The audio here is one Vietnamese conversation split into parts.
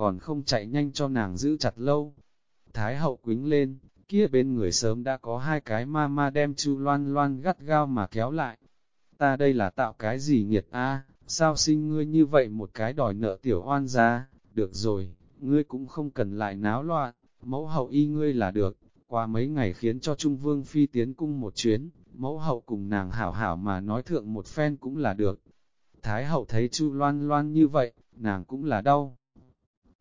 còn không chạy nhanh cho nàng giữ chặt lâu. Thái hậu quính lên, kia bên người sớm đã có hai cái ma ma đem chu loan loan gắt gao mà kéo lại. Ta đây là tạo cái gì nghiệt a sao sinh ngươi như vậy một cái đòi nợ tiểu oan ra, được rồi, ngươi cũng không cần lại náo loạn, mẫu hậu y ngươi là được, qua mấy ngày khiến cho Trung Vương Phi tiến cung một chuyến, mẫu hậu cùng nàng hảo hảo mà nói thượng một phen cũng là được. Thái hậu thấy Chu Loan Loan như vậy, nàng cũng là đau.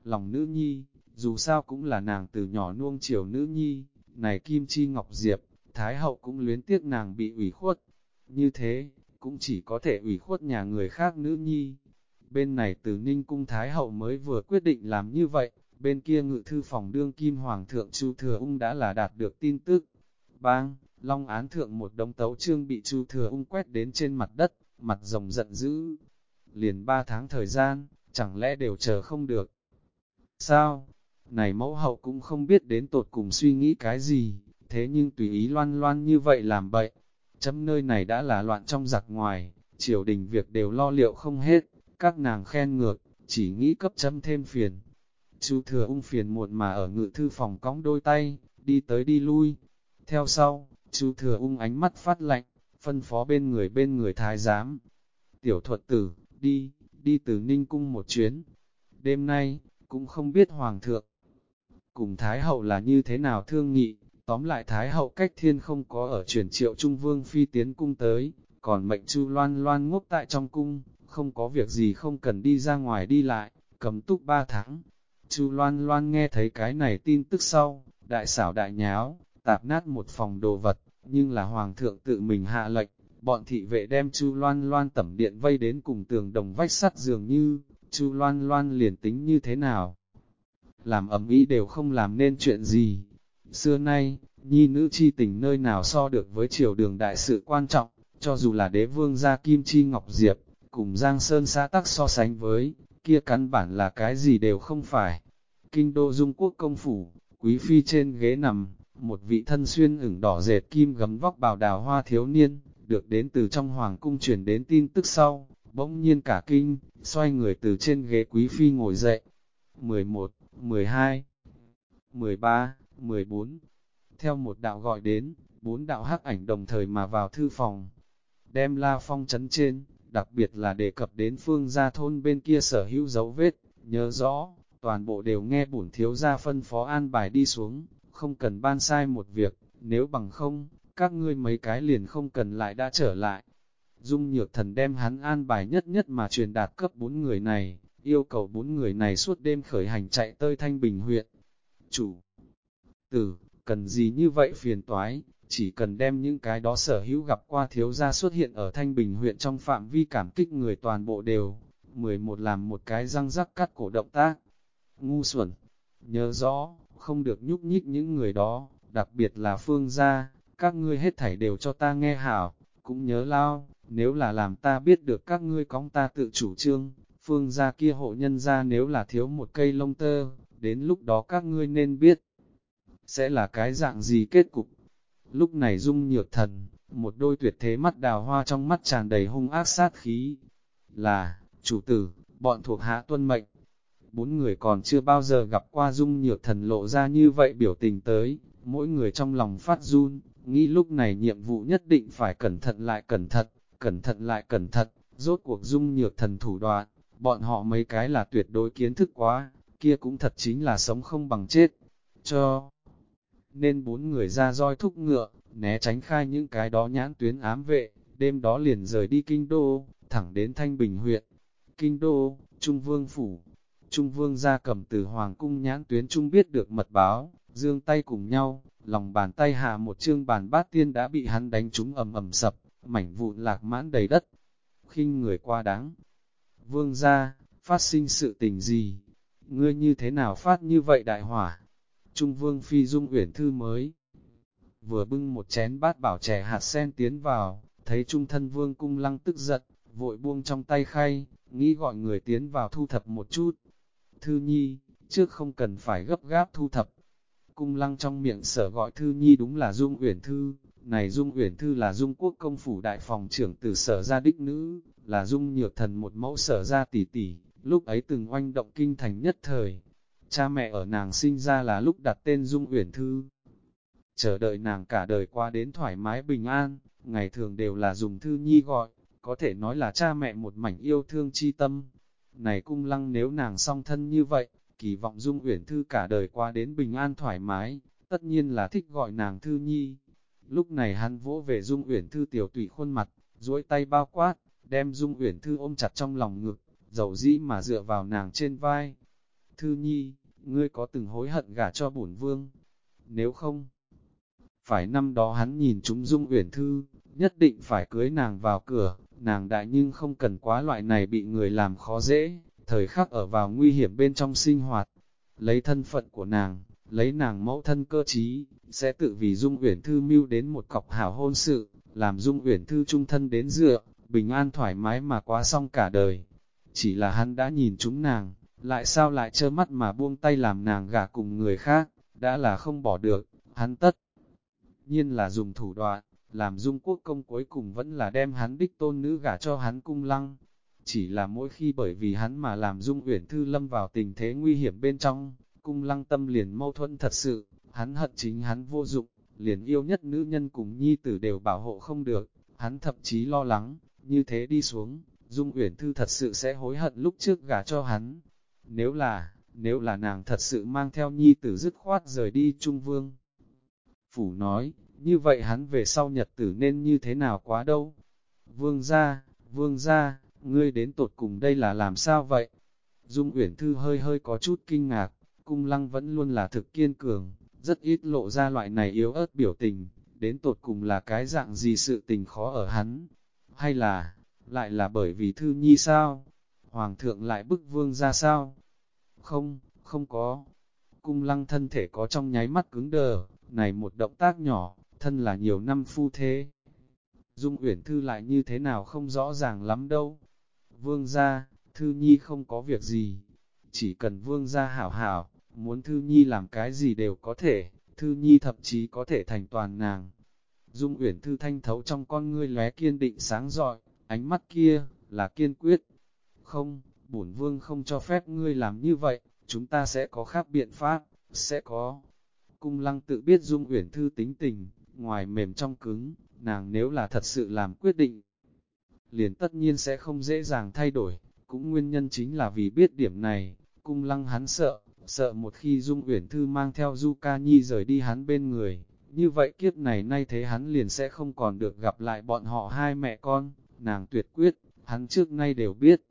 Lòng nữ nhi, dù sao cũng là nàng từ nhỏ nuông chiều nữ nhi, này Kim Chi Ngọc Diệp, Thái hậu cũng luyến tiếc nàng bị ủy khuất. Như thế, cũng chỉ có thể ủy khuất nhà người khác nữ nhi. Bên này từ Ninh Cung Thái hậu mới vừa quyết định làm như vậy, bên kia ngự thư phòng đương kim hoàng thượng Chu Thừa Ung đã là đạt được tin tức. Bang, Long án thượng một đống tấu trương bị Chu Thừa Ung quét đến trên mặt đất, mặt rồng giận dữ. Liền ba tháng thời gian, chẳng lẽ đều chờ không được. Sao? Này mẫu hậu cũng không biết đến tột cùng suy nghĩ cái gì, thế nhưng tùy ý loan loan như vậy làm bậy. Chấm nơi này đã là loạn trong giặc ngoài, triều đình việc đều lo liệu không hết, các nàng khen ngược, chỉ nghĩ cấp chấm thêm phiền. Chú thừa ung phiền muộn mà ở ngự thư phòng cõng đôi tay, đi tới đi lui. Theo sau, chú thừa ung ánh mắt phát lạnh, phân phó bên người bên người thái giám. Tiểu thuật tử, đi, đi từ Ninh Cung một chuyến. Đêm nay, cũng không biết Hoàng thượng. Cùng Thái Hậu là như thế nào thương nghị, tóm lại Thái Hậu cách thiên không có ở truyền triệu Trung Vương Phi tiến cung tới, còn mệnh Chu Loan Loan ngốc tại trong cung, không có việc gì không cần đi ra ngoài đi lại, cầm túc ba tháng. Chu Loan Loan nghe thấy cái này tin tức sau, đại xảo đại nháo, tạp nát một phòng đồ vật, nhưng là Hoàng thượng tự mình hạ lệnh, bọn thị vệ đem Chu Loan Loan tẩm điện vây đến cùng tường đồng vách sắt dường như, Chu Loan Loan liền tính như thế nào. Làm ẩm ý đều không làm nên chuyện gì. Xưa nay, nhi nữ chi tình nơi nào so được với triều đường đại sự quan trọng, cho dù là đế vương gia Kim Chi Ngọc Diệp, cùng Giang Sơn xã tắc so sánh với, kia căn bản là cái gì đều không phải. Kinh đô dung quốc công phủ, quý phi trên ghế nằm, một vị thân xuyên ửng đỏ dệt kim gấm vóc bào đào hoa thiếu niên, được đến từ trong hoàng cung truyền đến tin tức sau, bỗng nhiên cả kinh, xoay người từ trên ghế quý phi ngồi dậy. 11, 12, 13, 14, theo một đạo gọi đến, bốn đạo hắc ảnh đồng thời mà vào thư phòng. Đem la phong chấn trên, đặc biệt là đề cập đến phương gia thôn bên kia sở hữu dấu vết, nhớ rõ, toàn bộ đều nghe bổn thiếu gia phân phó an bài đi xuống, không cần ban sai một việc, nếu bằng không, các ngươi mấy cái liền không cần lại đã trở lại. Dung nhược thần đem hắn an bài nhất nhất mà truyền đạt cấp bốn người này, yêu cầu bốn người này suốt đêm khởi hành chạy tới Thanh Bình huyện. Chủ tử, cần gì như vậy phiền toái, chỉ cần đem những cái đó sở hữu gặp qua thiếu gia xuất hiện ở Thanh Bình huyện trong phạm vi cảm kích người toàn bộ đều. 11 làm một cái răng rắc cắt cổ động tác. Ngu xuẩn, nhớ rõ, không được nhúc nhích những người đó, đặc biệt là phương gia, các ngươi hết thảy đều cho ta nghe hảo, cũng nhớ lao, nếu là làm ta biết được các ngươi cóng ta tự chủ trương, phương gia kia hộ nhân gia nếu là thiếu một cây lông tơ, đến lúc đó các ngươi nên biết, sẽ là cái dạng gì kết cục. Lúc này dung nhược thần, một đôi tuyệt thế mắt đào hoa trong mắt tràn đầy hung ác sát khí, là, chủ tử, bọn thuộc hạ tuân mệnh. Bốn người còn chưa bao giờ gặp qua dung nhược thần lộ ra như vậy biểu tình tới, mỗi người trong lòng phát run, nghĩ lúc này nhiệm vụ nhất định phải cẩn thận lại cẩn thận, cẩn thận lại cẩn thận, rốt cuộc dung nhược thần thủ đoạn, bọn họ mấy cái là tuyệt đối kiến thức quá, kia cũng thật chính là sống không bằng chết, cho. Nên bốn người ra roi thúc ngựa, né tránh khai những cái đó nhãn tuyến ám vệ, đêm đó liền rời đi kinh đô, thẳng đến Thanh Bình huyện. Kinh đô, Trung Vương Phủ, Trung Vương ra cầm từ Hoàng cung nhãn tuyến Trung biết được mật báo, dương tay cùng nhau, lòng bàn tay hạ một chương bàn bát tiên đã bị hắn đánh trúng ầm ầm sập, mảnh vụn lạc mãn đầy đất. khinh người qua đáng. Vương ra, phát sinh sự tình gì? Ngươi như thế nào phát như vậy đại hỏa? Trung vương phi dung uyển thư mới. Vừa bưng một chén bát bảo trẻ hạt sen tiến vào, thấy trung thân vương cung lăng tức giận, vội buông trong tay khay, nghĩ gọi người tiến vào thu thập một chút. Thư nhi, trước không cần phải gấp gáp thu thập, cung lăng trong miệng sở gọi Thư Nhi đúng là Dung Uyển Thư, này Dung Uyển Thư là Dung Quốc công phủ đại phòng trưởng từ sở gia đích nữ, là Dung Nhược Thần một mẫu sở gia tỷ tỷ, lúc ấy từng oanh động kinh thành nhất thời, cha mẹ ở nàng sinh ra là lúc đặt tên Dung Uyển Thư. Chờ đợi nàng cả đời qua đến thoải mái bình an, ngày thường đều là dùng Thư Nhi gọi, có thể nói là cha mẹ một mảnh yêu thương chi tâm. Này cung lăng nếu nàng song thân như vậy, kỳ vọng Dung Uyển Thư cả đời qua đến bình an thoải mái, tất nhiên là thích gọi nàng Thư Nhi. Lúc này hắn vỗ về Dung Uyển Thư tiểu tụy khuôn mặt, duỗi tay bao quát, đem Dung Uyển Thư ôm chặt trong lòng ngực, dầu dĩ mà dựa vào nàng trên vai. Thư Nhi, ngươi có từng hối hận gả cho bổn vương? Nếu không, phải năm đó hắn nhìn chúng Dung Uyển Thư, nhất định phải cưới nàng vào cửa, nàng đại nhưng không cần quá loại này bị người làm khó dễ, thời khắc ở vào nguy hiểm bên trong sinh hoạt. Lấy thân phận của nàng, lấy nàng mẫu thân cơ trí, sẽ tự vì Dung Uyển Thư mưu đến một cọc hảo hôn sự, làm Dung Uyển Thư trung thân đến dựa, bình an thoải mái mà quá xong cả đời. Chỉ là hắn đã nhìn chúng nàng, lại sao lại trơ mắt mà buông tay làm nàng gả cùng người khác, đã là không bỏ được, hắn tất. Nhiên là dùng thủ đoạn, làm dung quốc công cuối cùng vẫn là đem hắn đích tôn nữ gả cho hắn cung lăng. Chỉ là mỗi khi bởi vì hắn mà làm dung uyển thư lâm vào tình thế nguy hiểm bên trong, cung lăng tâm liền mâu thuẫn thật sự, hắn hận chính hắn vô dụng, liền yêu nhất nữ nhân cùng nhi tử đều bảo hộ không được, hắn thậm chí lo lắng, như thế đi xuống, Dung Uyển Thư thật sự sẽ hối hận lúc trước gả cho hắn. Nếu là, nếu là nàng thật sự mang theo nhi tử dứt khoát rời đi Trung Vương. Phủ nói, như vậy hắn về sau nhật tử nên như thế nào quá đâu. Vương ra, vương ra, ngươi đến tột cùng đây là làm sao vậy? Dung Uyển Thư hơi hơi có chút kinh ngạc, cung lăng vẫn luôn là thực kiên cường, rất ít lộ ra loại này yếu ớt biểu tình, đến tột cùng là cái dạng gì sự tình khó ở hắn, hay là, lại là bởi vì Thư Nhi sao? Hoàng thượng lại bức vương ra sao? Không, không có. Cung lăng thân thể có trong nháy mắt cứng đờ, này một động tác nhỏ, thân là nhiều năm phu thế. Dung Uyển Thư lại như thế nào không rõ ràng lắm đâu. Vương gia, Thư Nhi không có việc gì. Chỉ cần vương gia hảo hảo, muốn Thư Nhi làm cái gì đều có thể, Thư Nhi thậm chí có thể thành toàn nàng. Dung Uyển Thư thanh thấu trong con ngươi lóe kiên định sáng rọi, ánh mắt kia, là kiên quyết. Không, bổn vương không cho phép ngươi làm như vậy, chúng ta sẽ có khác biện pháp, sẽ có. Cung lăng tự biết Dung Uyển Thư tính tình, ngoài mềm trong cứng, nàng nếu là thật sự làm quyết định, liền tất nhiên sẽ không dễ dàng thay đổi, cũng nguyên nhân chính là vì biết điểm này, cung lăng hắn sợ, sợ một khi Dung Uyển Thư mang theo Du Ca Nhi rời đi hắn bên người, như vậy kiếp này nay thế hắn liền sẽ không còn được gặp lại bọn họ hai mẹ con, nàng tuyệt quyết, hắn trước nay đều biết.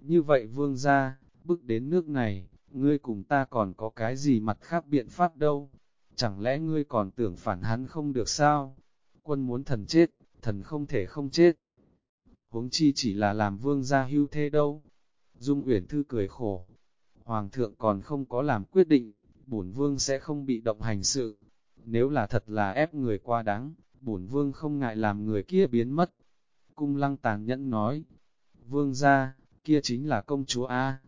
Như vậy vương gia bước đến nước này, ngươi cùng ta còn có cái gì mặt khác biện pháp đâu? Chẳng lẽ ngươi còn tưởng phản hắn không được sao? Quân muốn thần chết, thần không thể không chết. Huống chi chỉ là làm vương gia hưu thế đâu. Dung Uyển Thư cười khổ. Hoàng thượng còn không có làm quyết định, bổn vương sẽ không bị động hành sự. Nếu là thật là ép người qua đáng, bổn vương không ngại làm người kia biến mất cung lăng tàn nhẫn nói, vương gia, kia chính là công chúa A.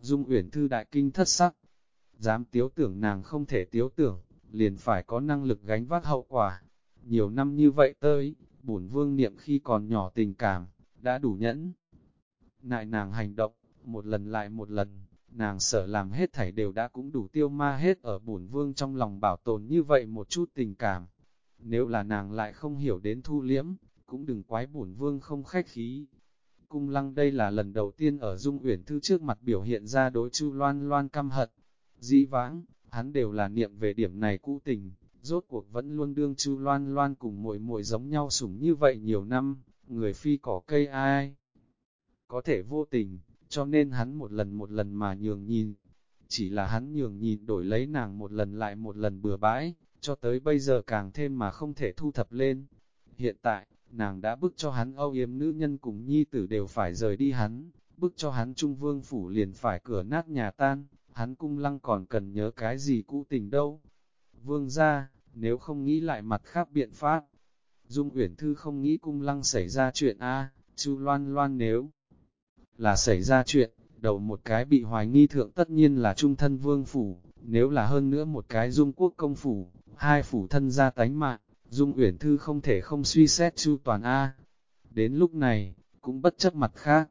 Dung Uyển Thư đại kinh thất sắc, dám tiếu tưởng nàng không thể tiếu tưởng, liền phải có năng lực gánh vác hậu quả. Nhiều năm như vậy tới, bổn vương niệm khi còn nhỏ tình cảm, đã đủ nhẫn. Nại nàng hành động, một lần lại một lần, nàng sợ làm hết thảy đều đã cũng đủ tiêu ma hết ở bổn vương trong lòng bảo tồn như vậy một chút tình cảm. Nếu là nàng lại không hiểu đến thu liễm, cũng đừng quái bổn vương không khách khí. Cung lăng đây là lần đầu tiên ở Dung Uyển Thư trước mặt biểu hiện ra đối chu loan loan căm hận. Dĩ vãng, hắn đều là niệm về điểm này cũ tình, rốt cuộc vẫn luôn đương chu loan loan cùng muội muội giống nhau sủng như vậy nhiều năm, người phi cỏ cây ai. Có thể vô tình, cho nên hắn một lần một lần mà nhường nhìn. Chỉ là hắn nhường nhìn đổi lấy nàng một lần lại một lần bừa bãi, cho tới bây giờ càng thêm mà không thể thu thập lên. Hiện tại, nàng đã bức cho hắn âu yếm nữ nhân cùng nhi tử đều phải rời đi hắn, bức cho hắn trung vương phủ liền phải cửa nát nhà tan, hắn cung lăng còn cần nhớ cái gì cũ tình đâu. Vương ra, nếu không nghĩ lại mặt khác biện pháp, Dung Uyển Thư không nghĩ cung lăng xảy ra chuyện a chu loan loan nếu là xảy ra chuyện, đầu một cái bị hoài nghi thượng tất nhiên là trung thân vương phủ, nếu là hơn nữa một cái dung quốc công phủ, hai phủ thân ra tánh mạng, Dung Uyển Thư không thể không suy xét chu toàn A. Đến lúc này, cũng bất chấp mặt khác.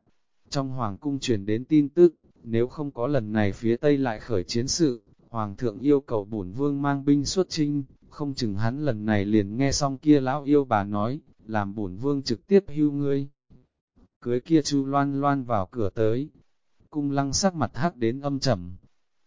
Trong hoàng cung truyền đến tin tức, Nếu không có lần này phía Tây lại khởi chiến sự, Hoàng thượng yêu cầu bổn vương mang binh xuất chinh, không chừng hắn lần này liền nghe xong kia lão yêu bà nói, làm bổn vương trực tiếp hưu ngươi. Cưới kia chu loan loan vào cửa tới, cung lăng sắc mặt hắc đến âm trầm.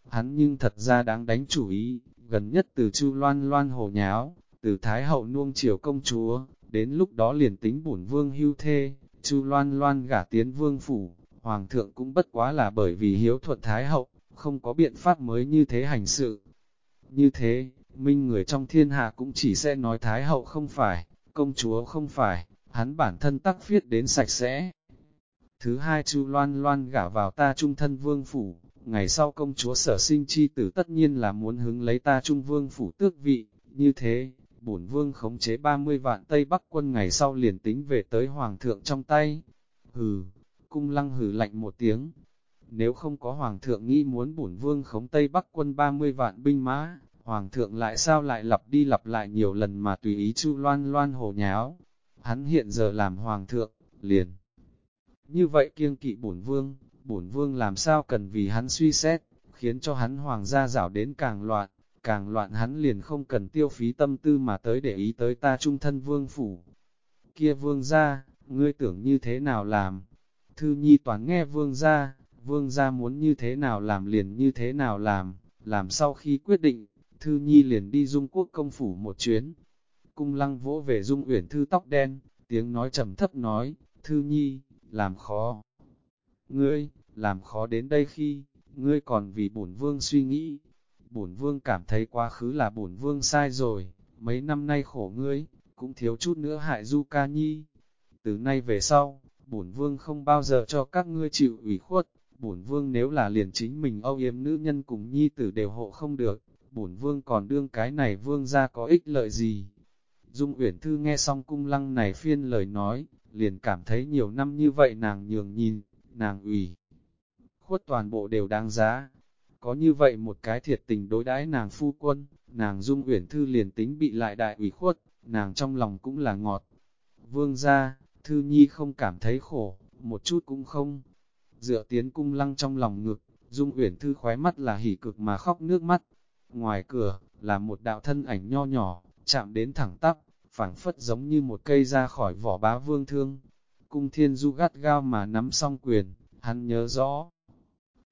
Hắn nhưng thật ra đáng đánh chủ ý, gần nhất từ chu loan loan hồ nháo, từ Thái hậu nuông chiều công chúa, đến lúc đó liền tính bổn vương hưu thê, chu loan loan gả tiến vương phủ, hoàng thượng cũng bất quá là bởi vì hiếu thuận Thái hậu, không có biện pháp mới như thế hành sự. Như thế, minh người trong thiên hạ cũng chỉ sẽ nói Thái hậu không phải, công chúa không phải, hắn bản thân tắc viết đến sạch sẽ. Thứ hai chu loan loan gả vào ta trung thân vương phủ, ngày sau công chúa sở sinh chi tử tất nhiên là muốn hứng lấy ta trung vương phủ tước vị, như thế, bổn vương khống chế 30 vạn Tây Bắc quân ngày sau liền tính về tới hoàng thượng trong tay. Hừ, cung lăng hừ lạnh một tiếng. Nếu không có hoàng thượng nghĩ muốn bổn vương khống Tây Bắc quân 30 vạn binh mã, hoàng thượng lại sao lại lặp đi lặp lại nhiều lần mà tùy ý chu loan loan hồ nháo. Hắn hiện giờ làm hoàng thượng, liền. Như vậy kiêng kỵ bổn vương, bổn vương làm sao cần vì hắn suy xét, khiến cho hắn hoàng gia rảo đến càng loạn, càng loạn hắn liền không cần tiêu phí tâm tư mà tới để ý tới ta trung thân vương phủ. Kia vương gia, ngươi tưởng như thế nào làm? Thư nhi toán nghe vương gia, vương gia muốn như thế nào làm liền như thế nào làm, làm sau khi quyết định, thư nhi liền đi dung quốc công phủ một chuyến. Cung lăng vỗ về dung uyển thư tóc đen, tiếng nói trầm thấp nói, thư nhi, làm khó. Ngươi, làm khó đến đây khi, ngươi còn vì bổn vương suy nghĩ. Bổn vương cảm thấy quá khứ là bổn vương sai rồi, mấy năm nay khổ ngươi, cũng thiếu chút nữa hại du ca nhi. Từ nay về sau, bổn vương không bao giờ cho các ngươi chịu ủy khuất, bổn vương nếu là liền chính mình âu yếm nữ nhân cùng nhi tử đều hộ không được, bổn vương còn đương cái này vương ra có ích lợi gì. Dung Uyển Thư nghe xong cung lăng này phiên lời nói, liền cảm thấy nhiều năm như vậy nàng nhường nhìn, nàng ủy. Khuất toàn bộ đều đáng giá. Có như vậy một cái thiệt tình đối đãi nàng phu quân, nàng Dung Uyển Thư liền tính bị lại đại ủy khuất, nàng trong lòng cũng là ngọt. Vương ra, Thư Nhi không cảm thấy khổ, một chút cũng không. Dựa tiến cung lăng trong lòng ngực, Dung Uyển Thư khóe mắt là hỉ cực mà khóc nước mắt. Ngoài cửa, là một đạo thân ảnh nho nhỏ, chạm đến thẳng tắp, phảng phất giống như một cây ra khỏi vỏ bá vương thương. Cung thiên du gắt gao mà nắm song quyền, hắn nhớ rõ.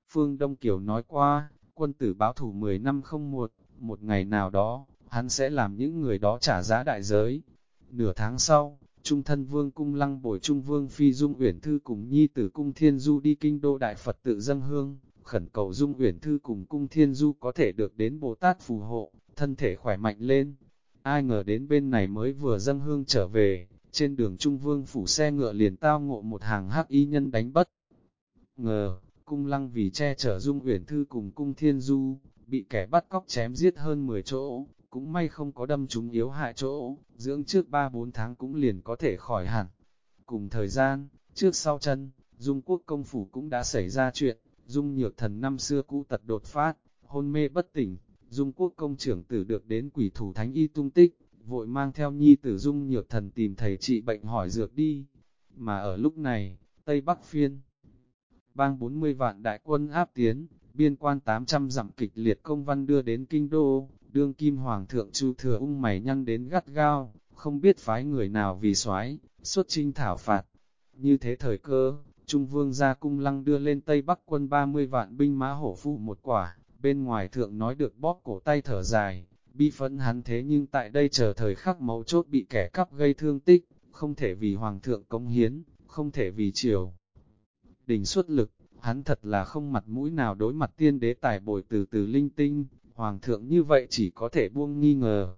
Phương Đông Kiều nói qua, quân tử báo thủ 10 năm không một, một ngày nào đó, hắn sẽ làm những người đó trả giá đại giới. Nửa tháng sau, Trung thân vương cung lăng bồi Trung vương Phi Dung Uyển Thư cùng Nhi tử cung Thiên Du đi kinh đô Đại Phật tự dân hương, khẩn cầu Dung Uyển Thư cùng cung Thiên Du có thể được đến Bồ Tát phù hộ, thân thể khỏe mạnh lên, Ai ngờ đến bên này mới vừa dâng hương trở về, trên đường Trung Vương phủ xe ngựa liền tao ngộ một hàng hắc y nhân đánh bất. Ngờ, cung lăng vì che chở Dung Uyển Thư cùng cung Thiên Du, bị kẻ bắt cóc chém giết hơn 10 chỗ, cũng may không có đâm chúng yếu hại chỗ, dưỡng trước 3-4 tháng cũng liền có thể khỏi hẳn. Cùng thời gian, trước sau chân, Dung quốc công phủ cũng đã xảy ra chuyện, Dung nhược thần năm xưa cũ tật đột phát, hôn mê bất tỉnh, Dung quốc công trưởng tử được đến quỷ thủ thánh y tung tích, vội mang theo nhi tử Dung nhược thần tìm thầy trị bệnh hỏi dược đi. Mà ở lúc này, Tây Bắc phiên, bang 40 vạn đại quân áp tiến, biên quan 800 dặm kịch liệt công văn đưa đến kinh đô, đương kim hoàng thượng chu thừa ung mày nhăn đến gắt gao, không biết phái người nào vì soái xuất trinh thảo phạt. Như thế thời cơ, Trung vương ra cung lăng đưa lên Tây Bắc quân 30 vạn binh mã hổ phụ một quả, bên ngoài thượng nói được bóp cổ tay thở dài, bi phẫn hắn thế nhưng tại đây chờ thời khắc mấu chốt bị kẻ cắp gây thương tích, không thể vì hoàng thượng công hiến, không thể vì triều. Đình xuất lực, hắn thật là không mặt mũi nào đối mặt tiên đế tài bồi từ từ linh tinh, hoàng thượng như vậy chỉ có thể buông nghi ngờ.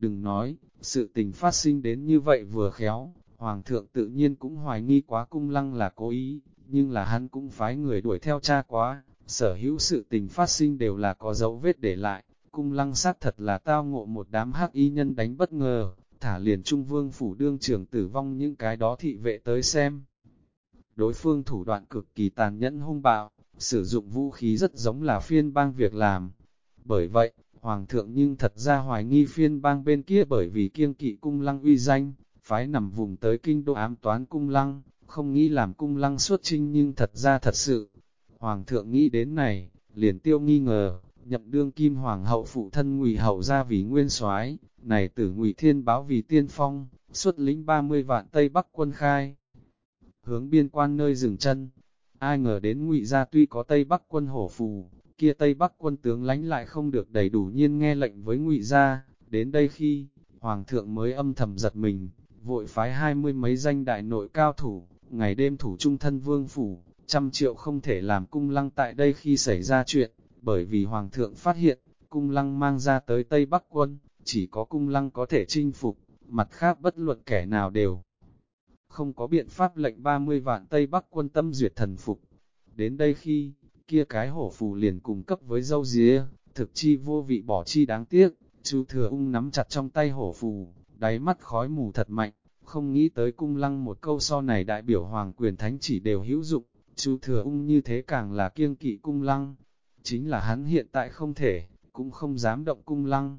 Đừng nói, sự tình phát sinh đến như vậy vừa khéo, hoàng thượng tự nhiên cũng hoài nghi quá cung lăng là cố ý, nhưng là hắn cũng phái người đuổi theo cha quá, sở hữu sự tình phát sinh đều là có dấu vết để lại, cung lăng sát thật là tao ngộ một đám hắc y nhân đánh bất ngờ, thả liền trung vương phủ đương trưởng tử vong những cái đó thị vệ tới xem. Đối phương thủ đoạn cực kỳ tàn nhẫn hung bạo, sử dụng vũ khí rất giống là phiên bang việc làm. Bởi vậy, Hoàng thượng nhưng thật ra hoài nghi phiên bang bên kia bởi vì kiêng kỵ cung lăng uy danh, phái nằm vùng tới kinh đô ám toán cung lăng, không nghĩ làm cung lăng xuất trinh nhưng thật ra thật sự, Hoàng thượng nghĩ đến này, liền tiêu nghi ngờ, nhậm đương kim hoàng hậu phụ thân ngụy hậu ra vì nguyên soái này tử ngụy thiên báo vì tiên phong, xuất lĩnh 30 vạn Tây Bắc quân khai. Hướng biên quan nơi dừng chân, ai ngờ đến ngụy ra tuy có Tây Bắc quân hổ phù, kia Tây Bắc quân tướng lánh lại không được đầy đủ nhiên nghe lệnh với ngụy ra, đến đây khi, Hoàng thượng mới âm thầm giật mình, vội phái hai mươi mấy danh đại nội cao thủ, ngày đêm thủ trung thân vương phủ, trăm triệu không thể làm cung lăng tại đây khi xảy ra chuyện, bởi vì Hoàng thượng phát hiện, cung lăng mang ra tới Tây Bắc quân, chỉ có cung lăng có thể chinh phục, mặt khác bất luận kẻ nào đều. Không có biện pháp lệnh 30 vạn Tây Bắc quân tâm duyệt thần phục. Đến đây khi, kia cái hổ phù liền cùng cấp với dâu dìa thực chi vô vị bỏ chi đáng tiếc, chú thừa ung nắm chặt trong tay hổ phù, đáy mắt khói mù thật mạnh, không nghĩ tới cung lăng một câu so này đại biểu hoàng quyền thánh chỉ đều hữu dụng, chú thừa ung như thế càng là kiêng kỵ cung lăng, chính là hắn hiện tại không thể, cũng không dám động cung lăng,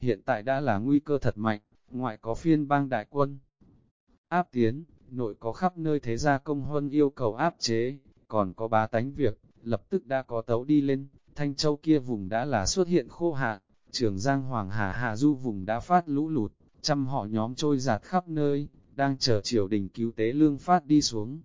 hiện tại đã là nguy cơ thật mạnh, ngoại có phiên bang đại quân. Áp tiến, nội có khắp nơi thế gia công huân yêu cầu áp chế, còn có bá tánh việc, lập tức đã có tấu đi lên, Thanh Châu kia vùng đã là xuất hiện khô hạn, trường Giang Hoàng Hà Hà Du vùng đã phát lũ lụt, trăm họ nhóm trôi giạt khắp nơi, đang chờ triều đình cứu tế lương phát đi xuống.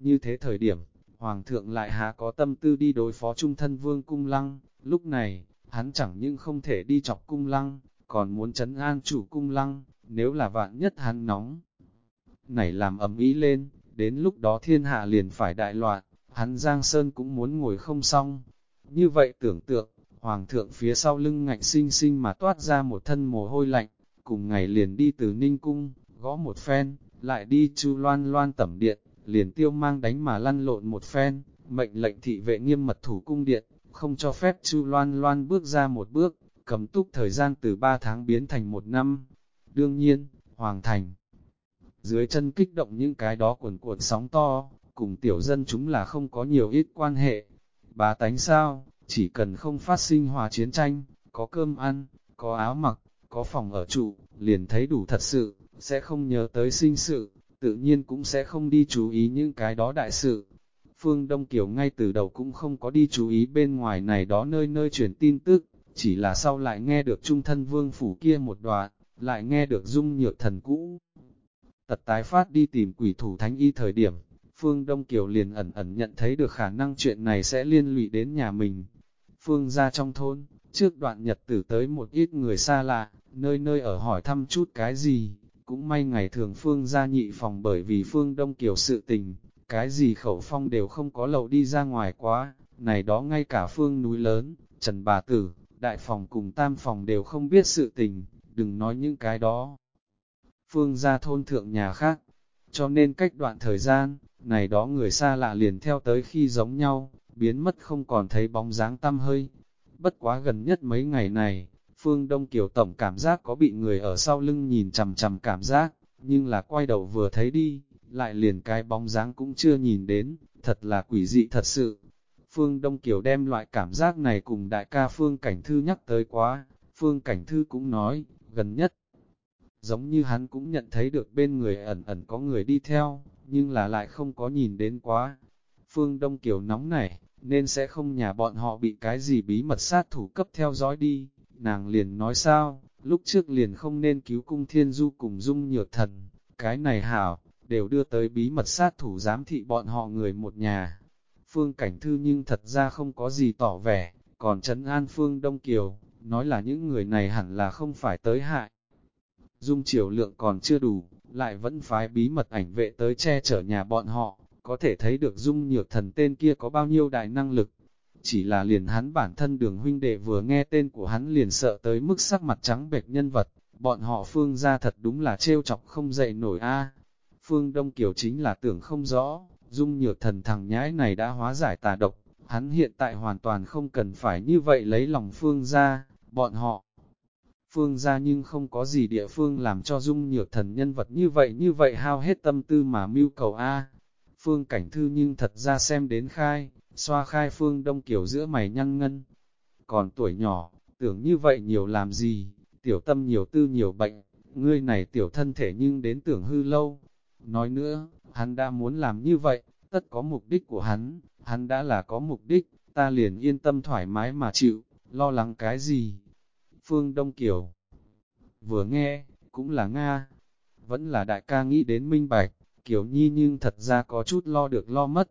Như thế thời điểm, Hoàng thượng lại há có tâm tư đi đối phó trung thân vương cung lăng, lúc này, hắn chẳng những không thể đi chọc cung lăng, còn muốn chấn an chủ cung lăng, nếu là vạn nhất hắn nóng. Nảy làm ấm ý lên, đến lúc đó thiên hạ liền phải đại loạn, hắn Giang Sơn cũng muốn ngồi không xong. Như vậy tưởng tượng, Hoàng thượng phía sau lưng ngạnh sinh sinh mà toát ra một thân mồ hôi lạnh, cùng ngày liền đi từ Ninh Cung, gõ một phen, lại đi chu loan loan tẩm điện, liền tiêu mang đánh mà lăn lộn một phen, mệnh lệnh thị vệ nghiêm mật thủ cung điện, không cho phép chu loan loan bước ra một bước, cầm túc thời gian từ ba tháng biến thành một năm. Đương nhiên, Hoàng Thành, dưới chân kích động những cái đó cuồn cuộn sóng to, cùng tiểu dân chúng là không có nhiều ít quan hệ. bà tánh sao, chỉ cần không phát sinh hòa chiến tranh, có cơm ăn, có áo mặc, có phòng ở trụ, liền thấy đủ thật sự, sẽ không nhớ tới sinh sự, tự nhiên cũng sẽ không đi chú ý những cái đó đại sự. Phương Đông Kiều ngay từ đầu cũng không có đi chú ý bên ngoài này đó nơi nơi truyền tin tức, chỉ là sau lại nghe được trung thân vương phủ kia một đoạn, lại nghe được dung nhược thần cũ. Tật tái phát đi tìm quỷ thủ thánh y thời điểm, Phương Đông Kiều liền ẩn ẩn nhận thấy được khả năng chuyện này sẽ liên lụy đến nhà mình. Phương ra trong thôn, trước đoạn nhật tử tới một ít người xa lạ, nơi nơi ở hỏi thăm chút cái gì, cũng may ngày thường Phương ra nhị phòng bởi vì Phương Đông Kiều sự tình, cái gì khẩu phong đều không có lậu đi ra ngoài quá, này đó ngay cả Phương núi lớn, Trần Bà Tử, đại phòng cùng tam phòng đều không biết sự tình, đừng nói những cái đó. Phương ra thôn thượng nhà khác, cho nên cách đoạn thời gian, này đó người xa lạ liền theo tới khi giống nhau, biến mất không còn thấy bóng dáng tăm hơi. Bất quá gần nhất mấy ngày này, Phương Đông Kiều Tổng cảm giác có bị người ở sau lưng nhìn chằm chằm cảm giác, nhưng là quay đầu vừa thấy đi, lại liền cái bóng dáng cũng chưa nhìn đến, thật là quỷ dị thật sự. Phương Đông Kiều đem loại cảm giác này cùng đại ca Phương Cảnh Thư nhắc tới quá, Phương Cảnh Thư cũng nói, gần nhất, giống như hắn cũng nhận thấy được bên người ẩn ẩn có người đi theo, nhưng là lại không có nhìn đến quá. Phương Đông Kiều nóng này, nên sẽ không nhà bọn họ bị cái gì bí mật sát thủ cấp theo dõi đi, nàng liền nói sao, lúc trước liền không nên cứu cung thiên du cùng dung nhược thần, cái này hảo, đều đưa tới bí mật sát thủ giám thị bọn họ người một nhà. Phương Cảnh Thư nhưng thật ra không có gì tỏ vẻ, còn trấn an Phương Đông Kiều, nói là những người này hẳn là không phải tới hại. Dung chiều lượng còn chưa đủ, lại vẫn phái bí mật ảnh vệ tới che chở nhà bọn họ, có thể thấy được dung nhược thần tên kia có bao nhiêu đại năng lực. Chỉ là liền hắn bản thân đường huynh đệ vừa nghe tên của hắn liền sợ tới mức sắc mặt trắng bệch nhân vật, bọn họ phương ra thật đúng là trêu chọc không dậy nổi a Phương Đông Kiều chính là tưởng không rõ, dung nhược thần thằng nhãi này đã hóa giải tà độc, hắn hiện tại hoàn toàn không cần phải như vậy lấy lòng phương ra, bọn họ. Phương ra nhưng không có gì địa phương làm cho dung nhược thần nhân vật như vậy như vậy hao hết tâm tư mà mưu cầu A. Phương cảnh thư nhưng thật ra xem đến khai, xoa khai phương đông kiểu giữa mày nhăn ngân. Còn tuổi nhỏ, tưởng như vậy nhiều làm gì, tiểu tâm nhiều tư nhiều bệnh, ngươi này tiểu thân thể nhưng đến tưởng hư lâu. Nói nữa, hắn đã muốn làm như vậy, tất có mục đích của hắn, hắn đã là có mục đích, ta liền yên tâm thoải mái mà chịu, lo lắng cái gì. Phương Đông Kiều vừa nghe, cũng là Nga, vẫn là đại ca nghĩ đến minh bạch, Kiều Nhi nhưng thật ra có chút lo được lo mất.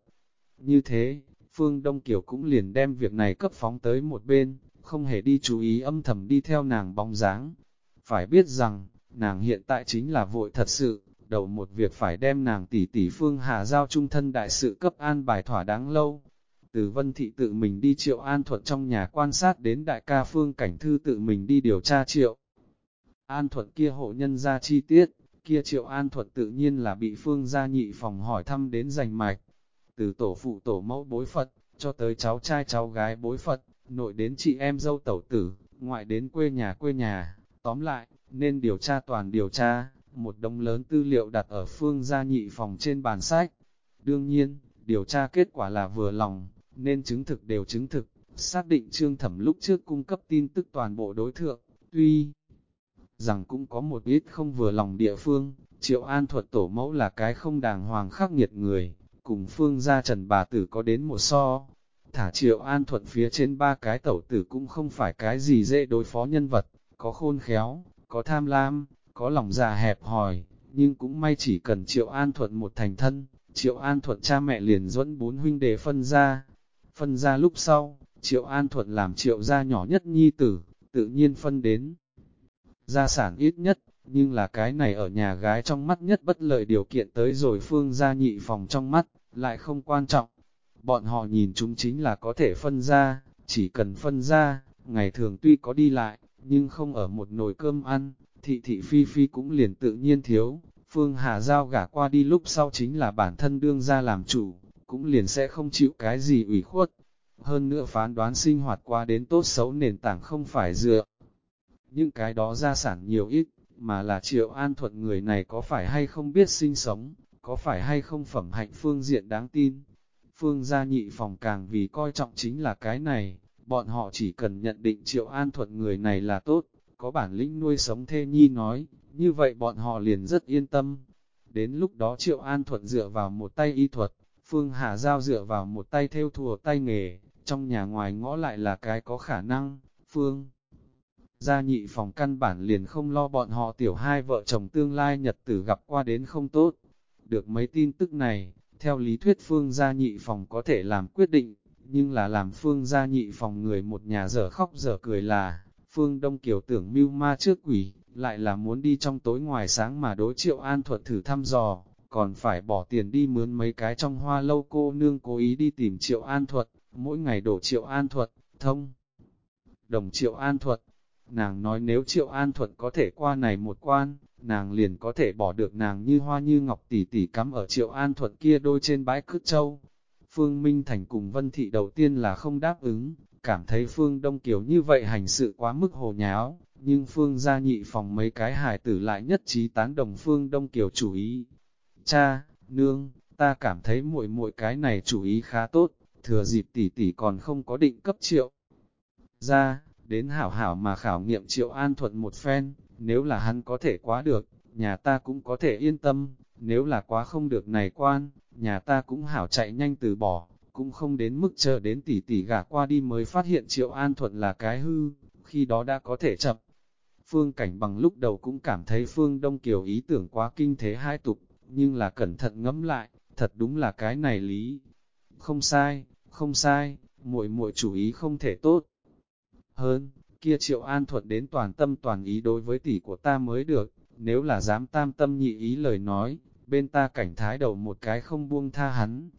Như thế, Phương Đông Kiều cũng liền đem việc này cấp phóng tới một bên, không hề đi chú ý âm thầm đi theo nàng bóng dáng. Phải biết rằng, nàng hiện tại chính là vội thật sự, đầu một việc phải đem nàng tỷ tỷ Phương Hà giao trung thân đại sự cấp an bài thỏa đáng lâu. Từ Vân Thị tự mình đi triệu an thuận trong nhà quan sát đến đại ca Phương Cảnh Thư tự mình đi điều tra triệu. An thuận kia hộ nhân ra chi tiết, kia triệu an thuận tự nhiên là bị Phương gia nhị phòng hỏi thăm đến giành mạch. Từ tổ phụ tổ mẫu bối Phật, cho tới cháu trai cháu gái bối Phật, nội đến chị em dâu tẩu tử, ngoại đến quê nhà quê nhà. Tóm lại, nên điều tra toàn điều tra, một đống lớn tư liệu đặt ở phương gia nhị phòng trên bàn sách. Đương nhiên, điều tra kết quả là vừa lòng, nên chứng thực đều chứng thực, xác định trương thẩm lúc trước cung cấp tin tức toàn bộ đối thượng, tuy rằng cũng có một ít không vừa lòng địa phương, triệu an thuật tổ mẫu là cái không đàng hoàng khắc nghiệt người, cùng phương gia trần bà tử có đến một so. Thả triệu an thuận phía trên ba cái tẩu tử cũng không phải cái gì dễ đối phó nhân vật, có khôn khéo, có tham lam, có lòng già hẹp hòi, nhưng cũng may chỉ cần Triệu An Thuận một thành thân, Triệu An Thuận cha mẹ liền dẫn bốn huynh đệ phân ra. Phân ra lúc sau, Triệu An Thuận làm Triệu gia nhỏ nhất nhi tử, tự nhiên phân đến. Gia sản ít nhất, nhưng là cái này ở nhà gái trong mắt nhất bất lợi điều kiện tới rồi phương gia nhị phòng trong mắt, lại không quan trọng. Bọn họ nhìn chúng chính là có thể phân ra, chỉ cần phân ra, ngày thường tuy có đi lại, nhưng không ở một nồi cơm ăn, thị thị phi phi cũng liền tự nhiên thiếu. Phương Hà Giao gả qua đi lúc sau chính là bản thân đương ra làm chủ, cũng liền sẽ không chịu cái gì ủy khuất. Hơn nữa phán đoán sinh hoạt qua đến tốt xấu nền tảng không phải dựa. Những cái đó gia sản nhiều ít, mà là triệu an thuận người này có phải hay không biết sinh sống, có phải hay không phẩm hạnh phương diện đáng tin. Phương gia nhị phòng càng vì coi trọng chính là cái này, bọn họ chỉ cần nhận định triệu an thuận người này là tốt, có bản lĩnh nuôi sống thê nhi nói, như vậy bọn họ liền rất yên tâm. Đến lúc đó triệu an thuận dựa vào một tay y thuật, Phương Hà Giao dựa vào một tay theo thùa tay nghề, trong nhà ngoài ngõ lại là cái có khả năng, Phương. Gia nhị phòng căn bản liền không lo bọn họ tiểu hai vợ chồng tương lai nhật tử gặp qua đến không tốt. Được mấy tin tức này, theo lý thuyết Phương gia nhị phòng có thể làm quyết định, nhưng là làm Phương gia nhị phòng người một nhà dở khóc dở cười là, Phương Đông Kiều tưởng mưu ma trước quỷ, lại là muốn đi trong tối ngoài sáng mà đối triệu an thuật thử thăm dò, còn phải bỏ tiền đi mướn mấy cái trong hoa lâu cô nương cố ý đi tìm triệu an thuật, mỗi ngày đổ triệu an thuật, thông. Đồng triệu an thuật, nàng nói nếu triệu an thuật có thể qua này một quan, nàng liền có thể bỏ được nàng như hoa như ngọc tỷ tỷ cắm ở triệu an thuật kia đôi trên bãi cước châu. Phương Minh Thành cùng Vân Thị đầu tiên là không đáp ứng, cảm thấy Phương Đông Kiều như vậy hành sự quá mức hồ nháo, nhưng Phương gia nhị phòng mấy cái hài tử lại nhất trí tán đồng Phương Đông Kiều chủ ý. Cha, nương, ta cảm thấy muội muội cái này chủ ý khá tốt, thừa dịp tỷ tỷ còn không có định cấp triệu. Ra, đến hảo hảo mà khảo nghiệm triệu an thuận một phen, nếu là hắn có thể quá được, nhà ta cũng có thể yên tâm, nếu là quá không được này quan, nhà ta cũng hảo chạy nhanh từ bỏ, cũng không đến mức chờ đến tỷ tỷ gả qua đi mới phát hiện Triệu An Thuận là cái hư, khi đó đã có thể chậm. Phương Cảnh bằng lúc đầu cũng cảm thấy Phương Đông Kiều ý tưởng quá kinh thế hai tục, nhưng là cẩn thận ngẫm lại, thật đúng là cái này lý. Không sai, không sai, muội muội chủ ý không thể tốt. Hơn, kia Triệu An Thuận đến toàn tâm toàn ý đối với tỷ của ta mới được, nếu là dám tam tâm nhị ý lời nói, bên ta cảnh thái đầu một cái không buông tha hắn.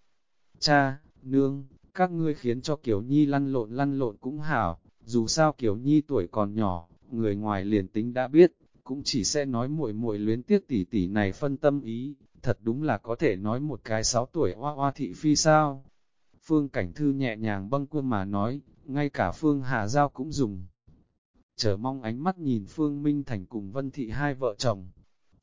Cha, Nương, các ngươi khiến cho Kiều Nhi lăn lộn lăn lộn cũng hảo, dù sao Kiều Nhi tuổi còn nhỏ, người ngoài liền tính đã biết, cũng chỉ sẽ nói muội muội luyến tiếc tỷ tỷ này phân tâm ý, thật đúng là có thể nói một cái sáu tuổi hoa hoa thị phi sao. Phương Cảnh Thư nhẹ nhàng bâng quân mà nói, ngay cả Phương Hà Giao cũng dùng. Chờ mong ánh mắt nhìn Phương Minh Thành cùng Vân Thị hai vợ chồng.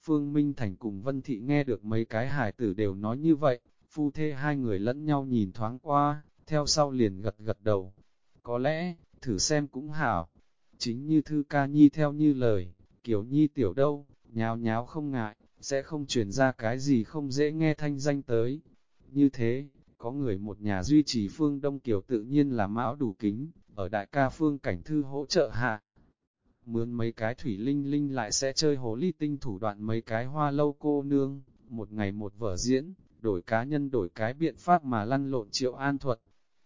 Phương Minh Thành cùng Vân Thị nghe được mấy cái hài tử đều nói như vậy, Phu thê hai người lẫn nhau nhìn thoáng qua, theo sau liền gật gật đầu. Có lẽ, thử xem cũng hảo. Chính như Thư Ca Nhi theo như lời, kiểu Nhi tiểu đâu, nháo nháo không ngại, sẽ không truyền ra cái gì không dễ nghe thanh danh tới. Như thế, có người một nhà duy trì phương Đông Kiều tự nhiên là mão đủ kính, ở đại ca phương cảnh thư hỗ trợ hạ. Mướn mấy cái thủy linh linh lại sẽ chơi hồ ly tinh thủ đoạn mấy cái hoa lâu cô nương, một ngày một vở diễn, đổi cá nhân đổi cái biện pháp mà lăn lộn Triệu An Thuật.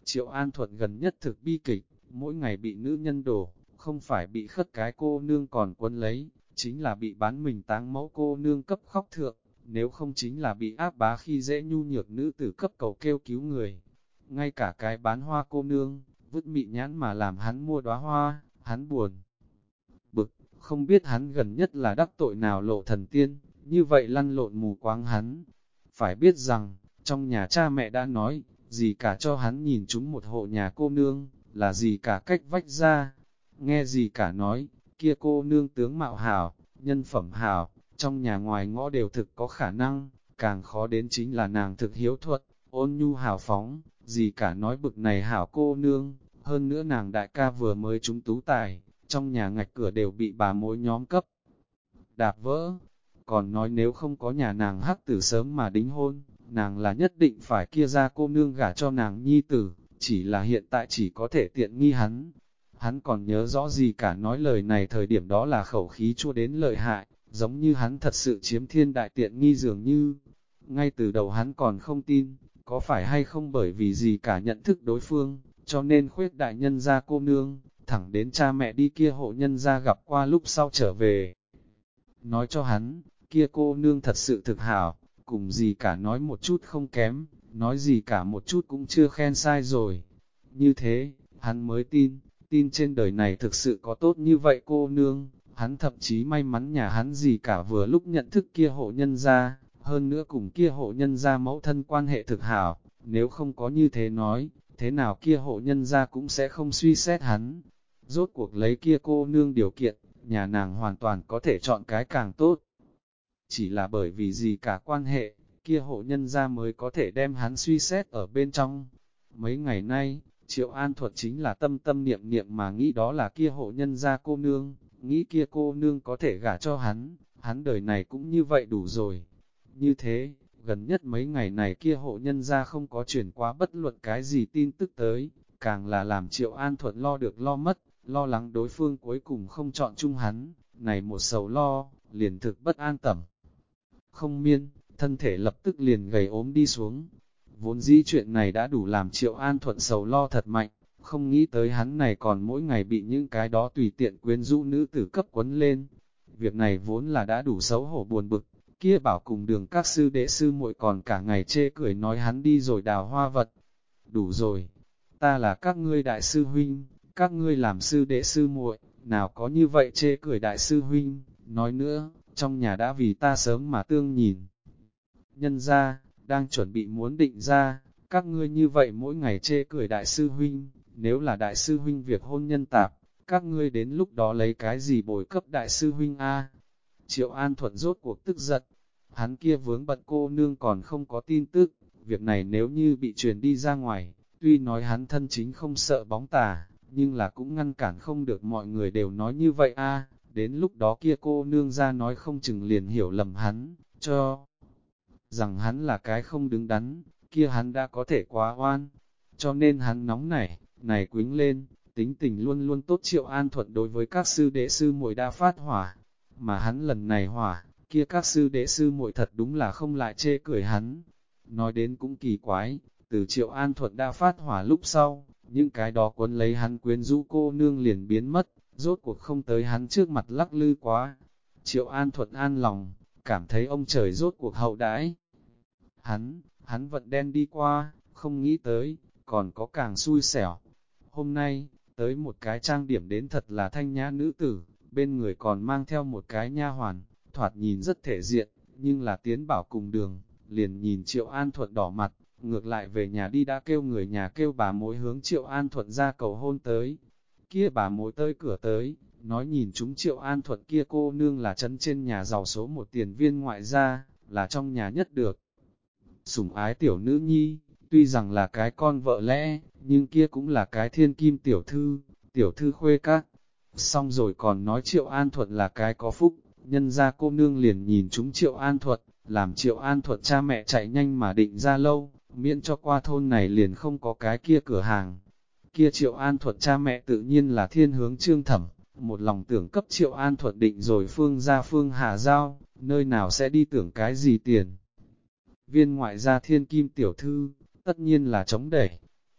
Triệu An Thuật gần nhất thực bi kịch, mỗi ngày bị nữ nhân đổ, không phải bị khất cái cô nương còn quân lấy, chính là bị bán mình táng mẫu cô nương cấp khóc thượng, nếu không chính là bị áp bá khi dễ nhu nhược nữ tử cấp cầu kêu cứu người. Ngay cả cái bán hoa cô nương, vứt mị nhãn mà làm hắn mua đóa hoa, hắn buồn. Bực, không biết hắn gần nhất là đắc tội nào lộ thần tiên, như vậy lăn lộn mù quáng hắn. Phải biết rằng, trong nhà cha mẹ đã nói, gì cả cho hắn nhìn chúng một hộ nhà cô nương, là gì cả cách vách ra. Nghe gì cả nói, kia cô nương tướng mạo hảo, nhân phẩm hảo, trong nhà ngoài ngõ đều thực có khả năng, càng khó đến chính là nàng thực hiếu thuật, ôn nhu hào phóng, gì cả nói bực này hảo cô nương, hơn nữa nàng đại ca vừa mới trúng tú tài, trong nhà ngạch cửa đều bị bà mối nhóm cấp. Đạp vỡ, còn nói nếu không có nhà nàng hắc tử sớm mà đính hôn, nàng là nhất định phải kia ra cô nương gả cho nàng nhi tử, chỉ là hiện tại chỉ có thể tiện nghi hắn. Hắn còn nhớ rõ gì cả nói lời này thời điểm đó là khẩu khí chua đến lợi hại, giống như hắn thật sự chiếm thiên đại tiện nghi dường như. Ngay từ đầu hắn còn không tin, có phải hay không bởi vì gì cả nhận thức đối phương, cho nên khuyết đại nhân ra cô nương, thẳng đến cha mẹ đi kia hộ nhân ra gặp qua lúc sau trở về. Nói cho hắn, kia cô nương thật sự thực hảo, cùng gì cả nói một chút không kém, nói gì cả một chút cũng chưa khen sai rồi. Như thế, hắn mới tin, tin trên đời này thực sự có tốt như vậy cô nương, hắn thậm chí may mắn nhà hắn gì cả vừa lúc nhận thức kia hộ nhân ra, hơn nữa cùng kia hộ nhân ra mẫu thân quan hệ thực hảo, nếu không có như thế nói, thế nào kia hộ nhân ra cũng sẽ không suy xét hắn. Rốt cuộc lấy kia cô nương điều kiện, nhà nàng hoàn toàn có thể chọn cái càng tốt. Chỉ là bởi vì gì cả quan hệ, kia hộ nhân ra mới có thể đem hắn suy xét ở bên trong. Mấy ngày nay, Triệu An Thuật chính là tâm tâm niệm niệm mà nghĩ đó là kia hộ nhân ra cô nương, nghĩ kia cô nương có thể gả cho hắn, hắn đời này cũng như vậy đủ rồi. Như thế, gần nhất mấy ngày này kia hộ nhân ra không có chuyển quá bất luận cái gì tin tức tới, càng là làm Triệu An thuận lo được lo mất, lo lắng đối phương cuối cùng không chọn chung hắn, này một sầu lo, liền thực bất an tẩm. Không miên, thân thể lập tức liền gầy ốm đi xuống. Vốn dĩ chuyện này đã đủ làm Triệu An Thuận sầu lo thật mạnh, không nghĩ tới hắn này còn mỗi ngày bị những cái đó tùy tiện quyến rũ nữ tử cấp quấn lên. Việc này vốn là đã đủ xấu hổ buồn bực, kia bảo cùng đường các sư đệ sư muội còn cả ngày chê cười nói hắn đi rồi đào hoa vật. Đủ rồi, ta là các ngươi đại sư huynh, các ngươi làm sư đệ sư muội, nào có như vậy chê cười đại sư huynh, nói nữa, trong nhà đã vì ta sớm mà tương nhìn. Nhân ra, đang chuẩn bị muốn định ra, các ngươi như vậy mỗi ngày chê cười đại sư huynh, nếu là đại sư huynh việc hôn nhân tạp, các ngươi đến lúc đó lấy cái gì bồi cấp đại sư huynh A. Triệu An Thuận rốt cuộc tức giận, hắn kia vướng bận cô nương còn không có tin tức, việc này nếu như bị truyền đi ra ngoài, tuy nói hắn thân chính không sợ bóng tà, nhưng là cũng ngăn cản không được mọi người đều nói như vậy a đến lúc đó kia cô nương ra nói không chừng liền hiểu lầm hắn, cho rằng hắn là cái không đứng đắn, kia hắn đã có thể quá oan, cho nên hắn nóng nảy, này quính lên, tính tình luôn luôn tốt triệu an thuận đối với các sư đệ sư muội đa phát hỏa, mà hắn lần này hỏa, kia các sư đệ sư muội thật đúng là không lại chê cười hắn. Nói đến cũng kỳ quái, từ triệu an thuận đa phát hỏa lúc sau, những cái đó quấn lấy hắn quyến rũ cô nương liền biến mất, rốt cuộc không tới hắn trước mặt lắc lư quá. Triệu an thuận an lòng, cảm thấy ông trời rốt cuộc hậu đãi. Hắn, hắn vận đen đi qua, không nghĩ tới, còn có càng xui xẻo. Hôm nay, tới một cái trang điểm đến thật là thanh nhã nữ tử, bên người còn mang theo một cái nha hoàn, thoạt nhìn rất thể diện, nhưng là tiến bảo cùng đường, liền nhìn Triệu An Thuận đỏ mặt, ngược lại về nhà đi đã kêu người nhà kêu bà mối hướng Triệu An Thuận ra cầu hôn tới. Kia bà mối tới cửa tới, nói nhìn chúng Triệu An Thuận kia cô nương là chân trên nhà giàu số một tiền viên ngoại gia, là trong nhà nhất được. Sủng ái tiểu nữ nhi, tuy rằng là cái con vợ lẽ, nhưng kia cũng là cái thiên kim tiểu thư, tiểu thư khuê các. Xong rồi còn nói Triệu An Thuận là cái có phúc, nhân ra cô nương liền nhìn chúng Triệu An Thuận, làm Triệu An Thuận cha mẹ chạy nhanh mà định ra lâu, miễn cho qua thôn này liền không có cái kia cửa hàng. Kia Triệu An Thuật cha mẹ tự nhiên là thiên hướng trương thẩm, một lòng tưởng cấp Triệu An Thuật định rồi phương ra phương hạ giao, nơi nào sẽ đi tưởng cái gì tiền. Viên ngoại gia thiên kim tiểu thư, tất nhiên là chống đẩy,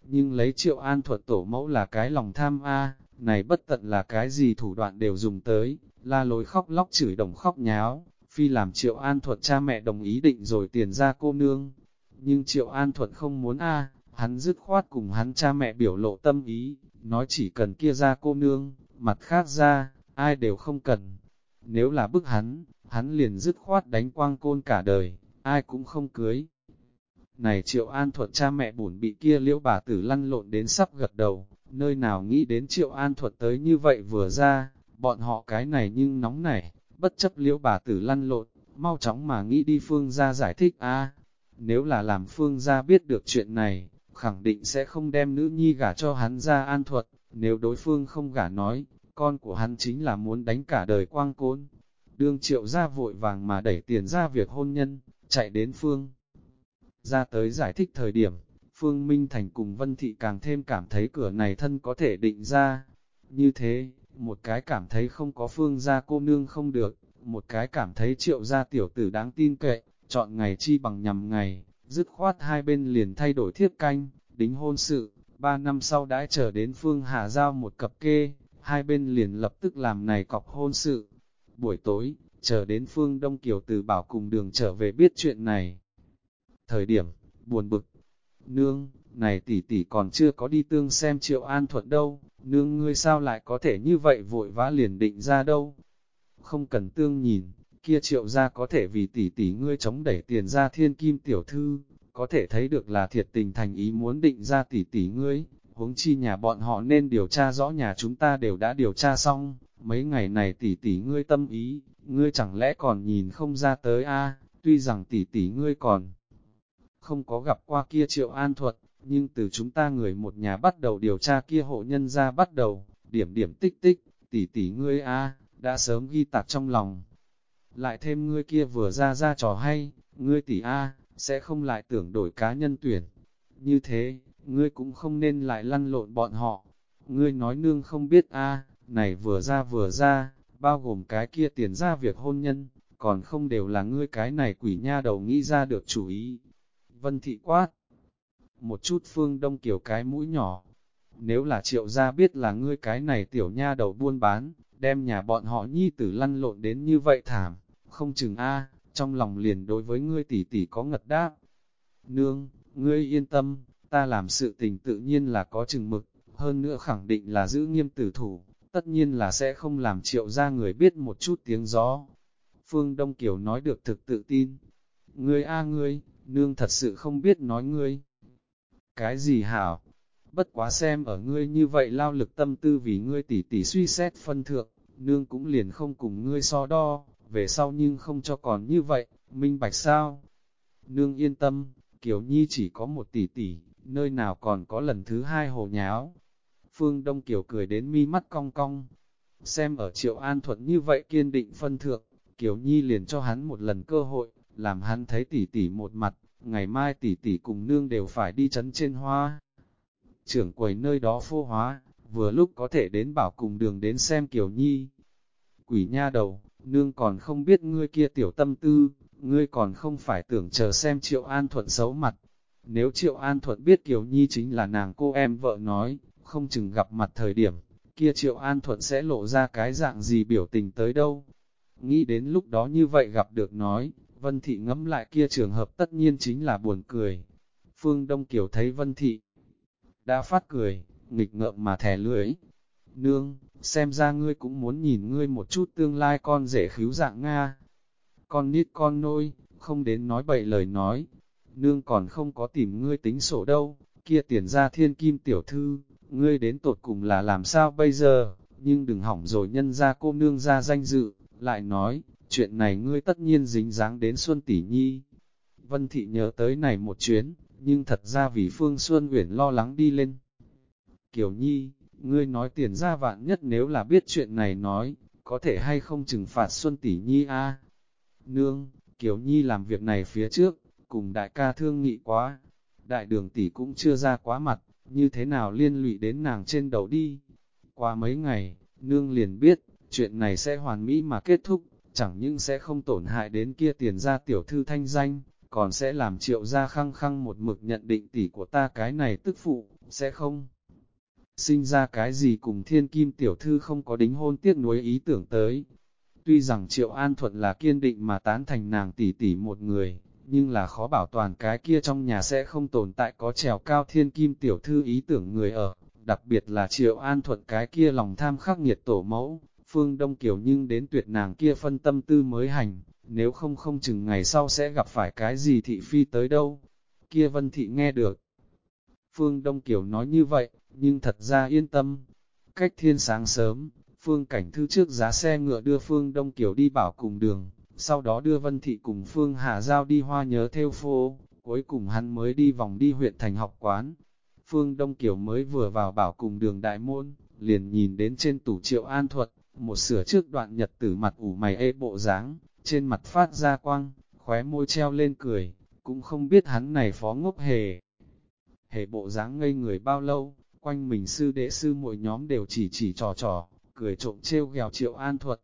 nhưng lấy Triệu An Thuật tổ mẫu là cái lòng tham A, này bất tận là cái gì thủ đoạn đều dùng tới, la lối khóc lóc chửi đồng khóc nháo, phi làm Triệu An Thuật cha mẹ đồng ý định rồi tiền ra cô nương. Nhưng Triệu An Thuật không muốn a hắn dứt khoát cùng hắn cha mẹ biểu lộ tâm ý, nói chỉ cần kia ra cô nương, mặt khác ra, ai đều không cần. Nếu là bức hắn, hắn liền dứt khoát đánh quang côn cả đời, ai cũng không cưới. Này Triệu An Thuật cha mẹ bổn bị kia liễu bà tử lăn lộn đến sắp gật đầu, nơi nào nghĩ đến Triệu An Thuật tới như vậy vừa ra, bọn họ cái này nhưng nóng nảy, bất chấp liễu bà tử lăn lộn, mau chóng mà nghĩ đi phương ra giải thích a Nếu là làm phương ra biết được chuyện này, khẳng định sẽ không đem nữ nhi gả cho hắn ra an thuật, nếu đối phương không gả nói, con của hắn chính là muốn đánh cả đời quang côn. Đương triệu ra vội vàng mà đẩy tiền ra việc hôn nhân, chạy đến phương. Ra tới giải thích thời điểm, Phương Minh Thành cùng Vân Thị càng thêm cảm thấy cửa này thân có thể định ra. Như thế, một cái cảm thấy không có phương gia cô nương không được, một cái cảm thấy triệu gia tiểu tử đáng tin cậy, chọn ngày chi bằng nhằm ngày, dứt khoát hai bên liền thay đổi thiết canh, đính hôn sự, ba năm sau đãi trở đến phương hà giao một cặp kê, hai bên liền lập tức làm này cọc hôn sự. Buổi tối, chờ đến phương Đông Kiều từ bảo cùng đường trở về biết chuyện này. Thời điểm, buồn bực, nương, này tỷ tỷ còn chưa có đi tương xem triệu an thuận đâu, nương ngươi sao lại có thể như vậy vội vã liền định ra đâu. Không cần tương nhìn, kia triệu ra có thể vì tỷ tỷ ngươi chống đẩy tiền ra thiên kim tiểu thư, có thể thấy được là thiệt tình thành ý muốn định ra tỷ tỷ ngươi, huống chi nhà bọn họ nên điều tra rõ nhà chúng ta đều đã điều tra xong, mấy ngày này tỷ tỷ ngươi tâm ý, ngươi chẳng lẽ còn nhìn không ra tới a tuy rằng tỷ tỷ ngươi còn không có gặp qua kia triệu an thuật, nhưng từ chúng ta người một nhà bắt đầu điều tra kia hộ nhân ra bắt đầu, điểm điểm tích tích, tỷ tỷ ngươi a đã sớm ghi tạc trong lòng. Lại thêm ngươi kia vừa ra ra trò hay, ngươi tỷ a sẽ không lại tưởng đổi cá nhân tuyển. Như thế, ngươi cũng không nên lại lăn lộn bọn họ. Ngươi nói nương không biết a này vừa ra vừa ra, bao gồm cái kia tiền ra việc hôn nhân, còn không đều là ngươi cái này quỷ nha đầu nghĩ ra được chủ ý. Vân thị quát, một chút phương đông kiểu cái mũi nhỏ. Nếu là triệu gia biết là ngươi cái này tiểu nha đầu buôn bán, đem nhà bọn họ nhi tử lăn lộn đến như vậy thảm, không chừng a trong lòng liền đối với ngươi tỷ tỷ có ngật đáp. Nương, ngươi yên tâm, ta làm sự tình tự nhiên là có chừng mực, hơn nữa khẳng định là giữ nghiêm tử thủ, tất nhiên là sẽ không làm triệu ra người biết một chút tiếng gió. Phương Đông Kiều nói được thực tự tin. Ngươi a ngươi, nương thật sự không biết nói ngươi. Cái gì hảo? Bất quá xem ở ngươi như vậy lao lực tâm tư vì ngươi tỉ tỉ suy xét phân thượng, nương cũng liền không cùng ngươi so đo, về sau nhưng không cho còn như vậy, minh bạch sao? Nương yên tâm, Kiều Nhi chỉ có một tỷ tỷ, nơi nào còn có lần thứ hai hồ nháo. Phương Đông Kiều cười đến mi mắt cong cong, xem ở Triệu An Thuận như vậy kiên định phân thượng, Kiều Nhi liền cho hắn một lần cơ hội, làm hắn thấy tỷ tỷ một mặt, ngày mai tỷ tỷ cùng nương đều phải đi chấn trên hoa. Trưởng quầy nơi đó phô hóa, vừa lúc có thể đến bảo cùng đường đến xem Kiều Nhi. Quỷ nha đầu, nương còn không biết ngươi kia tiểu tâm tư, ngươi còn không phải tưởng chờ xem Triệu An Thuận xấu mặt. Nếu Triệu An Thuận biết Kiều Nhi chính là nàng cô em vợ nói, không chừng gặp mặt thời điểm, kia Triệu An Thuận sẽ lộ ra cái dạng gì biểu tình tới đâu. Nghĩ đến lúc đó như vậy gặp được nói, Vân Thị ngẫm lại kia trường hợp tất nhiên chính là buồn cười. Phương Đông Kiều thấy Vân Thị đã phát cười, nghịch ngợm mà thẻ lưỡi. Nương, xem ra ngươi cũng muốn nhìn ngươi một chút tương lai con rể khíu dạng Nga. Con nít con nôi, không đến nói bậy lời nói. Nương còn không có tìm ngươi tính sổ đâu, kia tiền ra thiên kim tiểu thư, ngươi đến tột cùng là làm sao bây giờ, nhưng đừng hỏng rồi nhân ra cô nương ra danh dự, lại nói, chuyện này ngươi tất nhiên dính dáng đến Xuân Tỷ Nhi. Vân Thị nhớ tới này một chuyến, nhưng thật ra vì Phương Xuân Uyển lo lắng đi lên. Kiều Nhi, ngươi nói tiền ra vạn nhất nếu là biết chuyện này nói, có thể hay không trừng phạt Xuân Tỷ Nhi a Nương, Kiều Nhi làm việc này phía trước, cùng đại ca thương nghị quá. đại đường tỷ cũng chưa ra quá mặt, như thế nào liên lụy đến nàng trên đầu đi. Qua mấy ngày, nương liền biết, chuyện này sẽ hoàn mỹ mà kết thúc, chẳng những sẽ không tổn hại đến kia tiền ra tiểu thư thanh danh, còn sẽ làm triệu ra khăng khăng một mực nhận định tỷ của ta cái này tức phụ, sẽ không sinh ra cái gì cùng thiên kim tiểu thư không có đính hôn tiếc nuối ý tưởng tới. Tuy rằng triệu an thuận là kiên định mà tán thành nàng tỷ tỷ một người, nhưng là khó bảo toàn cái kia trong nhà sẽ không tồn tại có trèo cao thiên kim tiểu thư ý tưởng người ở, đặc biệt là triệu an thuận cái kia lòng tham khắc nghiệt tổ mẫu, phương đông Kiều nhưng đến tuyệt nàng kia phân tâm tư mới hành, nếu không không chừng ngày sau sẽ gặp phải cái gì thị phi tới đâu. Kia vân thị nghe được. Phương Đông Kiều nói như vậy, nhưng thật ra yên tâm. Cách thiên sáng sớm, Phương Cảnh Thư trước giá xe ngựa đưa Phương Đông Kiều đi bảo cùng đường, sau đó đưa Vân Thị cùng Phương Hà Giao đi hoa nhớ theo phố, cuối cùng hắn mới đi vòng đi huyện thành học quán. Phương Đông Kiều mới vừa vào bảo cùng đường đại môn, liền nhìn đến trên tủ triệu an thuật, một sửa trước đoạn nhật tử mặt ủ mày ê bộ dáng trên mặt phát ra quang, khóe môi treo lên cười, cũng không biết hắn này phó ngốc hề. Hề bộ dáng ngây người bao lâu, quanh mình sư đệ sư mỗi nhóm đều chỉ chỉ trò trò, cười trộm trêu ghèo triệu an thuật.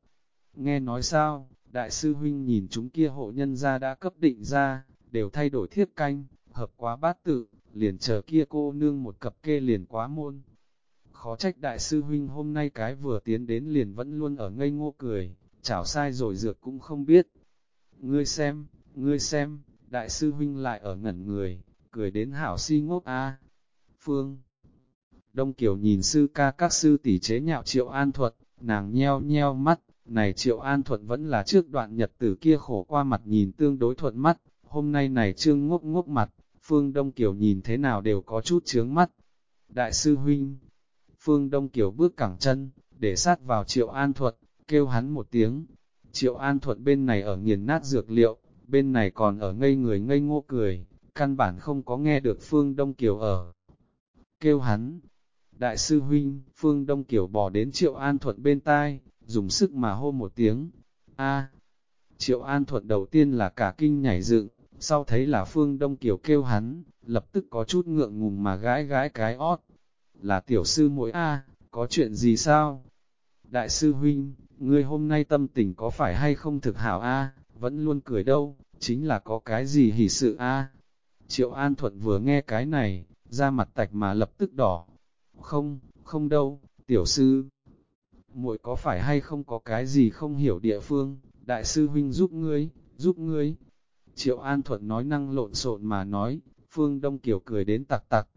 Nghe nói sao, đại sư huynh nhìn chúng kia hộ nhân ra đã cấp định ra, đều thay đổi thiết canh, hợp quá bát tự, liền chờ kia cô nương một cặp kê liền quá môn. Khó trách đại sư huynh hôm nay cái vừa tiến đến liền vẫn luôn ở ngây ngô cười, chảo sai rồi dược cũng không biết. Ngươi xem, ngươi xem, đại sư huynh lại ở ngẩn người, cười đến hảo si ngốc a. Phương Đông Kiều nhìn sư ca các sư tỷ chế nhạo triệu an thuật, nàng nheo nheo mắt, này triệu an thuật vẫn là trước đoạn nhật tử kia khổ qua mặt nhìn tương đối thuận mắt, hôm nay này trương ngốc ngốc mặt, Phương Đông Kiều nhìn thế nào đều có chút chướng mắt. Đại sư huynh, Phương Đông Kiều bước cẳng chân, để sát vào triệu an thuật, kêu hắn một tiếng. Triệu an thuật bên này ở nghiền nát dược liệu, bên này còn ở ngây người ngây ngô cười, căn bản không có nghe được Phương Đông Kiều ở. Kêu hắn, đại sư huynh, Phương Đông Kiều bò đến Triệu An Thuận bên tai, dùng sức mà hô một tiếng, a Triệu An Thuận đầu tiên là cả kinh nhảy dựng, sau thấy là Phương Đông Kiều kêu hắn, lập tức có chút ngượng ngùng mà gái gái cái ót. Là tiểu sư muội a có chuyện gì sao? Đại sư huynh, ngươi hôm nay tâm tình có phải hay không thực hảo a vẫn luôn cười đâu, chính là có cái gì hỉ sự a Triệu An Thuận vừa nghe cái này, ra mặt tạch mà lập tức đỏ. Không, không đâu, tiểu sư. muội có phải hay không có cái gì không hiểu địa phương, đại sư huynh giúp ngươi, giúp ngươi. Triệu An Thuận nói năng lộn xộn mà nói, Phương Đông Kiều cười đến tặc tặc.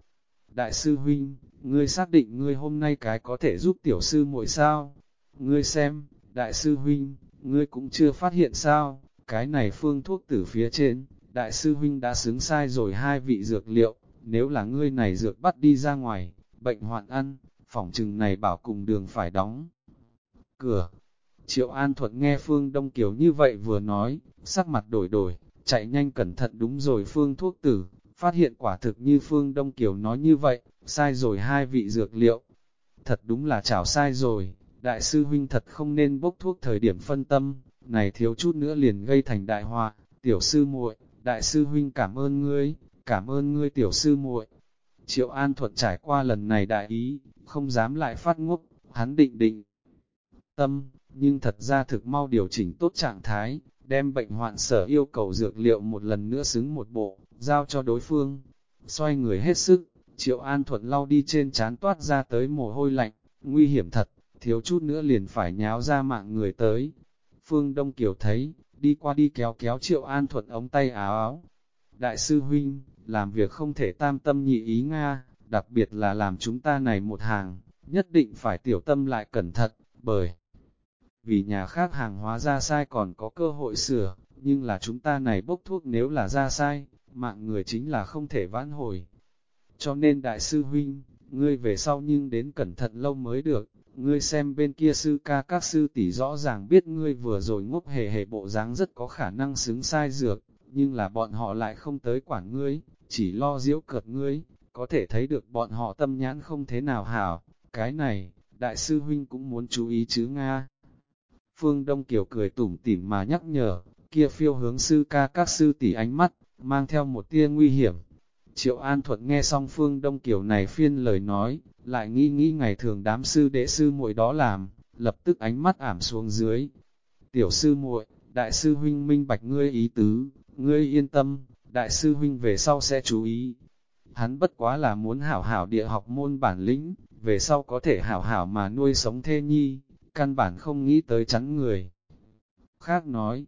Đại sư huynh, ngươi xác định ngươi hôm nay cái có thể giúp tiểu sư muội sao? Ngươi xem, đại sư huynh, ngươi cũng chưa phát hiện sao, cái này phương thuốc từ phía trên, đại sư huynh đã xứng sai rồi hai vị dược liệu, nếu là ngươi này dược bắt đi ra ngoài, bệnh hoạn ăn, phỏng trừng này bảo cùng đường phải đóng. Cửa, Triệu An Thuận nghe Phương Đông Kiều như vậy vừa nói, sắc mặt đổi đổi, chạy nhanh cẩn thận đúng rồi Phương thuốc tử, phát hiện quả thực như Phương Đông Kiều nói như vậy, sai rồi hai vị dược liệu. Thật đúng là chảo sai rồi, đại sư huynh thật không nên bốc thuốc thời điểm phân tâm, này thiếu chút nữa liền gây thành đại họa, tiểu sư muội, đại sư huynh cảm ơn ngươi, cảm ơn ngươi tiểu sư muội. Triệu An Thuận trải qua lần này đại ý, không dám lại phát ngốc, hắn định định. Tâm, nhưng thật ra thực mau điều chỉnh tốt trạng thái, đem bệnh hoạn sở yêu cầu dược liệu một lần nữa xứng một bộ, giao cho đối phương. Xoay người hết sức, Triệu An Thuận lau đi trên chán toát ra tới mồ hôi lạnh, nguy hiểm thật, thiếu chút nữa liền phải nháo ra mạng người tới. Phương Đông Kiều thấy, đi qua đi kéo kéo Triệu An Thuận ống tay áo áo. Đại sư huynh, làm việc không thể tam tâm nhị ý Nga, đặc biệt là làm chúng ta này một hàng, nhất định phải tiểu tâm lại cẩn thận, bởi vì nhà khác hàng hóa ra sai còn có cơ hội sửa, nhưng là chúng ta này bốc thuốc nếu là ra sai, mạng người chính là không thể vãn hồi. Cho nên đại sư huynh, ngươi về sau nhưng đến cẩn thận lâu mới được, ngươi xem bên kia sư ca các sư tỷ rõ ràng biết ngươi vừa rồi ngốc hề hề bộ dáng rất có khả năng xứng sai dược, nhưng là bọn họ lại không tới quản ngươi, chỉ lo diễu cợt ngươi, có thể thấy được bọn họ tâm nhãn không thế nào hảo, cái này, đại sư huynh cũng muốn chú ý chứ Nga. Phương Đông Kiều cười tủm tỉm mà nhắc nhở, kia phiêu hướng sư ca các sư tỷ ánh mắt, mang theo một tia nguy hiểm. Triệu An Thuận nghe xong Phương Đông Kiều này phiên lời nói, lại nghĩ nghĩ ngày thường đám sư đệ sư muội đó làm, lập tức ánh mắt ảm xuống dưới. Tiểu sư muội, đại sư huynh minh bạch ngươi ý tứ, ngươi yên tâm, đại sư huynh về sau sẽ chú ý. Hắn bất quá là muốn hảo hảo địa học môn bản lĩnh, về sau có thể hảo hảo mà nuôi sống thê nhi, căn bản không nghĩ tới chắn người. Khác nói,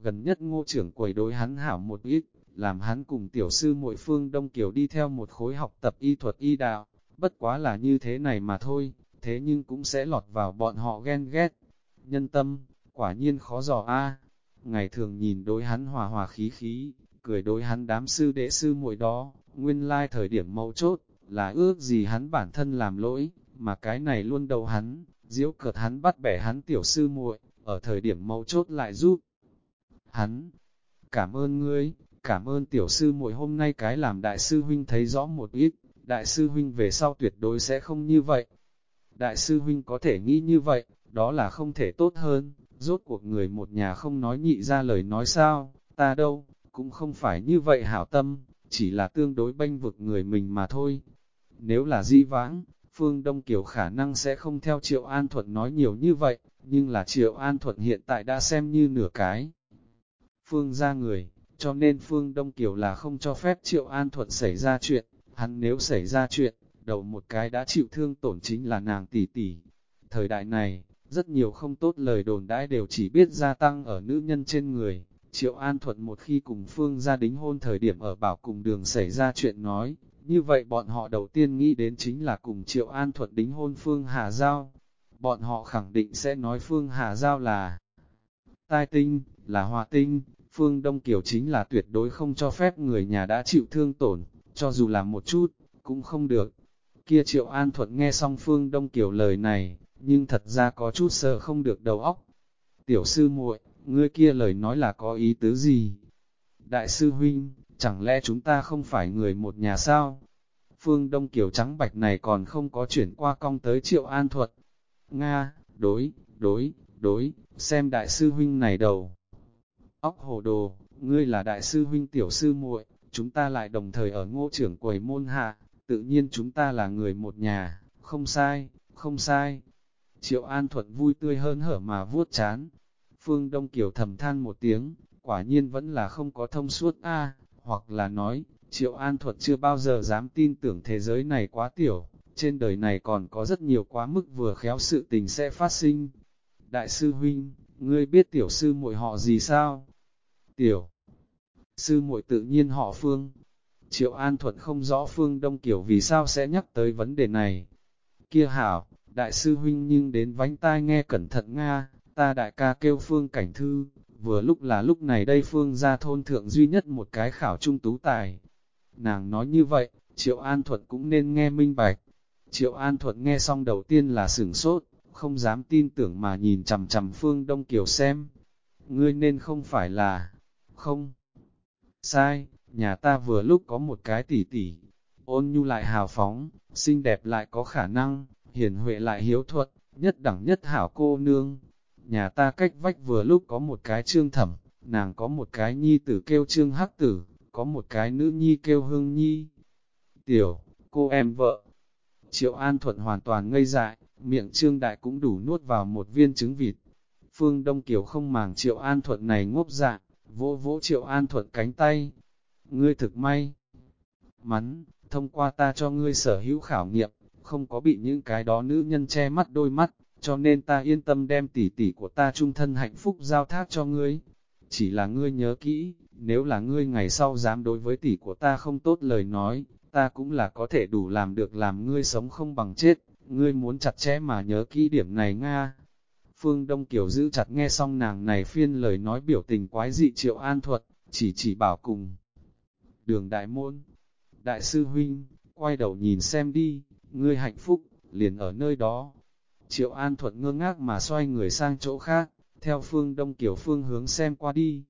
gần nhất ngô trưởng quầy đối hắn hảo một ít, làm hắn cùng tiểu sư muội phương Đông Kiều đi theo một khối học tập y thuật y đạo, bất quá là như thế này mà thôi, thế nhưng cũng sẽ lọt vào bọn họ ghen ghét. Nhân tâm, quả nhiên khó dò a. Ngày thường nhìn đối hắn hòa hòa khí khí, cười đối hắn đám sư đệ sư muội đó, nguyên lai thời điểm mấu chốt, là ước gì hắn bản thân làm lỗi, mà cái này luôn đầu hắn, diễu cợt hắn bắt bẻ hắn tiểu sư muội, ở thời điểm mấu chốt lại giúp hắn. Cảm ơn ngươi, cảm ơn tiểu sư muội hôm nay cái làm đại sư huynh thấy rõ một ít, đại sư huynh về sau tuyệt đối sẽ không như vậy. Đại sư huynh có thể nghĩ như vậy, đó là không thể tốt hơn, rốt cuộc người một nhà không nói nhị ra lời nói sao, ta đâu, cũng không phải như vậy hảo tâm, chỉ là tương đối bênh vực người mình mà thôi. Nếu là di vãng, Phương Đông Kiều khả năng sẽ không theo Triệu An Thuận nói nhiều như vậy, nhưng là Triệu An Thuận hiện tại đã xem như nửa cái. Phương ra người, cho nên Phương Đông Kiều là không cho phép Triệu An Thuận xảy ra chuyện, hắn nếu xảy ra chuyện, đầu một cái đã chịu thương tổn chính là nàng tỷ tỷ. Thời đại này, rất nhiều không tốt lời đồn đãi đều chỉ biết gia tăng ở nữ nhân trên người. Triệu An Thuận một khi cùng Phương gia đính hôn thời điểm ở bảo cùng đường xảy ra chuyện nói, như vậy bọn họ đầu tiên nghĩ đến chính là cùng Triệu An Thuận đính hôn Phương Hà Giao. Bọn họ khẳng định sẽ nói Phương Hà Giao là tai tinh, là hòa tinh, Phương Đông Kiều chính là tuyệt đối không cho phép người nhà đã chịu thương tổn, cho dù là một chút, cũng không được. Kia Triệu An Thuận nghe xong Phương Đông Kiều lời này, nhưng thật ra có chút sợ không được đầu óc. Tiểu sư muội, ngươi kia lời nói là có ý tứ gì? Đại sư huynh, chẳng lẽ chúng ta không phải người một nhà sao? Phương Đông Kiều trắng bạch này còn không có chuyển qua cong tới Triệu An Thuật. Nga, đối, đối, đối, xem đại sư huynh này đầu. Óc hồ đồ, ngươi là đại sư huynh tiểu sư muội, chúng ta lại đồng thời ở ngô trưởng quầy môn hạ, tự nhiên chúng ta là người một nhà, không sai, không sai. Triệu An Thuận vui tươi hơn hở mà vuốt chán. Phương Đông Kiều thầm than một tiếng, quả nhiên vẫn là không có thông suốt a hoặc là nói, Triệu An Thuận chưa bao giờ dám tin tưởng thế giới này quá tiểu, trên đời này còn có rất nhiều quá mức vừa khéo sự tình sẽ phát sinh. Đại sư Huynh, ngươi biết tiểu sư muội họ gì sao? Tiểu sư muội tự nhiên họ Phương. Triệu An Thuận không rõ Phương Đông Kiều vì sao sẽ nhắc tới vấn đề này. Kia hảo, đại sư huynh nhưng đến vánh tai nghe cẩn thận Nga, ta đại ca kêu Phương Cảnh Thư, vừa lúc là lúc này đây Phương ra thôn thượng duy nhất một cái khảo trung tú tài. Nàng nói như vậy, Triệu An Thuận cũng nên nghe minh bạch. Triệu An Thuận nghe xong đầu tiên là sửng sốt, không dám tin tưởng mà nhìn chằm chằm Phương Đông Kiều xem. Ngươi nên không phải là... Không. Sai, nhà ta vừa lúc có một cái tỷ tỷ, ôn nhu lại hào phóng, xinh đẹp lại có khả năng, hiền huệ lại hiếu thuật, nhất đẳng nhất hảo cô nương. Nhà ta cách vách vừa lúc có một cái trương thẩm, nàng có một cái nhi tử kêu trương hắc tử, có một cái nữ nhi kêu hương nhi. Tiểu, cô em vợ. Triệu An Thuận hoàn toàn ngây dại, miệng trương đại cũng đủ nuốt vào một viên trứng vịt. Phương Đông Kiều không màng Triệu An Thuận này ngốc dạng, vô vỗ Triệu An Thuận cánh tay. Ngươi thực may. Mắn, thông qua ta cho ngươi sở hữu khảo nghiệm, không có bị những cái đó nữ nhân che mắt đôi mắt, cho nên ta yên tâm đem tỷ tỷ của ta trung thân hạnh phúc giao thác cho ngươi. Chỉ là ngươi nhớ kỹ, nếu là ngươi ngày sau dám đối với tỷ của ta không tốt lời nói, ta cũng là có thể đủ làm được làm ngươi sống không bằng chết, ngươi muốn chặt chẽ mà nhớ kỹ điểm này Nga. Phương Đông Kiều giữ chặt nghe xong nàng này phiên lời nói biểu tình quái dị triệu an thuật, chỉ chỉ bảo cùng. Đường đại môn, đại sư huynh, quay đầu nhìn xem đi, ngươi hạnh phúc, liền ở nơi đó. Triệu An Thuật ngơ ngác mà xoay người sang chỗ khác, theo phương đông Kiều phương hướng xem qua đi.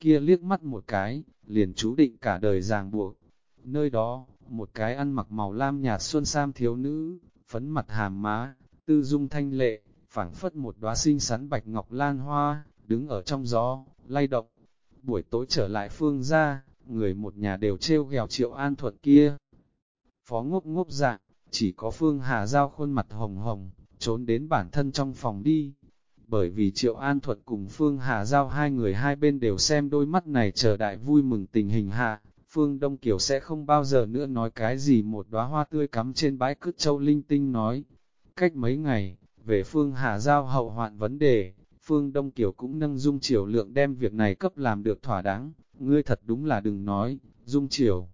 Kia liếc mắt một cái, liền chú định cả đời ràng buộc. Nơi đó, một cái ăn mặc màu lam nhạt xuân sam thiếu nữ, phấn mặt hàm má, tư dung thanh lệ, phảng phất một đóa xinh xắn bạch ngọc lan hoa, đứng ở trong gió, lay động. Buổi tối trở lại phương ra, người một nhà đều trêu ghèo triệu an thuận kia. Phó ngốc ngốc dạng, chỉ có Phương Hà Giao khuôn mặt hồng hồng, trốn đến bản thân trong phòng đi. Bởi vì Triệu An Thuận cùng Phương Hà Giao hai người hai bên đều xem đôi mắt này chờ đại vui mừng tình hình hạ, Phương Đông Kiều sẽ không bao giờ nữa nói cái gì một đóa hoa tươi cắm trên bãi cứt châu linh tinh nói. Cách mấy ngày, về Phương Hà Giao hậu hoạn vấn đề, Phương Đông Kiều cũng nâng Dung Triều lượng đem việc này cấp làm được thỏa đáng, ngươi thật đúng là đừng nói, Dung Triều.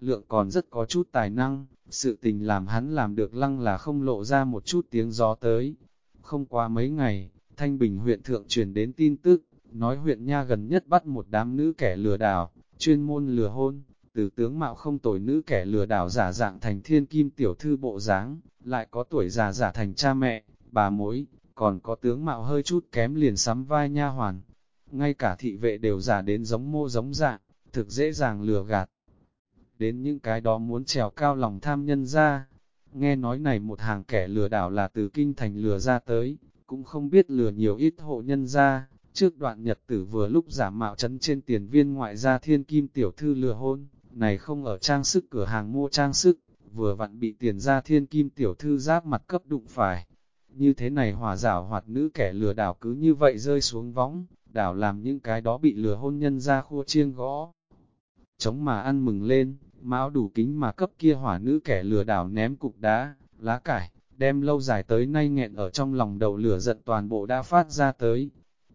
Lượng còn rất có chút tài năng, sự tình làm hắn làm được lăng là không lộ ra một chút tiếng gió tới. Không qua mấy ngày, Thanh Bình huyện thượng truyền đến tin tức, nói huyện Nha gần nhất bắt một đám nữ kẻ lừa đảo, chuyên môn lừa hôn, từ tướng mạo không tồi nữ kẻ lừa đảo giả dạng thành thiên kim tiểu thư bộ dáng, lại có tuổi già giả thành cha mẹ, bà mối, còn có tướng mạo hơi chút kém liền sắm vai nha hoàn. Ngay cả thị vệ đều giả đến giống mô giống dạng, thực dễ dàng lừa gạt. Đến những cái đó muốn trèo cao lòng tham nhân ra. Nghe nói này một hàng kẻ lừa đảo là từ kinh thành lừa ra tới, cũng không biết lừa nhiều ít hộ nhân ra. Trước đoạn nhật tử vừa lúc giả mạo chấn trên tiền viên ngoại gia thiên kim tiểu thư lừa hôn, này không ở trang sức cửa hàng mua trang sức, vừa vặn bị tiền ra thiên kim tiểu thư giáp mặt cấp đụng phải. Như thế này hòa giảo hoạt nữ kẻ lừa đảo cứ như vậy rơi xuống võng, đảo làm những cái đó bị lừa hôn nhân ra khua chiêng gõ. Chống mà ăn mừng lên, mão đủ kính mà cấp kia hỏa nữ kẻ lừa đảo ném cục đá, lá cải, đem lâu dài tới nay nghẹn ở trong lòng đầu lửa giận toàn bộ đã phát ra tới.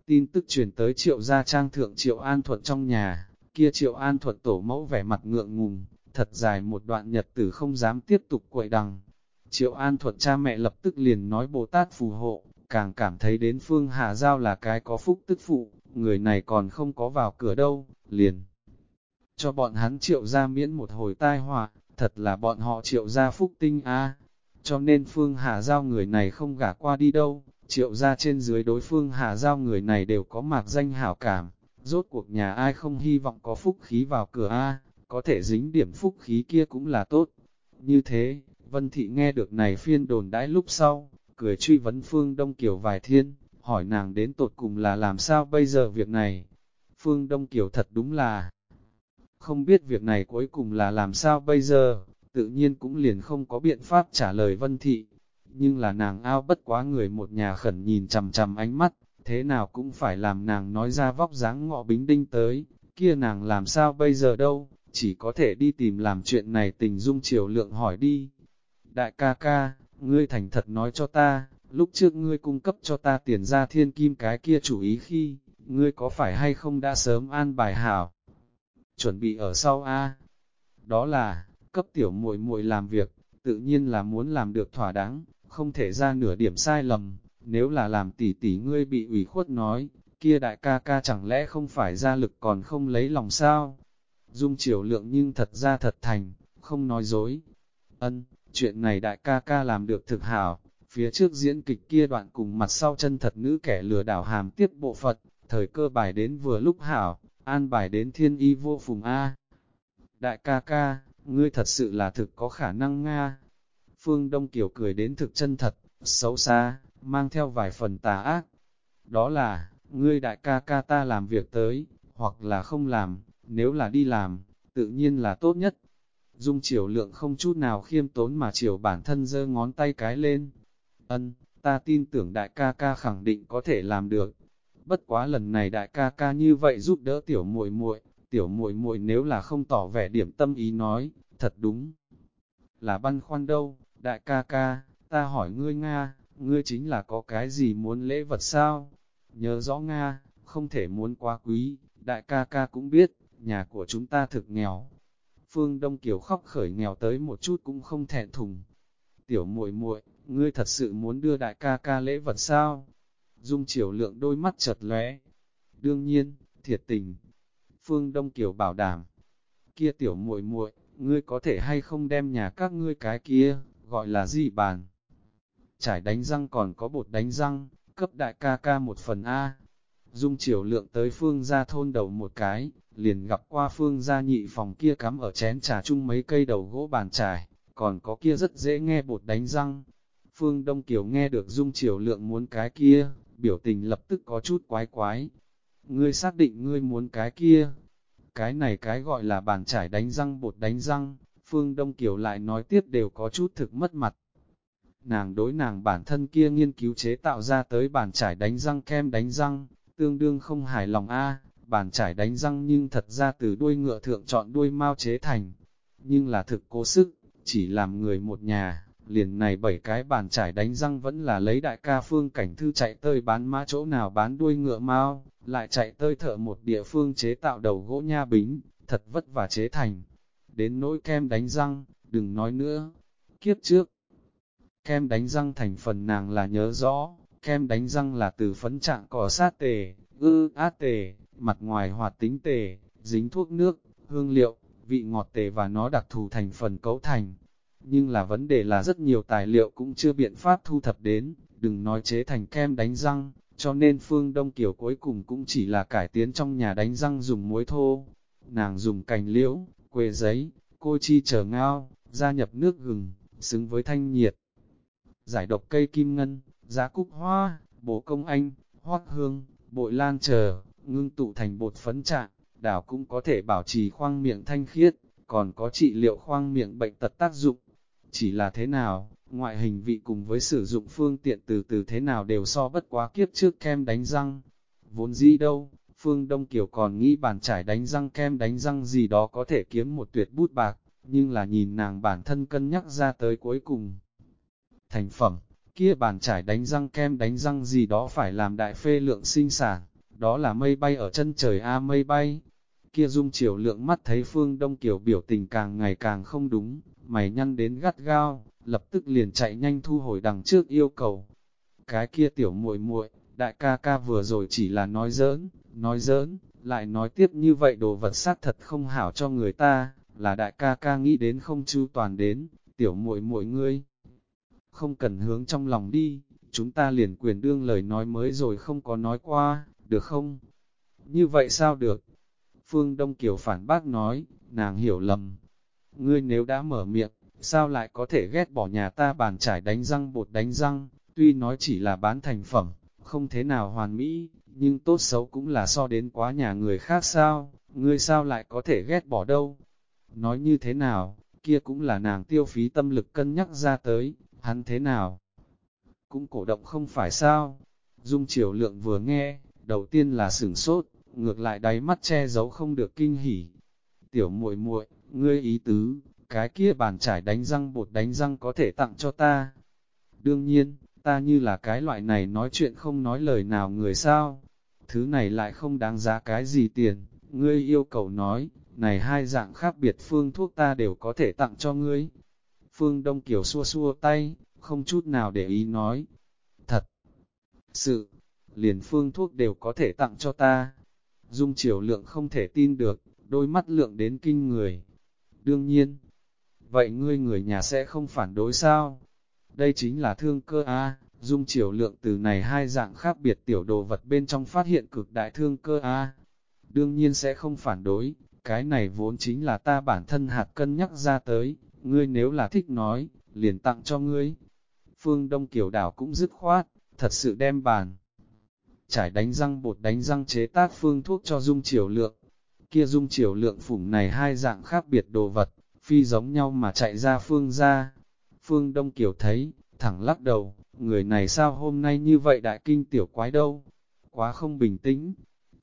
Tin tức truyền tới triệu gia trang thượng triệu an thuận trong nhà, kia triệu an thuật tổ mẫu vẻ mặt ngượng ngùng, thật dài một đoạn nhật tử không dám tiếp tục quậy đằng. Triệu an thuật cha mẹ lập tức liền nói Bồ Tát phù hộ, càng cảm thấy đến phương Hà Giao là cái có phúc tức phụ, người này còn không có vào cửa đâu, liền. Cho bọn hắn triệu ra miễn một hồi tai họa, thật là bọn họ triệu ra phúc tinh a Cho nên phương Hà Giao người này không gả qua đi đâu, triệu ra trên dưới đối phương Hà Giao người này đều có mạc danh hảo cảm. Rốt cuộc nhà ai không hy vọng có phúc khí vào cửa A, có thể dính điểm phúc khí kia cũng là tốt. Như thế, Vân Thị nghe được này phiên đồn đãi lúc sau, cười truy vấn Phương Đông Kiều vài thiên, hỏi nàng đến tột cùng là làm sao bây giờ việc này. Phương Đông Kiều thật đúng là không biết việc này cuối cùng là làm sao bây giờ, tự nhiên cũng liền không có biện pháp trả lời Vân Thị. Nhưng là nàng ao bất quá người một nhà khẩn nhìn chằm chằm ánh mắt, thế nào cũng phải làm nàng nói ra vóc dáng ngọ bính đinh tới, kia nàng làm sao bây giờ đâu, chỉ có thể đi tìm làm chuyện này tình dung chiều lượng hỏi đi. Đại ca ca, ngươi thành thật nói cho ta, lúc trước ngươi cung cấp cho ta tiền ra thiên kim cái kia chủ ý khi, ngươi có phải hay không đã sớm an bài hảo? Chuẩn bị ở sau A. Đó là, cấp tiểu muội muội làm việc, tự nhiên là muốn làm được thỏa đáng, không thể ra nửa điểm sai lầm. Nếu là làm tỷ tỷ ngươi bị ủy khuất nói, kia đại ca ca chẳng lẽ không phải ra lực còn không lấy lòng sao? Dung chiều lượng nhưng thật ra thật thành, không nói dối. Ân, chuyện này đại ca ca làm được thực hảo, phía trước diễn kịch kia đoạn cùng mặt sau chân thật nữ kẻ lừa đảo hàm tiếp bộ Phật, thời cơ bài đến vừa lúc hảo, an bài đến thiên y vô phùng A. Đại ca ca, ngươi thật sự là thực có khả năng Nga. Phương Đông Kiều cười đến thực chân thật, xấu xa, mang theo vài phần tà ác. Đó là, ngươi đại ca ca ta làm việc tới, hoặc là không làm, nếu là đi làm, tự nhiên là tốt nhất. Dung chiều lượng không chút nào khiêm tốn mà chiều bản thân giơ ngón tay cái lên. Ân, ta tin tưởng đại ca ca khẳng định có thể làm được. Bất quá lần này đại ca ca như vậy giúp đỡ tiểu muội muội, tiểu muội muội nếu là không tỏ vẻ điểm tâm ý nói, thật đúng. Là băn khoăn đâu, đại ca ca, ta hỏi ngươi Nga, ngươi chính là có cái gì muốn lễ vật sao? Nhớ rõ Nga, không thể muốn quá quý, đại ca ca cũng biết, nhà của chúng ta thực nghèo. Phương Đông Kiều khóc khởi nghèo tới một chút cũng không thẹn thùng. Tiểu muội muội, ngươi thật sự muốn đưa đại ca ca lễ vật sao? Dung chiều lượng đôi mắt chật lóe. Đương nhiên, thiệt tình. Phương Đông Kiều bảo đảm. Kia tiểu muội muội, ngươi có thể hay không đem nhà các ngươi cái kia, gọi là gì bàn? Trải đánh răng còn có bột đánh răng, cấp đại ca ca một phần A. Dung chiều lượng tới phương gia thôn đầu một cái, liền gặp qua phương gia nhị phòng kia cắm ở chén trà chung mấy cây đầu gỗ bàn trải, còn có kia rất dễ nghe bột đánh răng. Phương Đông Kiều nghe được Dung chiều lượng muốn cái kia, biểu tình lập tức có chút quái quái. Ngươi xác định ngươi muốn cái kia. cái này cái gọi là bàn trải đánh răng bột đánh răng, Phương Đông Kiều lại nói tiếp đều có chút thực mất mặt. Nàng đối nàng bản thân kia nghiên cứu chế tạo ra tới bàn trải đánh răng kem đánh răng, tương đương không hài lòng a bàn trải đánh răng nhưng thật ra từ đuôi ngựa thượng chọn đuôi mao chế thành, nhưng là thực cố sức, chỉ làm người một nhà, liền này bảy cái bàn trải đánh răng vẫn là lấy đại ca phương cảnh thư chạy tơi bán mã chỗ nào bán đuôi ngựa mao lại chạy tơi thợ một địa phương chế tạo đầu gỗ nha bính, thật vất vả chế thành. Đến nỗi kem đánh răng, đừng nói nữa, kiếp trước. Kem đánh răng thành phần nàng là nhớ rõ, kem đánh răng là từ phấn trạng cỏ sát tề, ư át tề, mặt ngoài hoạt tính tề, dính thuốc nước, hương liệu, vị ngọt tề và nó đặc thù thành phần cấu thành, nhưng là vấn đề là rất nhiều tài liệu cũng chưa biện pháp thu thập đến, đừng nói chế thành kem đánh răng, cho nên phương Đông kiểu cuối cùng cũng chỉ là cải tiến trong nhà đánh răng dùng muối thô. Nàng dùng cành liễu, quê giấy, cô chi chờ ngao, gia nhập nước gừng, xứng với thanh nhiệt. Giải độc cây kim ngân, giá cúc hoa, bổ công anh, hoác hương, bội lan chờ, ngưng tụ thành bột phấn trạng, đảo cũng có thể bảo trì khoang miệng thanh khiết, còn có trị liệu khoang miệng bệnh tật tác dụng. Chỉ là thế nào, ngoại hình vị cùng với sử dụng phương tiện từ từ thế nào đều so bất quá kiếp trước kem đánh răng. Vốn dĩ đâu, Phương Đông Kiều còn nghĩ bàn trải đánh răng kem đánh răng gì đó có thể kiếm một tuyệt bút bạc, nhưng là nhìn nàng bản thân cân nhắc ra tới cuối cùng. Thành phẩm, kia bàn trải đánh răng kem đánh răng gì đó phải làm đại phê lượng sinh sản, đó là mây bay ở chân trời A mây bay. Kia dung chiều lượng mắt thấy Phương Đông kiểu biểu tình càng ngày càng không đúng, mày nhăn đến gắt gao, lập tức liền chạy nhanh thu hồi đằng trước yêu cầu. Cái kia tiểu muội muội, đại ca ca vừa rồi chỉ là nói giỡn, nói giỡn, lại nói tiếp như vậy đồ vật sát thật không hảo cho người ta, là đại ca ca nghĩ đến không chu toàn đến, tiểu muội muội ngươi. Không cần hướng trong lòng đi, chúng ta liền quyền đương lời nói mới rồi không có nói qua, được không? Như vậy sao được? Phương Đông Kiều phản bác nói, nàng hiểu lầm, ngươi nếu đã mở miệng, sao lại có thể ghét bỏ nhà ta bàn trải đánh răng bột đánh răng, tuy nói chỉ là bán thành phẩm, không thế nào hoàn mỹ, nhưng tốt xấu cũng là so đến quá nhà người khác sao, ngươi sao lại có thể ghét bỏ đâu. Nói như thế nào, kia cũng là nàng tiêu phí tâm lực cân nhắc ra tới, hắn thế nào? Cũng cổ động không phải sao? Dung triều lượng vừa nghe, đầu tiên là sửng sốt, ngược lại đáy mắt che giấu không được kinh hỉ. Tiểu muội muội, ngươi ý tứ, cái kia bàn trải đánh răng bột đánh răng có thể tặng cho ta. Đương nhiên, ta như là cái loại này nói chuyện không nói lời nào người sao. Thứ này lại không đáng giá cái gì tiền, ngươi yêu cầu nói, này hai dạng khác biệt phương thuốc ta đều có thể tặng cho ngươi. Phương Đông Kiều xua xua tay, không chút nào để ý nói. Thật! Sự! Liền phương thuốc đều có thể tặng cho ta. Dung chiều lượng không thể tin được, đôi mắt lượng đến kinh người. Đương nhiên, vậy ngươi người nhà sẽ không phản đối sao? Đây chính là thương cơ A, dung chiều lượng từ này hai dạng khác biệt tiểu đồ vật bên trong phát hiện cực đại thương cơ A. Đương nhiên sẽ không phản đối, cái này vốn chính là ta bản thân hạt cân nhắc ra tới, ngươi nếu là thích nói, liền tặng cho ngươi. Phương Đông Kiều Đảo cũng dứt khoát, thật sự đem bàn. Trải đánh răng bột đánh răng chế tác phương thuốc cho dung chiều lượng, kia dung chiều lượng phủng này hai dạng khác biệt đồ vật, phi giống nhau mà chạy ra phương ra. Phương Đông Kiều thấy, thẳng lắc đầu, người này sao hôm nay như vậy đại kinh tiểu quái đâu, quá không bình tĩnh.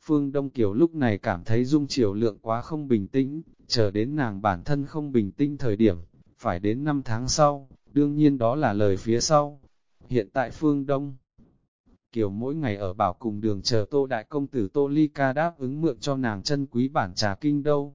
Phương Đông Kiều lúc này cảm thấy dung chiều lượng quá không bình tĩnh, chờ đến nàng bản thân không bình tĩnh thời điểm, phải đến 5 tháng sau, đương nhiên đó là lời phía sau. Hiện tại Phương Đông Kiều mỗi ngày ở bảo cùng đường chờ tô đại công tử tô ly ca đáp ứng mượn cho nàng chân quý bản trà kinh đâu.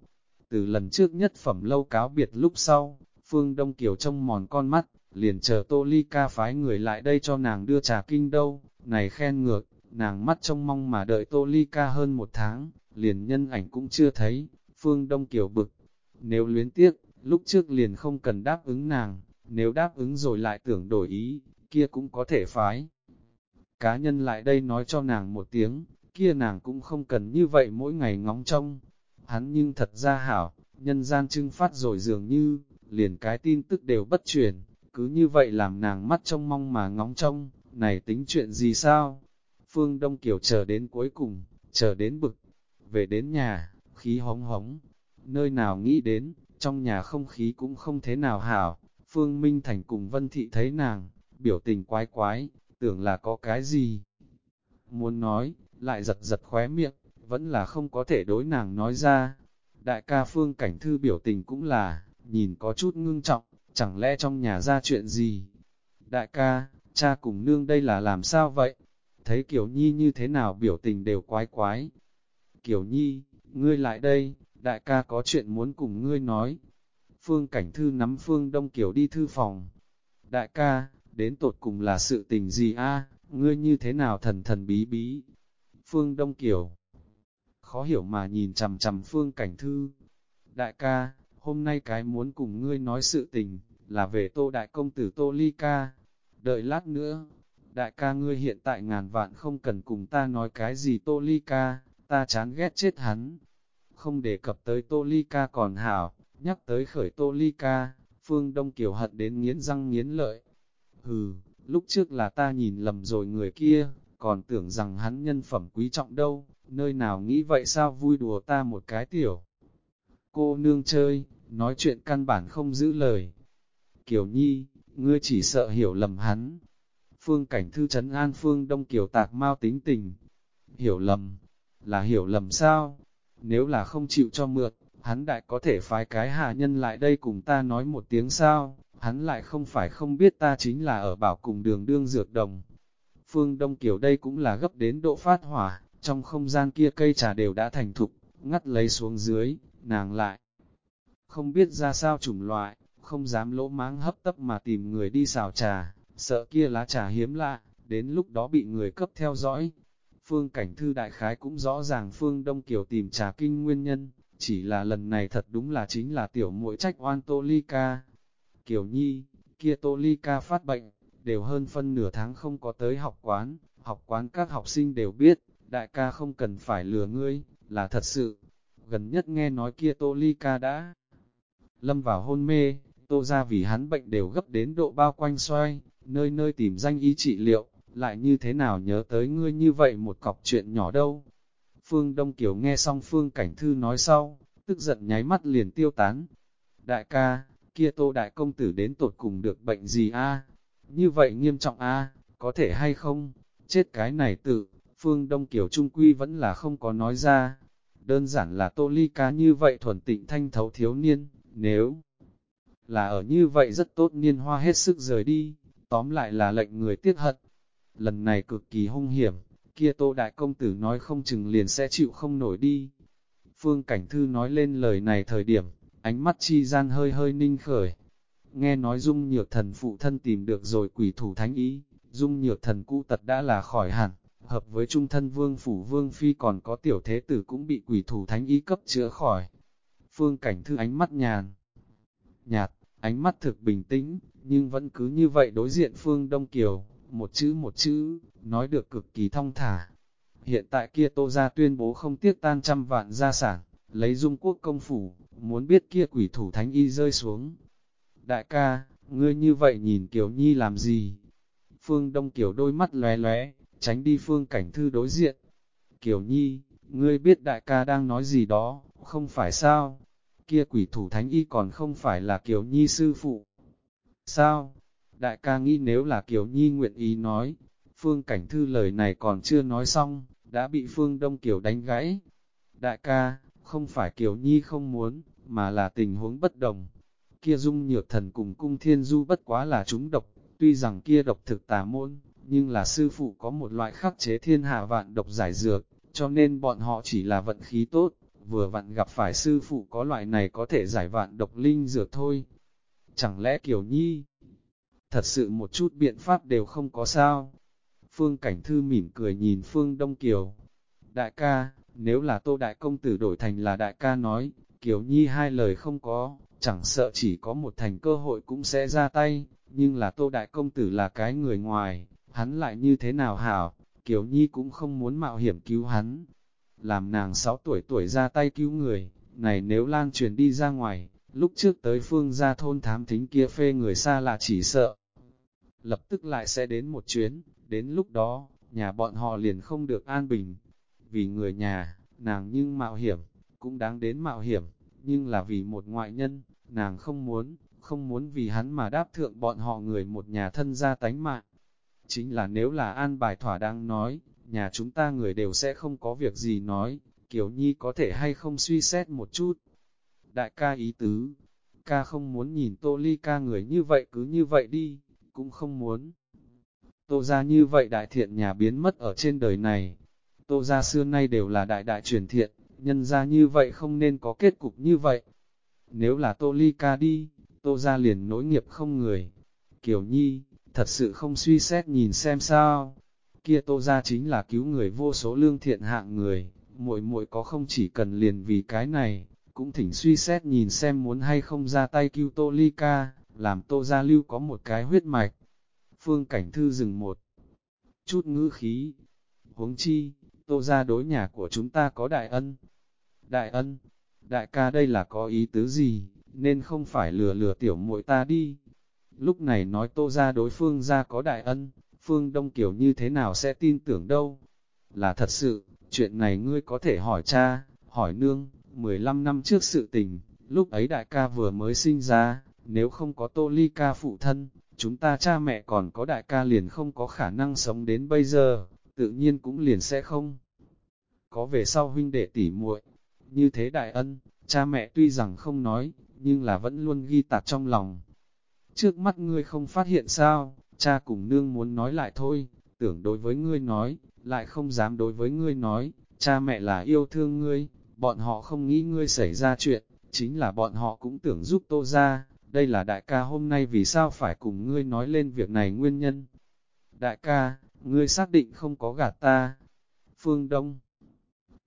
Từ lần trước nhất phẩm lâu cáo biệt lúc sau, Phương Đông Kiều trông mòn con mắt, liền chờ tô ly ca phái người lại đây cho nàng đưa trà kinh đâu. Này khen ngược, nàng mắt trông mong mà đợi tô ly ca hơn một tháng, liền nhân ảnh cũng chưa thấy, Phương Đông Kiều bực. Nếu luyến tiếc, lúc trước liền không cần đáp ứng nàng, nếu đáp ứng rồi lại tưởng đổi ý, kia cũng có thể phái cá nhân lại đây nói cho nàng một tiếng, kia nàng cũng không cần như vậy mỗi ngày ngóng trông. Hắn nhưng thật ra hảo, nhân gian trưng phát rồi dường như, liền cái tin tức đều bất truyền, cứ như vậy làm nàng mắt trông mong mà ngóng trông, này tính chuyện gì sao? Phương Đông Kiều chờ đến cuối cùng, chờ đến bực, về đến nhà, khí hóng hóng. Nơi nào nghĩ đến, trong nhà không khí cũng không thế nào hảo. Phương Minh Thành cùng Vân Thị thấy nàng, biểu tình quái quái, tưởng là có cái gì. Muốn nói, lại giật giật khóe miệng, vẫn là không có thể đối nàng nói ra. Đại ca Phương Cảnh Thư biểu tình cũng là, nhìn có chút ngưng trọng, chẳng lẽ trong nhà ra chuyện gì? Đại ca, cha cùng nương đây là làm sao vậy? Thấy Kiều Nhi như thế nào biểu tình đều quái quái. Kiều Nhi, ngươi lại đây, đại ca có chuyện muốn cùng ngươi nói. Phương Cảnh Thư nắm Phương Đông Kiều đi thư phòng. Đại ca, đến tột cùng là sự tình gì a? ngươi như thế nào thần thần bí bí? Phương Đông Kiều khó hiểu mà nhìn chằm chằm Phương Cảnh Thư. Đại ca, hôm nay cái muốn cùng ngươi nói sự tình, là về tô đại công tử tô ly ca. Đợi lát nữa, đại ca ngươi hiện tại ngàn vạn không cần cùng ta nói cái gì tô ly ca, ta chán ghét chết hắn. Không đề cập tới tô ly ca còn hảo, nhắc tới khởi tô ly ca, phương đông kiều hận đến nghiến răng nghiến lợi. Hừ, lúc trước là ta nhìn lầm rồi người kia, còn tưởng rằng hắn nhân phẩm quý trọng đâu, nơi nào nghĩ vậy sao vui đùa ta một cái tiểu. Cô nương chơi, nói chuyện căn bản không giữ lời. Kiều Nhi, ngươi chỉ sợ hiểu lầm hắn. Phương cảnh thư trấn an phương đông kiều tạc mau tính tình. Hiểu lầm, là hiểu lầm sao? Nếu là không chịu cho mượt, hắn đại có thể phái cái hạ nhân lại đây cùng ta nói một tiếng sao, hắn lại không phải không biết ta chính là ở bảo cùng đường đương dược đồng. Phương Đông Kiều đây cũng là gấp đến độ phát hỏa, trong không gian kia cây trà đều đã thành thục, ngắt lấy xuống dưới, nàng lại. Không biết ra sao chủng loại, không dám lỗ máng hấp tấp mà tìm người đi xào trà, sợ kia lá trà hiếm lạ, đến lúc đó bị người cấp theo dõi. Phương Cảnh Thư Đại Khái cũng rõ ràng Phương Đông Kiều tìm trà kinh nguyên nhân, chỉ là lần này thật đúng là chính là tiểu muội trách oan Tô Ly Ca. Kiều Nhi, kia Tô Ly Ca phát bệnh, đều hơn phân nửa tháng không có tới học quán, học quán các học sinh đều biết, đại ca không cần phải lừa ngươi, là thật sự. Gần nhất nghe nói kia Tô Ly Ca đã lâm vào hôn mê, Tô ra vì hắn bệnh đều gấp đến độ bao quanh xoay, nơi nơi tìm danh ý trị liệu, lại như thế nào nhớ tới ngươi như vậy một cọc chuyện nhỏ đâu. Phương Đông Kiều nghe xong Phương Cảnh Thư nói sau, tức giận nháy mắt liền tiêu tán. Đại ca, kia Tô Đại Công Tử đến tột cùng được bệnh gì a Như vậy nghiêm trọng a có thể hay không? Chết cái này tự, Phương Đông Kiều Trung Quy vẫn là không có nói ra. Đơn giản là Tô Ly cá như vậy thuần tịnh thanh thấu thiếu niên, nếu là ở như vậy rất tốt niên hoa hết sức rời đi, tóm lại là lệnh người tiếc hận. Lần này cực kỳ hung hiểm, kia Tô Đại Công Tử nói không chừng liền sẽ chịu không nổi đi. Phương Cảnh Thư nói lên lời này thời điểm, ánh mắt chi gian hơi hơi ninh khởi. Nghe nói Dung Nhược Thần phụ thân tìm được rồi quỷ thủ thánh ý, Dung Nhược Thần cũ tật đã là khỏi hẳn, hợp với trung thân vương phủ vương phi còn có tiểu thế tử cũng bị quỷ thủ thánh ý cấp chữa khỏi. Phương cảnh thư ánh mắt nhàn, nhạt, ánh mắt thực bình tĩnh, nhưng vẫn cứ như vậy đối diện Phương Đông Kiều, một chữ một chữ, nói được cực kỳ thong thả. Hiện tại kia Tô Gia tuyên bố không tiếc tan trăm vạn gia sản, lấy dung quốc công phủ, muốn biết kia quỷ thủ thánh y rơi xuống. Đại ca, ngươi như vậy nhìn Kiều Nhi làm gì? Phương Đông Kiều đôi mắt lóe lóe, tránh đi phương cảnh thư đối diện. Kiều Nhi, ngươi biết đại ca đang nói gì đó, không phải sao? Kia quỷ thủ thánh y còn không phải là Kiều Nhi sư phụ. Sao? Đại ca nghĩ nếu là Kiều Nhi nguyện ý nói, phương cảnh thư lời này còn chưa nói xong, đã bị phương Đông Kiều đánh gãy. Đại ca, không phải Kiều Nhi không muốn, mà là tình huống bất đồng. Kia dung nhược thần cùng cung thiên du bất quá là chúng độc, tuy rằng kia độc thực tà môn, nhưng là sư phụ có một loại khắc chế thiên hạ vạn độc giải dược, cho nên bọn họ chỉ là vận khí tốt, vừa vặn gặp phải sư phụ có loại này có thể giải vạn độc linh dược thôi. Chẳng lẽ Kiều Nhi, thật sự một chút biện pháp đều không có sao? Phương Cảnh Thư mỉm cười nhìn Phương Đông Kiều. Đại ca, nếu là Tô Đại Công Tử đổi thành là Đại ca nói, Kiều Nhi hai lời không có, chẳng sợ chỉ có một thành cơ hội cũng sẽ ra tay, nhưng là Tô Đại Công Tử là cái người ngoài, hắn lại như thế nào hảo, Kiều Nhi cũng không muốn mạo hiểm cứu hắn. Làm nàng 6 tuổi tuổi ra tay cứu người, này nếu lan truyền đi ra ngoài, lúc trước tới phương gia thôn thám thính kia phê người xa là chỉ sợ. Lập tức lại sẽ đến một chuyến, đến lúc đó, nhà bọn họ liền không được an bình. Vì người nhà, nàng nhưng mạo hiểm, cũng đáng đến mạo hiểm, nhưng là vì một ngoại nhân, nàng không muốn, không muốn vì hắn mà đáp thượng bọn họ người một nhà thân gia tánh mạng. Chính là nếu là an bài thỏa đang nói, nhà chúng ta người đều sẽ không có việc gì nói, Kiều Nhi có thể hay không suy xét một chút. Đại ca ý tứ, ca không muốn nhìn Tô Ly ca người như vậy cứ như vậy đi, cũng không muốn. Tô ra như vậy đại thiện nhà biến mất ở trên đời này. Tô ra xưa nay đều là đại đại truyền thiện, nhân ra như vậy không nên có kết cục như vậy. Nếu là Tô Ly ca đi, Tô ra liền nối nghiệp không người. Kiều Nhi, thật sự không suy xét nhìn xem sao. Kia Tô ra chính là cứu người vô số lương thiện hạng người, muội muội có không chỉ cần liền vì cái này, cũng thỉnh suy xét nhìn xem muốn hay không ra tay cứu Tô Ly ca, làm Tô Gia Lưu có một cái huyết mạch. Phương Cảnh Thư dừng một chút ngữ khí. Huống chi, Tô Gia đối nhà của chúng ta có đại ân. Đại ân, đại ca đây là có ý tứ gì, nên không phải lừa lừa tiểu muội ta đi. Lúc này nói Tô Gia đối phương gia có đại ân, Phương Đông Kiều như thế nào sẽ tin tưởng đâu. Là thật sự, chuyện này ngươi có thể hỏi cha, hỏi nương, 15 năm trước sự tình, lúc ấy đại ca vừa mới sinh ra, nếu không có tô ly ca phụ thân, chúng ta cha mẹ còn có đại ca liền không có khả năng sống đến bây giờ, tự nhiên cũng liền sẽ không. Có về sau huynh đệ tỉ muội như thế đại ân, cha mẹ tuy rằng không nói, nhưng là vẫn luôn ghi tạc trong lòng. Trước mắt ngươi không phát hiện sao, cha cùng nương muốn nói lại thôi, tưởng đối với ngươi nói, lại không dám đối với ngươi nói, cha mẹ là yêu thương ngươi, bọn họ không nghĩ ngươi xảy ra chuyện, chính là bọn họ cũng tưởng giúp tô ra, đây là đại ca hôm nay vì sao phải cùng ngươi nói lên việc này nguyên nhân. Đại ca, ngươi xác định không có gạt ta. Phương Đông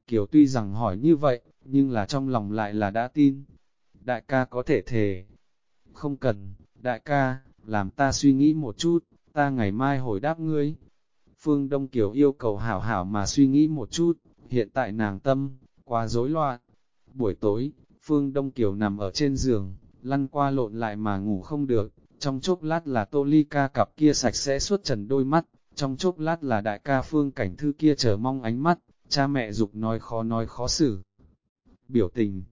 Kiều tuy rằng hỏi như vậy, nhưng là trong lòng lại là đã tin. Đại ca có thể thề. Không cần, đại ca, làm ta suy nghĩ một chút, ta ngày mai hồi đáp ngươi. Phương Đông Kiều yêu cầu hảo hảo mà suy nghĩ một chút, hiện tại nàng tâm, quá rối loạn. Buổi tối, Phương Đông Kiều nằm ở trên giường, lăn qua lộn lại mà ngủ không được, trong chốc lát là tô ly ca cặp kia sạch sẽ suốt trần đôi mắt, trong chốc lát là đại ca phương cảnh thư kia chờ mong ánh mắt, cha mẹ dục nói khó nói khó xử. Biểu tình,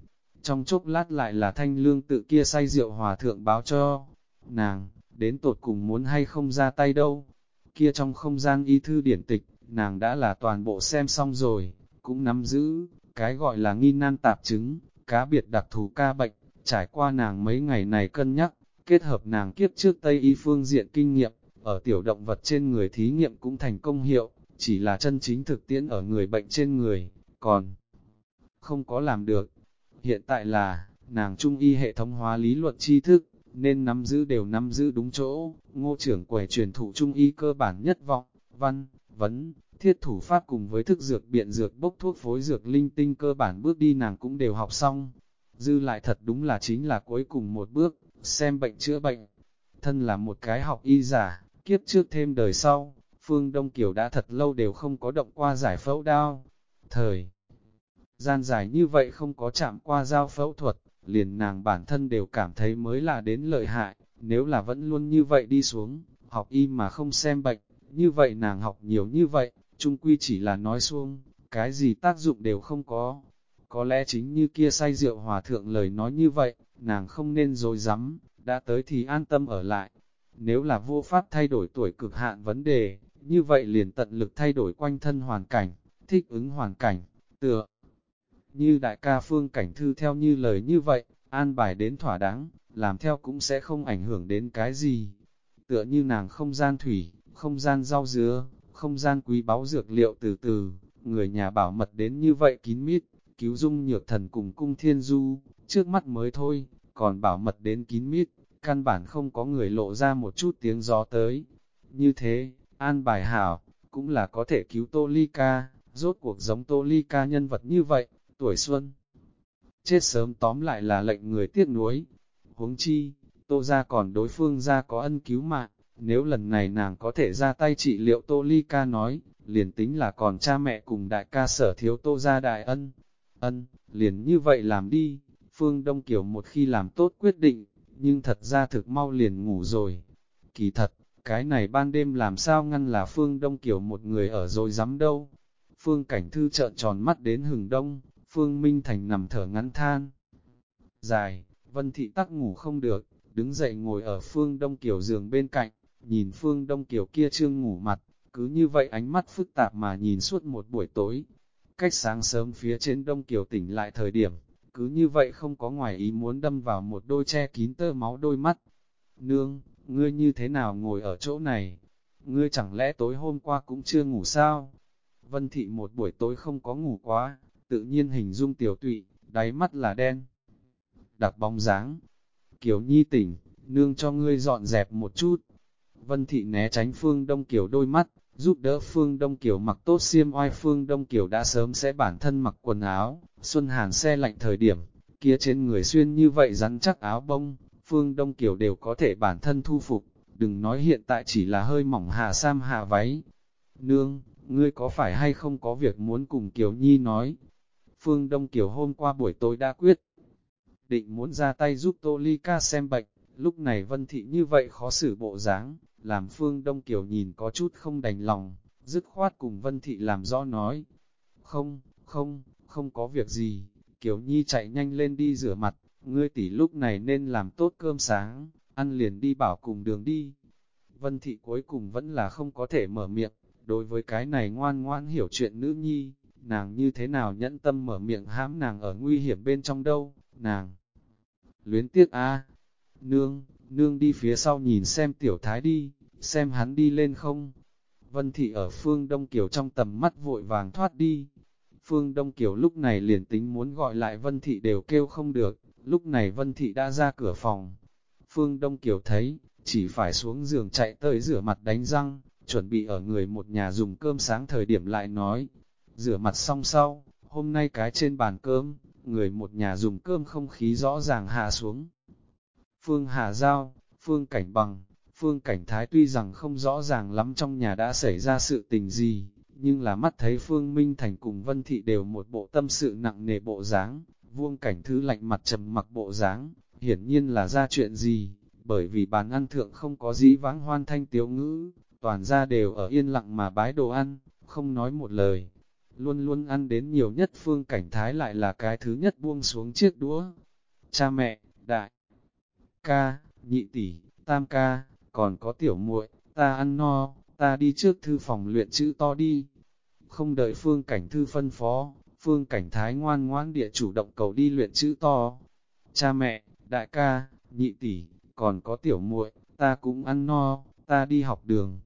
trong chốc lát lại là thanh lương tự kia say rượu hòa thượng báo cho, nàng, đến tột cùng muốn hay không ra tay đâu, kia trong không gian y thư điển tịch, nàng đã là toàn bộ xem xong rồi, cũng nắm giữ, cái gọi là nghi nan tạp chứng, cá biệt đặc thù ca bệnh, Trải qua nàng mấy ngày này cân nhắc, kết hợp nàng kiếp trước Tây Y phương diện kinh nghiệm, ở tiểu động vật trên người thí nghiệm cũng thành công hiệu, chỉ là chân chính thực tiễn ở người bệnh trên người, còn không có làm được. Hiện tại là, nàng trung y hệ thống hóa lý luận tri thức, nên nắm giữ đều nắm giữ đúng chỗ, ngô trưởng quầy truyền thụ trung y cơ bản nhất vọng, văn, vấn, thiết thủ pháp cùng với thức dược biện dược bốc thuốc phối dược linh tinh cơ bản bước đi nàng cũng đều học xong, dư lại thật đúng là chính là cuối cùng một bước, xem bệnh chữa bệnh. Thân là một cái học y giả, kiếp trước thêm đời sau, Phương Đông Kiều đã thật lâu đều không có động qua giải phẫu đao. Thời gian dài như vậy không có chạm qua giao phẫu thuật, liền nàng bản thân đều cảm thấy mới là đến lợi hại, nếu là vẫn luôn như vậy đi xuống, học y mà không xem bệnh, như vậy nàng học nhiều như vậy, chung quy chỉ là nói xuông, cái gì tác dụng đều không có, có lẽ chính như kia say rượu hòa thượng lời nói như vậy, nàng không nên dối rắm đã tới thì an tâm ở lại. Nếu là vô pháp thay đổi tuổi cực hạn vấn đề, như vậy liền tận lực thay đổi quanh thân hoàn cảnh, thích ứng hoàn cảnh, tựa. Như đại ca phương cảnh thư theo như lời như vậy, an bài đến thỏa đáng, làm theo cũng sẽ không ảnh hưởng đến cái gì. Tựa như nàng không gian thủy, không gian rau dứa, không gian quý báu dược liệu từ từ, người nhà bảo mật đến như vậy kín mít, cứu dung nhược thần cùng cung thiên du, trước mắt mới thôi, còn bảo mật đến kín mít, căn bản không có người lộ ra một chút tiếng gió tới. Như thế, an bài hảo, cũng là có thể cứu Tô Ly Ca, rốt cuộc giống Tô Ly Ca nhân vật như vậy, tuổi xuân. Chết sớm tóm lại là lệnh người tiếc nuối. Huống chi, Tô ra còn đối phương ra có ân cứu mạng, nếu lần này nàng có thể ra tay trị liệu Tô Ly Ca nói, liền tính là còn cha mẹ cùng đại ca sở thiếu Tô ra đại ân, Ân, liền như vậy làm đi, Phương Đông Kiều một khi làm tốt quyết định, nhưng thật ra thực mau liền ngủ rồi. Kỳ thật, cái này ban đêm làm sao ngăn là Phương Đông Kiều một người ở rồi dám đâu. Phương Cảnh Thư trợn tròn mắt đến hừng đông, Phương Minh Thành nằm thở ngắn than. Dài, Vân Thị tắc ngủ không được, đứng dậy ngồi ở Phương Đông Kiều giường bên cạnh, nhìn Phương Đông Kiều kia trương ngủ mặt, cứ như vậy ánh mắt phức tạp mà nhìn suốt một buổi tối. Cách sáng sớm phía trên Đông Kiều tỉnh lại thời điểm, cứ như vậy không có ngoài ý muốn đâm vào một đôi che kín tơ máu đôi mắt. Nương, ngươi như thế nào ngồi ở chỗ này? Ngươi chẳng lẽ tối hôm qua cũng chưa ngủ sao? Vân Thị một buổi tối không có ngủ quá, tự nhiên hình dung tiểu tụy, đáy mắt là đen. Đặc bóng dáng. Kiều Nhi tỉnh, nương cho ngươi dọn dẹp một chút. Vân Thị né tránh Phương Đông Kiều đôi mắt, giúp đỡ Phương Đông Kiều mặc tốt xiêm oai Phương Đông Kiều đã sớm sẽ bản thân mặc quần áo, xuân hàn xe lạnh thời điểm, kia trên người xuyên như vậy rắn chắc áo bông, Phương Đông Kiều đều có thể bản thân thu phục, đừng nói hiện tại chỉ là hơi mỏng hạ sam hạ váy. Nương, ngươi có phải hay không có việc muốn cùng Kiều Nhi nói? Phương Đông Kiều hôm qua buổi tối đã quyết, định muốn ra tay giúp Tô Ly ca xem bệnh, lúc này Vân Thị như vậy khó xử bộ dáng, làm Phương Đông Kiều nhìn có chút không đành lòng, dứt khoát cùng Vân Thị làm rõ nói. Không, không, không có việc gì, Kiều Nhi chạy nhanh lên đi rửa mặt, ngươi tỷ lúc này nên làm tốt cơm sáng, ăn liền đi bảo cùng đường đi. Vân Thị cuối cùng vẫn là không có thể mở miệng, đối với cái này ngoan ngoan hiểu chuyện nữ nhi, nàng như thế nào nhẫn tâm mở miệng hãm nàng ở nguy hiểm bên trong đâu, nàng. Luyến tiếc a nương, nương đi phía sau nhìn xem tiểu thái đi, xem hắn đi lên không. Vân Thị ở phương Đông Kiều trong tầm mắt vội vàng thoát đi. Phương Đông Kiều lúc này liền tính muốn gọi lại Vân Thị đều kêu không được, lúc này Vân Thị đã ra cửa phòng. Phương Đông Kiều thấy, chỉ phải xuống giường chạy tới rửa mặt đánh răng, chuẩn bị ở người một nhà dùng cơm sáng thời điểm lại nói. Rửa mặt xong sau, hôm nay cái trên bàn cơm, người một nhà dùng cơm không khí rõ ràng hạ xuống. Phương Hà Giao, Phương Cảnh Bằng, Phương Cảnh Thái tuy rằng không rõ ràng lắm trong nhà đã xảy ra sự tình gì, nhưng là mắt thấy Phương Minh Thành cùng Vân Thị đều một bộ tâm sự nặng nề bộ dáng, vuông cảnh thứ lạnh mặt trầm mặc bộ dáng, hiển nhiên là ra chuyện gì, bởi vì bàn ăn thượng không có dĩ vãng hoan thanh tiếu ngữ, toàn ra đều ở yên lặng mà bái đồ ăn, không nói một lời. Luôn luôn ăn đến nhiều nhất phương cảnh thái lại là cái thứ nhất buông xuống chiếc đũa. Cha mẹ, đại, ca, nhị tỷ, tam ca, còn có tiểu muội, ta ăn no, ta đi trước thư phòng luyện chữ to đi. Không đợi phương cảnh thư phân phó, phương cảnh thái ngoan ngoan địa chủ động cầu đi luyện chữ to. Cha mẹ, đại ca, nhị tỷ, còn có tiểu muội, ta cũng ăn no, ta đi học đường.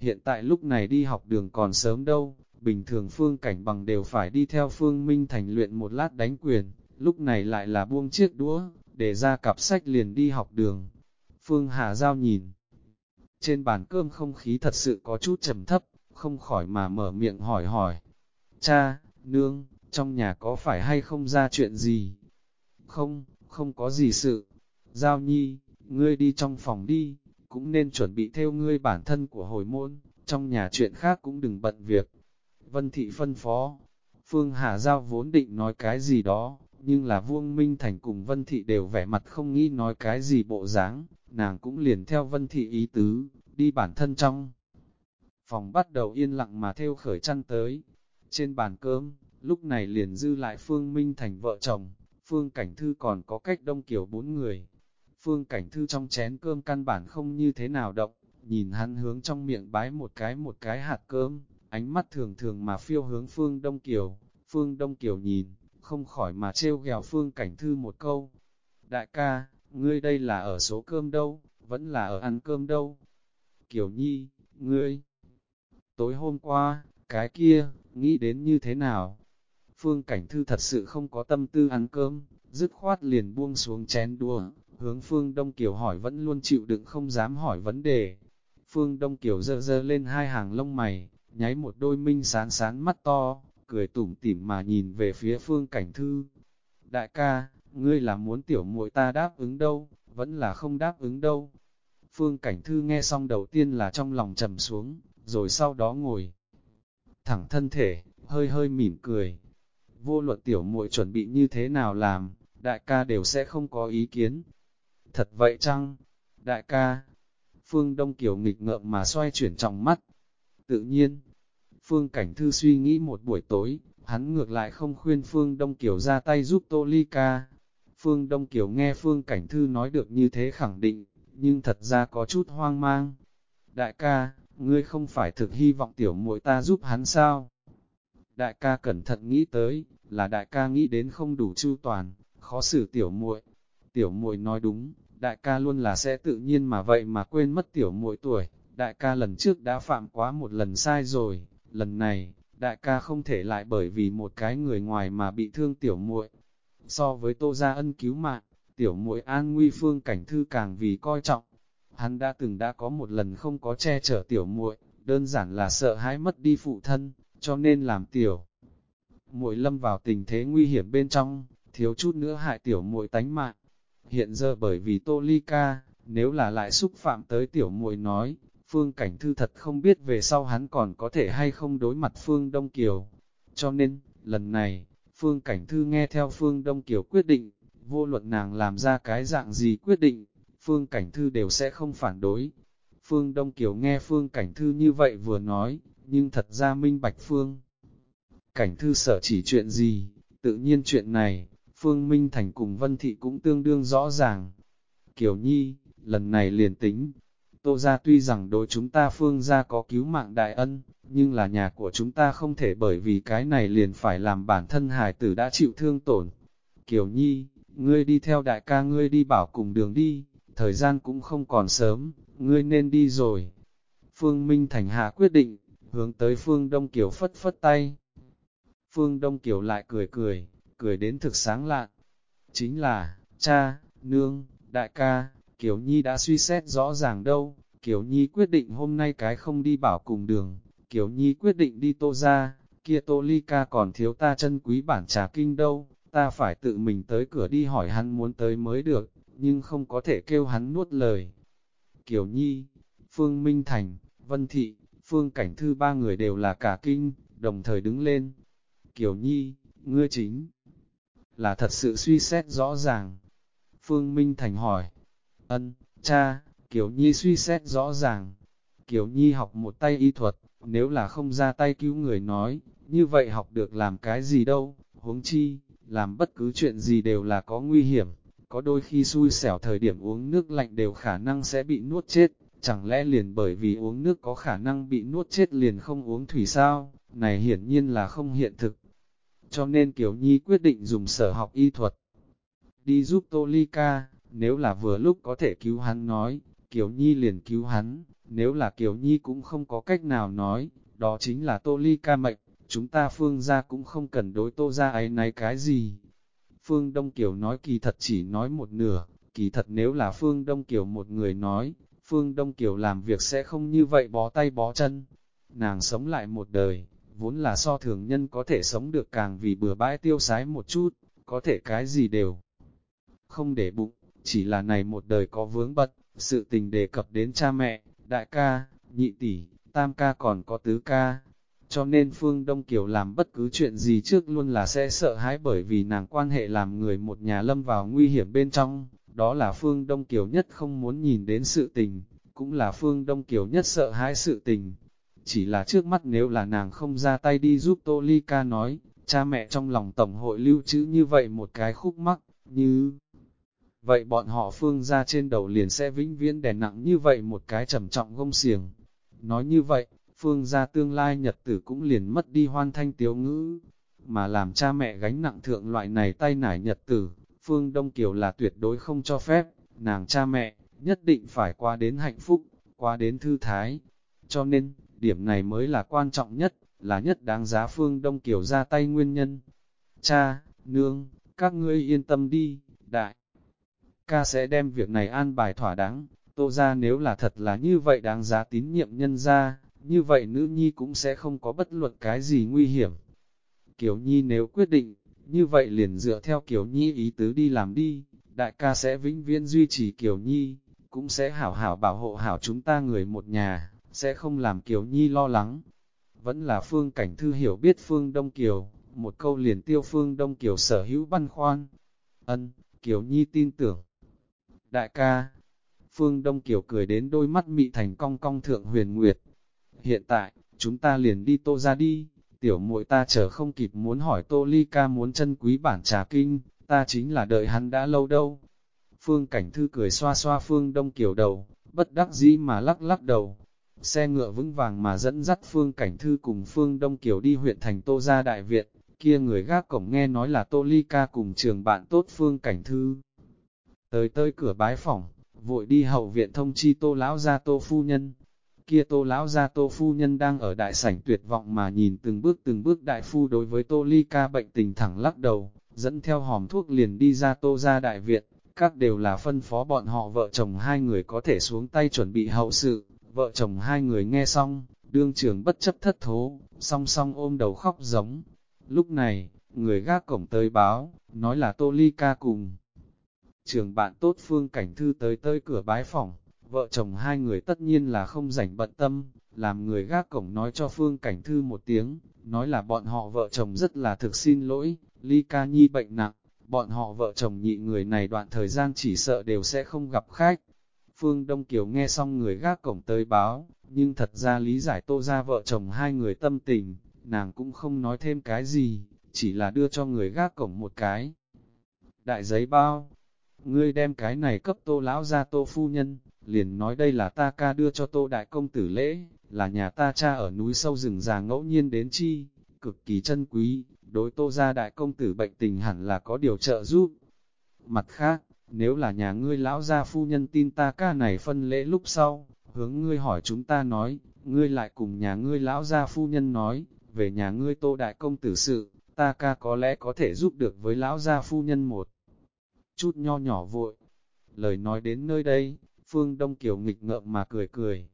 Hiện tại lúc này đi học đường còn sớm đâu, bình thường phương cảnh bằng đều phải đi theo phương minh thành luyện một lát đánh quyền, lúc này lại là buông chiếc đũa, để ra cặp sách liền đi học đường. Phương Hà Giao nhìn, trên bàn cơm không khí thật sự có chút trầm thấp, không khỏi mà mở miệng hỏi hỏi. Cha, nương, trong nhà có phải hay không ra chuyện gì? Không, không có gì sự. Giao nhi, ngươi đi trong phòng đi, cũng nên chuẩn bị theo ngươi bản thân của hồi môn, trong nhà chuyện khác cũng đừng bận việc. Vân Thị phân phó, Phương Hà Giao vốn định nói cái gì đó, nhưng là Vuông Minh Thành cùng Vân Thị đều vẻ mặt không nghĩ nói cái gì bộ dáng, nàng cũng liền theo Vân Thị ý tứ, đi bản thân trong. Phòng bắt đầu yên lặng mà theo khởi chăn tới. Trên bàn cơm, lúc này liền dư lại Phương Minh Thành vợ chồng, Phương Cảnh Thư còn có cách đông kiểu bốn người. Phương Cảnh Thư trong chén cơm căn bản không như thế nào động, nhìn hắn hướng trong miệng bái một cái một cái hạt cơm, ánh mắt thường thường mà phiêu hướng Phương Đông Kiều. Phương Đông Kiều nhìn, không khỏi mà trêu ghèo Phương Cảnh Thư một câu. Đại ca, ngươi đây là ở số cơm đâu, vẫn là ở ăn cơm đâu. Kiều Nhi, ngươi, tối hôm qua, cái kia, nghĩ đến như thế nào? Phương Cảnh Thư thật sự không có tâm tư ăn cơm, dứt khoát liền buông xuống chén đùa, hướng Phương Đông Kiều hỏi vẫn luôn chịu đựng không dám hỏi vấn đề. Phương Đông Kiều dơ dơ lên hai hàng lông mày, nháy một đôi minh sáng sáng mắt to, cười tủm tỉm mà nhìn về phía Phương Cảnh Thư. Đại ca, ngươi là muốn tiểu muội ta đáp ứng đâu, vẫn là không đáp ứng đâu. Phương Cảnh Thư nghe xong đầu tiên là trong lòng trầm xuống, rồi sau đó ngồi thẳng thân thể, hơi hơi mỉm cười. Vô luận tiểu muội chuẩn bị như thế nào làm, đại ca đều sẽ không có ý kiến. Thật vậy chăng? Đại ca, Phương Đông Kiều nghịch ngợm mà xoay chuyển trong mắt. Tự nhiên, Phương Cảnh Thư suy nghĩ một buổi tối, hắn ngược lại không khuyên Phương Đông Kiều ra tay giúp Tô Ly ca. Phương Đông Kiều nghe Phương Cảnh Thư nói được như thế khẳng định, nhưng thật ra có chút hoang mang. Đại ca, ngươi không phải thực hy vọng tiểu muội ta giúp hắn sao? Đại ca cẩn thận nghĩ tới, là đại ca nghĩ đến không đủ chu toàn, khó xử tiểu muội. Tiểu muội nói đúng, đại ca luôn là sẽ tự nhiên mà vậy mà quên mất tiểu muội tuổi. Đại ca lần trước đã phạm quá một lần sai rồi, lần này, đại ca không thể lại bởi vì một cái người ngoài mà bị thương tiểu muội. So với tô gia ân cứu mạng, tiểu muội an nguy phương cảnh thư càng vì coi trọng. Hắn đã từng đã có một lần không có che chở tiểu muội, đơn giản là sợ hãi mất đi phụ thân, cho nên làm tiểu. Muội lâm vào tình thế nguy hiểm bên trong, thiếu chút nữa hại tiểu muội tánh mạng. Hiện giờ bởi vì Tô Ly ca, nếu là lại xúc phạm tới tiểu muội nói, Phương Cảnh Thư thật không biết về sau hắn còn có thể hay không đối mặt Phương Đông Kiều. Cho nên, lần này, Phương Cảnh Thư nghe theo Phương Đông Kiều quyết định, vô luận nàng làm ra cái dạng gì quyết định, Phương Cảnh Thư đều sẽ không phản đối. Phương Đông Kiều nghe Phương Cảnh Thư như vậy vừa nói, nhưng thật ra minh bạch Phương. Cảnh Thư sở chỉ chuyện gì, tự nhiên chuyện này, Phương Minh Thành cùng Vân Thị cũng tương đương rõ ràng. Kiều Nhi, lần này liền tính, Tô gia tuy rằng đối chúng ta Phương gia có cứu mạng đại ân, nhưng là nhà của chúng ta không thể bởi vì cái này liền phải làm bản thân hài tử đã chịu thương tổn. Kiều Nhi, ngươi đi theo đại ca ngươi đi bảo cùng đường đi, thời gian cũng không còn sớm, ngươi nên đi rồi. Phương Minh Thành hạ quyết định, hướng tới Phương Đông Kiều phất phất tay. Phương Đông Kiều lại cười cười, cười đến thực sáng lạn. Chính là, cha, nương, đại ca, Kiều Nhi đã suy xét rõ ràng đâu. Kiều Nhi quyết định hôm nay cái không đi bảo cùng đường. Kiều Nhi quyết định đi tô ra, kia tô ly ca còn thiếu ta chân quý bản trà kinh đâu. Ta phải tự mình tới cửa đi hỏi hắn muốn tới mới được, nhưng không có thể kêu hắn nuốt lời. Kiều Nhi, Phương Minh Thành, Vân Thị, Phương Cảnh Thư ba người đều là cả kinh, đồng thời đứng lên. Kiều Nhi, ngươi chính là thật sự suy xét rõ ràng. Phương Minh Thành hỏi, ân, cha, Kiều Nhi suy xét rõ ràng. Kiều Nhi học một tay y thuật, nếu là không ra tay cứu người nói, như vậy học được làm cái gì đâu, huống chi, làm bất cứ chuyện gì đều là có nguy hiểm, có đôi khi xui xẻo thời điểm uống nước lạnh đều khả năng sẽ bị nuốt chết, chẳng lẽ liền bởi vì uống nước có khả năng bị nuốt chết liền không uống thủy sao, này hiển nhiên là không hiện thực. Cho nên Kiều Nhi quyết định dùng sở học y thuật, đi giúp Tô Ly Ca, nếu là vừa lúc có thể cứu hắn nói, Kiều Nhi liền cứu hắn, nếu là Kiều Nhi cũng không có cách nào nói, đó chính là Tô Ly Ca mệnh, chúng ta phương ra cũng không cần đối tô ra ấy này cái gì. Phương Đông Kiều nói kỳ thật chỉ nói một nửa, kỳ thật nếu là Phương Đông Kiều một người nói, Phương Đông Kiều làm việc sẽ không như vậy bó tay bó chân. Nàng sống lại một đời, vốn là so thường nhân có thể sống được càng vì bừa bãi tiêu sái một chút, có thể cái gì đều không để bụng, chỉ là này một đời có vướng bật, sự tình đề cập đến cha mẹ, đại ca, nhị tỷ, tam ca còn có tứ ca. Cho nên Phương Đông Kiều làm bất cứ chuyện gì trước luôn là sẽ sợ hãi bởi vì nàng quan hệ làm người một nhà lâm vào nguy hiểm bên trong, đó là Phương Đông Kiều nhất không muốn nhìn đến sự tình, cũng là Phương Đông Kiều nhất sợ hãi sự tình. Chỉ là trước mắt nếu là nàng không ra tay đi giúp Tô Ly Ca nói, cha mẹ trong lòng Tổng hội lưu trữ như vậy một cái khúc mắc, như vậy bọn họ phương ra trên đầu liền sẽ vĩnh viễn đè nặng như vậy một cái trầm trọng gông xiềng. Nói như vậy, phương ra tương lai nhật tử cũng liền mất đi hoan thanh tiếu ngữ, mà làm cha mẹ gánh nặng thượng loại này tay nải nhật tử, phương Đông Kiều là tuyệt đối không cho phép, nàng cha mẹ, nhất định phải qua đến hạnh phúc, qua đến thư thái. Cho nên, điểm này mới là quan trọng nhất, là nhất đáng giá phương Đông Kiều ra tay nguyên nhân. Cha, nương, các ngươi yên tâm đi, đại ca sẽ đem việc này an bài thỏa đáng, tô ra nếu là thật là như vậy đáng giá tín nhiệm nhân ra, như vậy nữ nhi cũng sẽ không có bất luận cái gì nguy hiểm. Kiều Nhi nếu quyết định, như vậy liền dựa theo Kiều Nhi ý tứ đi làm đi, đại ca sẽ vĩnh viễn duy trì Kiều Nhi, cũng sẽ hảo hảo bảo hộ hảo chúng ta người một nhà, sẽ không làm Kiều Nhi lo lắng. Vẫn là Phương Cảnh Thư hiểu biết Phương Đông Kiều, một câu liền tiêu Phương Đông Kiều sở hữu băn khoan. Ân, Kiều Nhi tin tưởng, Đại ca, Phương Đông Kiều cười đến đôi mắt mị thành cong cong thượng huyền nguyệt. Hiện tại, chúng ta liền đi tô ra đi, tiểu muội ta chờ không kịp muốn hỏi Tô Ly ca muốn chân quý bản trà kinh, ta chính là đợi hắn đã lâu đâu. Phương Cảnh Thư cười xoa xoa Phương Đông Kiều đầu, bất đắc dĩ mà lắc lắc đầu. Xe ngựa vững vàng mà dẫn dắt Phương Cảnh Thư cùng Phương Đông Kiều đi huyện thành Tô Gia Đại Viện, kia người gác cổng nghe nói là Tô Ly Ca cùng trường bạn tốt Phương Cảnh Thư. Tới tới cửa bái phòng, vội đi hậu viện thông chi Tô Lão Gia Tô Phu Nhân. Kia Tô Lão Gia Tô Phu Nhân đang ở đại sảnh tuyệt vọng mà nhìn từng bước từng bước đại phu đối với Tô Ly Ca bệnh tình thẳng lắc đầu, dẫn theo hòm thuốc liền đi ra Tô Gia Đại Viện các đều là phân phó bọn họ vợ chồng hai người có thể xuống tay chuẩn bị hậu sự, vợ chồng hai người nghe xong, đương trường bất chấp thất thố, song song ôm đầu khóc giống. Lúc này, người gác cổng tới báo, nói là Tô Ly ca cùng. Trường bạn tốt phương cảnh thư tới tới cửa bái phòng, vợ chồng hai người tất nhiên là không rảnh bận tâm, làm người gác cổng nói cho phương cảnh thư một tiếng, nói là bọn họ vợ chồng rất là thực xin lỗi, Ly ca nhi bệnh nặng, bọn họ vợ chồng nhị người này đoạn thời gian chỉ sợ đều sẽ không gặp khách. Phương Đông Kiều nghe xong người gác cổng tới báo, nhưng thật ra lý giải tô ra vợ chồng hai người tâm tình, nàng cũng không nói thêm cái gì, chỉ là đưa cho người gác cổng một cái. Đại giấy bao, ngươi đem cái này cấp tô lão ra tô phu nhân, liền nói đây là ta ca đưa cho tô đại công tử lễ, là nhà ta cha ở núi sâu rừng già ngẫu nhiên đến chi, cực kỳ chân quý, đối tô gia đại công tử bệnh tình hẳn là có điều trợ giúp. Mặt khác, nếu là nhà ngươi lão gia phu nhân tin ta ca này phân lễ lúc sau, hướng ngươi hỏi chúng ta nói, ngươi lại cùng nhà ngươi lão gia phu nhân nói, về nhà ngươi tô đại công tử sự, ta ca có lẽ có thể giúp được với lão gia phu nhân một chút nho nhỏ vội. Lời nói đến nơi đây, Phương Đông Kiều nghịch ngợm mà cười cười.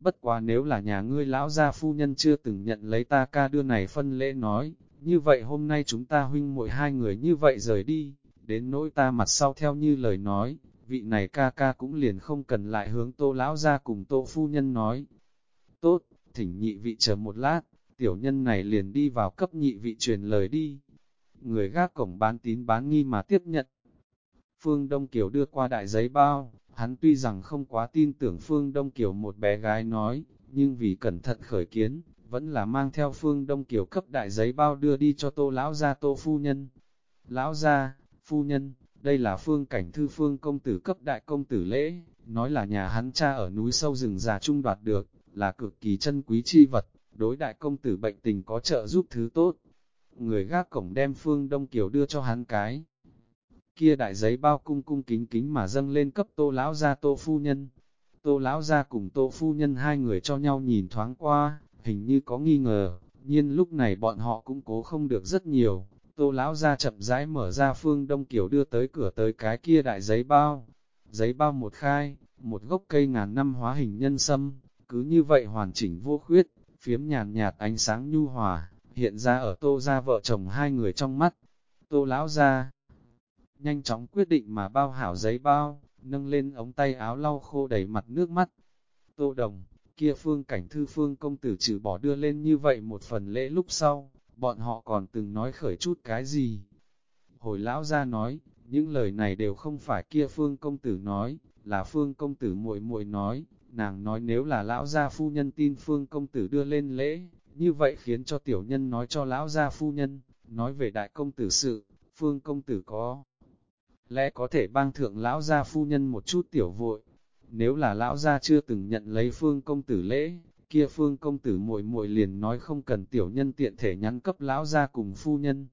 Bất quá nếu là nhà ngươi lão gia phu nhân chưa từng nhận lấy ta ca đưa này phân lễ nói, như vậy hôm nay chúng ta huynh muội hai người như vậy rời đi, đến nỗi ta mặt sau theo như lời nói, vị này ca ca cũng liền không cần lại hướng tô lão ra cùng tô phu nhân nói. Tốt, thỉnh nhị vị chờ một lát, tiểu nhân này liền đi vào cấp nhị vị truyền lời đi. Người gác cổng bán tín bán nghi mà tiếp nhận. Phương Đông Kiều đưa qua đại giấy bao, hắn tuy rằng không quá tin tưởng Phương Đông Kiều một bé gái nói, nhưng vì cẩn thận khởi kiến, vẫn là mang theo phương đông Kiều cấp đại giấy bao đưa đi cho tô lão gia tô phu nhân. Lão gia, phu nhân, đây là phương cảnh thư phương công tử cấp đại công tử lễ, nói là nhà hắn cha ở núi sâu rừng già trung đoạt được, là cực kỳ chân quý chi vật, đối đại công tử bệnh tình có trợ giúp thứ tốt. Người gác cổng đem phương đông kiều đưa cho hắn cái. Kia đại giấy bao cung cung kính kính mà dâng lên cấp tô lão gia tô phu nhân. Tô lão gia cùng tô phu nhân hai người cho nhau nhìn thoáng qua, hình như có nghi ngờ, nhiên lúc này bọn họ cũng cố không được rất nhiều. Tô lão ra chậm rãi mở ra phương đông kiểu đưa tới cửa tới cái kia đại giấy bao. Giấy bao một khai, một gốc cây ngàn năm hóa hình nhân sâm, cứ như vậy hoàn chỉnh vô khuyết, phiếm nhàn nhạt ánh sáng nhu hòa, hiện ra ở tô ra vợ chồng hai người trong mắt. Tô lão ra, nhanh chóng quyết định mà bao hảo giấy bao, nâng lên ống tay áo lau khô đầy mặt nước mắt. Tô đồng, kia phương cảnh thư phương công tử trừ bỏ đưa lên như vậy một phần lễ lúc sau, bọn họ còn từng nói khởi chút cái gì. Hồi lão ra nói, những lời này đều không phải kia phương công tử nói, là phương công tử muội muội nói, nàng nói nếu là lão gia phu nhân tin phương công tử đưa lên lễ, như vậy khiến cho tiểu nhân nói cho lão gia phu nhân, nói về đại công tử sự, phương công tử có lẽ có thể bang thượng lão gia phu nhân một chút tiểu vội, nếu là lão gia chưa từng nhận lấy phương công tử lễ, kia phương công tử muội muội liền nói không cần tiểu nhân tiện thể nhắn cấp lão gia cùng phu nhân.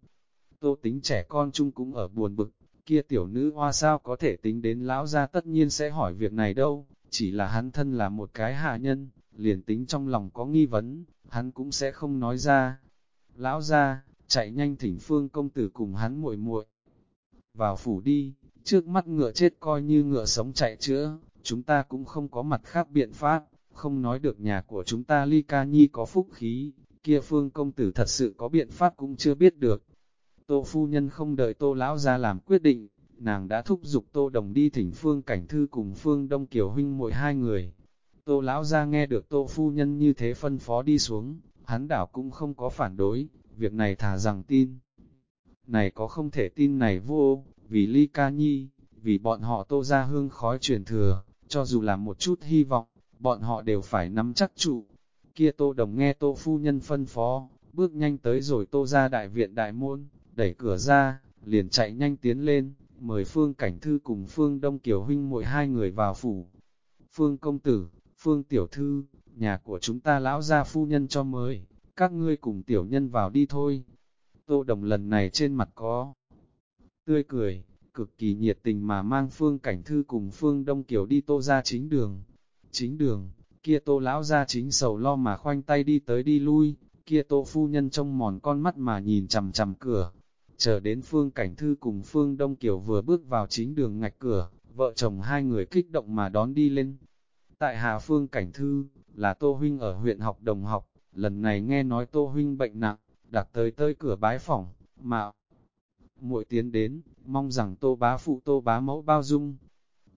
Tô tính trẻ con chung cũng ở buồn bực, kia tiểu nữ hoa sao có thể tính đến lão gia tất nhiên sẽ hỏi việc này đâu, chỉ là hắn thân là một cái hạ nhân, liền tính trong lòng có nghi vấn, hắn cũng sẽ không nói ra. Lão gia, chạy nhanh thỉnh phương công tử cùng hắn muội muội vào phủ đi, trước mắt ngựa chết coi như ngựa sống chạy chữa, chúng ta cũng không có mặt khác biện pháp, không nói được nhà của chúng ta ly ca nhi có phúc khí, kia phương công tử thật sự có biện pháp cũng chưa biết được. Tô phu nhân không đợi tô lão ra làm quyết định, nàng đã thúc giục tô đồng đi thỉnh phương cảnh thư cùng phương đông kiều huynh mỗi hai người. Tô lão ra nghe được tô phu nhân như thế phân phó đi xuống, hắn đảo cũng không có phản đối, việc này thả rằng tin. Này có không thể tin này vô, vì ly ca nhi, vì bọn họ tô ra hương khói truyền thừa, cho dù là một chút hy vọng, bọn họ đều phải nắm chắc trụ. Kia tô đồng nghe tô phu nhân phân phó, bước nhanh tới rồi tô ra đại viện đại môn, đẩy cửa ra, liền chạy nhanh tiến lên, mời Phương Cảnh Thư cùng Phương Đông Kiều Huynh mỗi hai người vào phủ. Phương Công Tử, Phương Tiểu Thư, nhà của chúng ta lão gia phu nhân cho mời, các ngươi cùng tiểu nhân vào đi thôi. Tô Đồng lần này trên mặt có tươi cười, cực kỳ nhiệt tình mà mang Phương Cảnh Thư cùng Phương Đông Kiều đi tô ra chính đường. Chính đường, kia tô lão ra chính sầu lo mà khoanh tay đi tới đi lui, kia tô phu nhân trong mòn con mắt mà nhìn chằm chằm cửa. Chờ đến Phương Cảnh Thư cùng Phương Đông Kiều vừa bước vào chính đường ngạch cửa, vợ chồng hai người kích động mà đón đi lên. Tại Hà Phương Cảnh Thư, là Tô Huynh ở huyện học đồng học, lần này nghe nói Tô Huynh bệnh nặng, đặt tới tới cửa bái phỏng, mà muội tiến đến, mong rằng Tô bá phụ Tô bá mẫu bao dung.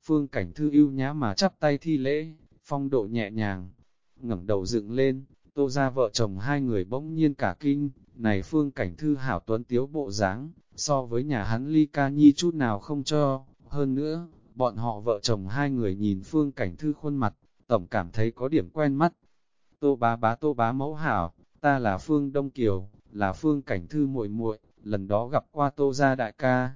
Phương Cảnh Thư yêu nhã mà chắp tay thi lễ, phong độ nhẹ nhàng, ngẩng đầu dựng lên, Tô ra vợ chồng hai người bỗng nhiên cả kinh, này Phương Cảnh Thư hảo tuấn tiếu bộ dáng, so với nhà hắn ly ca nhi chút nào không cho, hơn nữa, bọn họ vợ chồng hai người nhìn Phương Cảnh Thư khuôn mặt, tổng cảm thấy có điểm quen mắt. Tô bá bá tô bá mẫu hảo, ta là Phương Đông Kiều, là Phương Cảnh Thư muội muội, lần đó gặp qua Tô gia đại ca.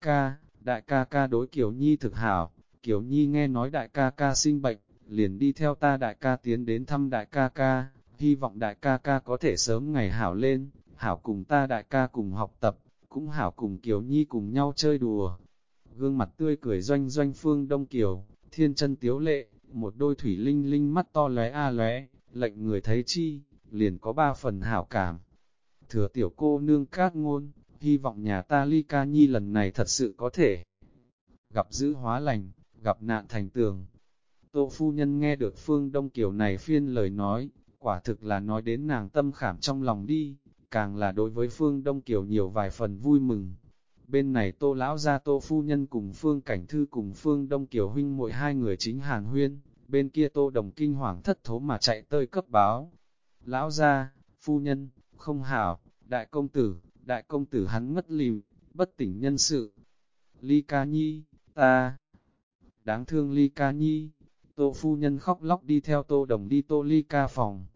Ca, đại ca ca đối Kiều Nhi thực hảo, Kiều Nhi nghe nói đại ca ca sinh bệnh, liền đi theo ta đại ca tiến đến thăm đại ca ca, hy vọng đại ca ca có thể sớm ngày hảo lên, hảo cùng ta đại ca cùng học tập, cũng hảo cùng Kiều Nhi cùng nhau chơi đùa. Gương mặt tươi cười doanh doanh phương Đông Kiều, thiên chân tiếu lệ, một đôi thủy linh linh mắt to lóe a lóe, lệnh người thấy chi, liền có ba phần hảo cảm. Thừa tiểu cô nương cát ngôn, hy vọng nhà ta ly ca nhi lần này thật sự có thể gặp giữ hóa lành, gặp nạn thành tường. Tô phu nhân nghe được phương Đông Kiều này phiên lời nói, quả thực là nói đến nàng tâm khảm trong lòng đi, càng là đối với phương Đông Kiều nhiều vài phần vui mừng. Bên này tô lão ra tô phu nhân cùng phương cảnh thư cùng phương Đông Kiều huynh mỗi hai người chính hàn huyên, bên kia tô đồng kinh hoàng thất thố mà chạy tơi cấp báo. Lão ra, phu nhân, không hảo, đại công tử, đại công tử hắn mất lìm, bất tỉnh nhân sự. Ly ca nhi, ta, đáng thương ly ca nhi, tô phu nhân khóc lóc đi theo tô đồng đi tô ly ca phòng.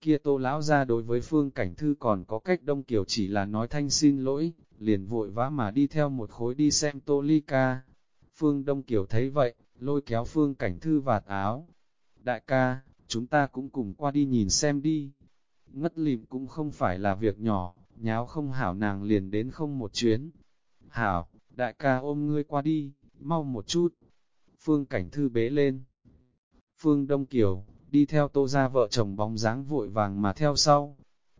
Kia tô lão ra đối với phương cảnh thư còn có cách đông kiểu chỉ là nói thanh xin lỗi, liền vội vã mà đi theo một khối đi xem tô ly ca. Phương Đông Kiều thấy vậy, lôi kéo Phương Cảnh Thư vạt áo. Đại ca, chúng ta cũng cùng qua đi nhìn xem đi. Ngất lìm cũng không phải là việc nhỏ, nháo không hảo nàng liền đến không một chuyến. Hảo, đại ca ôm ngươi qua đi, mau một chút. Phương Cảnh Thư bế lên. Phương Đông Kiều, đi theo tô ra vợ chồng bóng dáng vội vàng mà theo sau.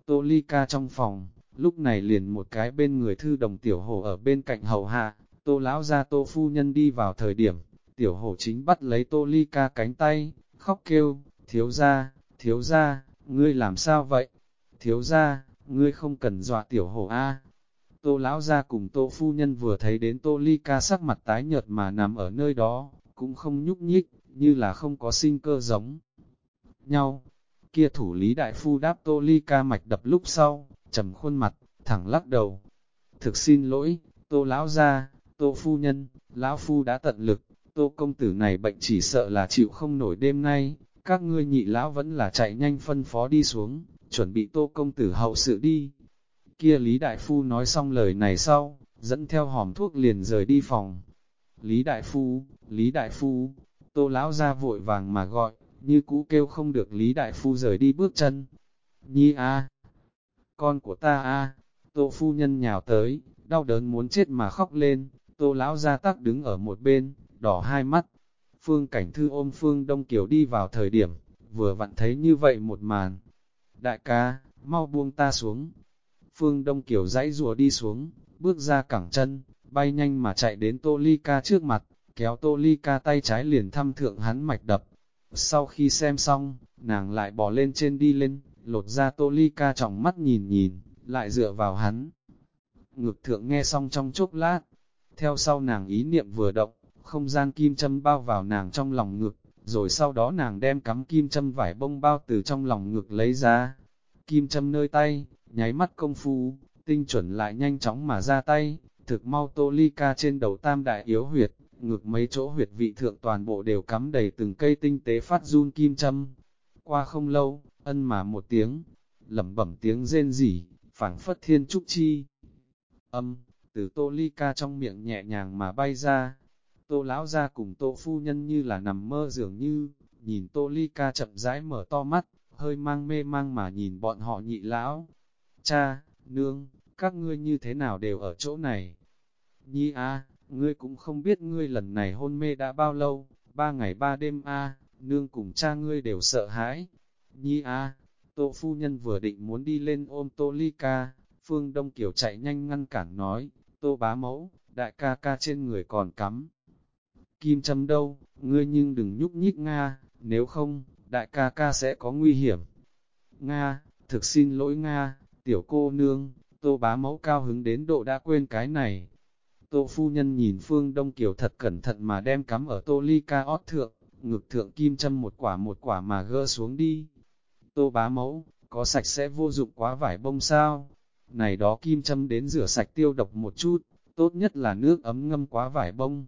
Tô ly ca trong phòng, lúc này liền một cái bên người thư đồng tiểu hồ ở bên cạnh hầu hạ, tô lão ra tô phu nhân đi vào thời điểm, tiểu hồ chính bắt lấy tô ly ca cánh tay, khóc kêu, thiếu ra, thiếu ra, ngươi làm sao vậy? Thiếu ra, ngươi không cần dọa tiểu hồ A. Tô lão ra cùng tô phu nhân vừa thấy đến tô ly ca sắc mặt tái nhợt mà nằm ở nơi đó, cũng không nhúc nhích, như là không có sinh cơ giống nhau. Kia thủ lý đại phu đáp tô ly ca mạch đập lúc sau, trầm khuôn mặt, thẳng lắc đầu. Thực xin lỗi, tô lão ra, tô phu nhân, lão phu đã tận lực, tô công tử này bệnh chỉ sợ là chịu không nổi đêm nay, các ngươi nhị lão vẫn là chạy nhanh phân phó đi xuống, chuẩn bị tô công tử hậu sự đi. Kia Lý Đại Phu nói xong lời này sau, dẫn theo hòm thuốc liền rời đi phòng. Lý Đại Phu, Lý Đại Phu, tô lão ra vội vàng mà gọi, như cũ kêu không được Lý Đại Phu rời đi bước chân. Nhi a con của ta a tô phu nhân nhào tới, đau đớn muốn chết mà khóc lên, tô lão ra tắc đứng ở một bên, đỏ hai mắt. Phương Cảnh Thư ôm Phương Đông Kiều đi vào thời điểm, vừa vặn thấy như vậy một màn. Đại ca, mau buông ta xuống. Phương Đông Kiều dãy rùa đi xuống, bước ra cẳng chân, bay nhanh mà chạy đến Tô Ly Ca trước mặt, kéo Tô Ly Ca tay trái liền thăm thượng hắn mạch đập. Sau khi xem xong, nàng lại bỏ lên trên đi lên, lột ra Tô Ly Ca trọng mắt nhìn nhìn, lại dựa vào hắn. Ngực thượng nghe xong trong chốc lát, theo sau nàng ý niệm vừa động, không gian kim châm bao vào nàng trong lòng ngực, rồi sau đó nàng đem cắm kim châm vải bông bao từ trong lòng ngực lấy ra. Kim châm nơi tay, nháy mắt công phu, tinh chuẩn lại nhanh chóng mà ra tay, thực mau tô ly ca trên đầu tam đại yếu huyệt, ngực mấy chỗ huyệt vị thượng toàn bộ đều cắm đầy từng cây tinh tế phát run kim châm. Qua không lâu, ân mà một tiếng, lẩm bẩm tiếng rên rỉ, phảng phất thiên trúc chi. Âm, từ tô ly ca trong miệng nhẹ nhàng mà bay ra. Tô lão ra cùng tô phu nhân như là nằm mơ dường như, nhìn tô ly ca chậm rãi mở to mắt, hơi mang mê mang mà nhìn bọn họ nhị lão. Cha, nương, các ngươi như thế nào đều ở chỗ này? Nhi a, ngươi cũng không biết ngươi lần này hôn mê đã bao lâu, ba ngày ba đêm a, nương cùng cha ngươi đều sợ hãi. Nhi a, tô phu nhân vừa định muốn đi lên ôm tô ly ca, phương đông kiểu chạy nhanh ngăn cản nói, tô bá mẫu, đại ca ca trên người còn cắm. Kim châm đâu, ngươi nhưng đừng nhúc nhích Nga, nếu không, đại ca ca sẽ có nguy hiểm. Nga, thực xin lỗi Nga, tiểu cô nương, tô bá mẫu cao hứng đến độ đã quên cái này. Tô phu nhân nhìn phương đông kiều thật cẩn thận mà đem cắm ở tô ly ca ót thượng, ngực thượng kim châm một quả một quả mà gỡ xuống đi. Tô bá mẫu, có sạch sẽ vô dụng quá vải bông sao? Này đó kim châm đến rửa sạch tiêu độc một chút, tốt nhất là nước ấm ngâm quá vải bông.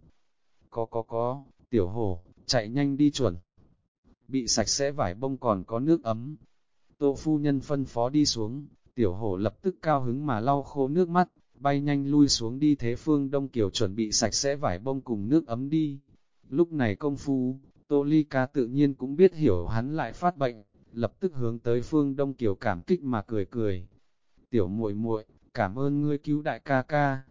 Có có có, tiểu hồ, chạy nhanh đi chuẩn. Bị sạch sẽ vải bông còn có nước ấm. Tô phu nhân phân phó đi xuống, tiểu hồ lập tức cao hứng mà lau khô nước mắt, bay nhanh lui xuống đi thế phương đông kiều chuẩn bị sạch sẽ vải bông cùng nước ấm đi. Lúc này công phu, Tô Ly Ca tự nhiên cũng biết hiểu hắn lại phát bệnh, lập tức hướng tới phương đông kiều cảm kích mà cười cười. Tiểu muội muội, cảm ơn ngươi cứu đại ca ca.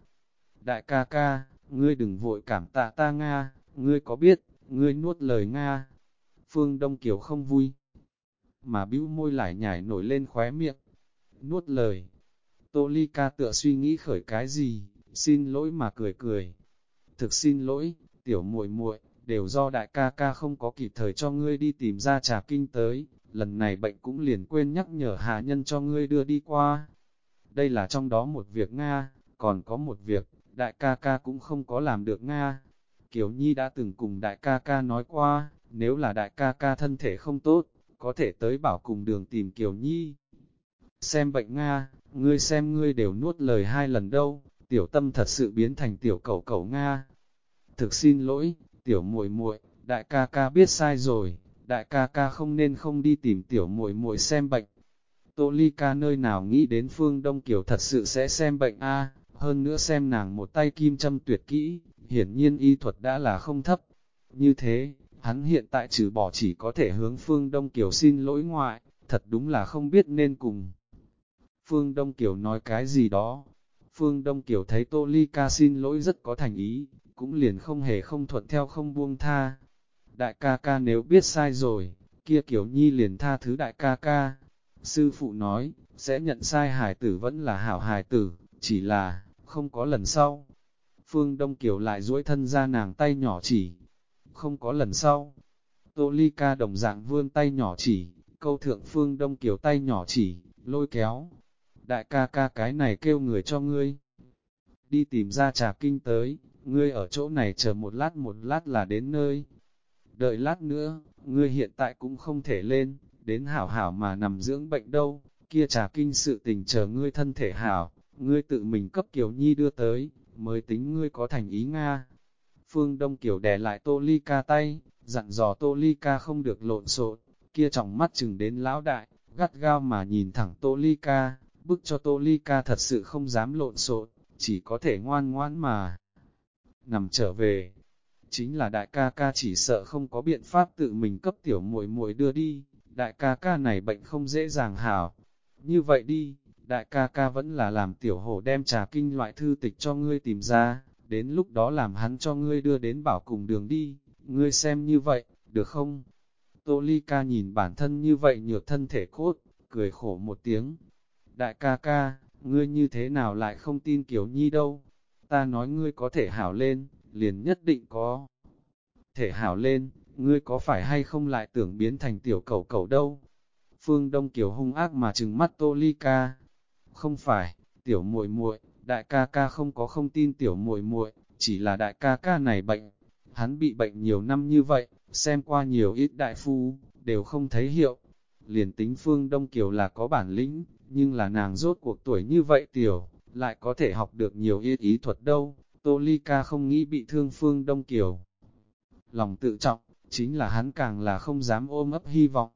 Đại ca ca, ngươi đừng vội cảm tạ ta Nga, ngươi có biết, ngươi nuốt lời Nga. Phương Đông Kiều không vui, mà bĩu môi lại nhảy nổi lên khóe miệng. Nuốt lời, Tô Ly ca tựa suy nghĩ khởi cái gì, xin lỗi mà cười cười. Thực xin lỗi, tiểu muội muội đều do đại ca ca không có kịp thời cho ngươi đi tìm ra trà kinh tới, lần này bệnh cũng liền quên nhắc nhở hạ nhân cho ngươi đưa đi qua. Đây là trong đó một việc Nga, còn có một việc, đại ca ca cũng không có làm được Nga. Kiều Nhi đã từng cùng đại ca ca nói qua, nếu là đại ca ca thân thể không tốt, có thể tới bảo cùng đường tìm Kiều Nhi. Xem bệnh Nga, ngươi xem ngươi đều nuốt lời hai lần đâu, tiểu tâm thật sự biến thành tiểu cầu cầu Nga. Thực xin lỗi, tiểu muội muội, đại ca ca biết sai rồi, đại ca ca không nên không đi tìm tiểu muội muội xem bệnh. Tô Ly ca nơi nào nghĩ đến phương Đông Kiều thật sự sẽ xem bệnh a hơn nữa xem nàng một tay kim châm tuyệt kỹ, hiển nhiên y thuật đã là không thấp. Như thế, hắn hiện tại trừ bỏ chỉ có thể hướng phương Đông Kiều xin lỗi ngoại, thật đúng là không biết nên cùng. Phương Đông Kiều nói cái gì đó. Phương Đông Kiều thấy Tô Ly ca xin lỗi rất có thành ý, cũng liền không hề không thuận theo không buông tha. Đại ca ca nếu biết sai rồi, kia Kiều Nhi liền tha thứ đại ca ca. Sư phụ nói, sẽ nhận sai hải tử vẫn là hảo hải tử, chỉ là, không có lần sau. Phương Đông Kiều lại duỗi thân ra nàng tay nhỏ chỉ, không có lần sau. Tô Ly ca đồng dạng vươn tay nhỏ chỉ, câu thượng Phương Đông Kiều tay nhỏ chỉ, lôi kéo, đại ca ca cái này kêu người cho ngươi. Đi tìm ra trà kinh tới, ngươi ở chỗ này chờ một lát một lát là đến nơi. Đợi lát nữa, ngươi hiện tại cũng không thể lên, đến hảo hảo mà nằm dưỡng bệnh đâu, kia trà kinh sự tình chờ ngươi thân thể hảo, ngươi tự mình cấp Kiều Nhi đưa tới, mới tính ngươi có thành ý Nga. Phương Đông Kiều đè lại Tô Ly ca tay, dặn dò Tô Ly ca không được lộn xộn, kia trọng mắt chừng đến lão đại, gắt gao mà nhìn thẳng Tô Ly ca, bức cho Tô Ly ca thật sự không dám lộn xộn, chỉ có thể ngoan ngoãn mà nằm trở về. Chính là đại ca ca chỉ sợ không có biện pháp tự mình cấp tiểu muội muội đưa đi, đại ca ca này bệnh không dễ dàng hảo. Như vậy đi, đại ca ca vẫn là làm tiểu hổ đem trà kinh loại thư tịch cho ngươi tìm ra, đến lúc đó làm hắn cho ngươi đưa đến bảo cùng đường đi, ngươi xem như vậy, được không? Tô Ly ca nhìn bản thân như vậy nhược thân thể cốt, cười khổ một tiếng, Đại ca ca, ngươi như thế nào lại không tin Kiều Nhi đâu? Ta nói ngươi có thể hảo lên, liền nhất định có. Thể hảo lên, ngươi có phải hay không lại tưởng biến thành tiểu cầu cầu đâu? Phương Đông Kiều hung ác mà trừng mắt Tô Ly ca. Không phải, tiểu muội muội, đại ca ca không có không tin tiểu muội muội, chỉ là đại ca ca này bệnh. Hắn bị bệnh nhiều năm như vậy, xem qua nhiều ít đại phu, đều không thấy hiệu. Liền tính Phương Đông Kiều là có bản lĩnh, nhưng là nàng rốt cuộc tuổi như vậy tiểu, lại có thể học được nhiều ít ý thuật đâu, Tô Ly Ca không nghĩ bị thương Phương Đông Kiều. Lòng tự trọng, chính là hắn càng là không dám ôm ấp hy vọng.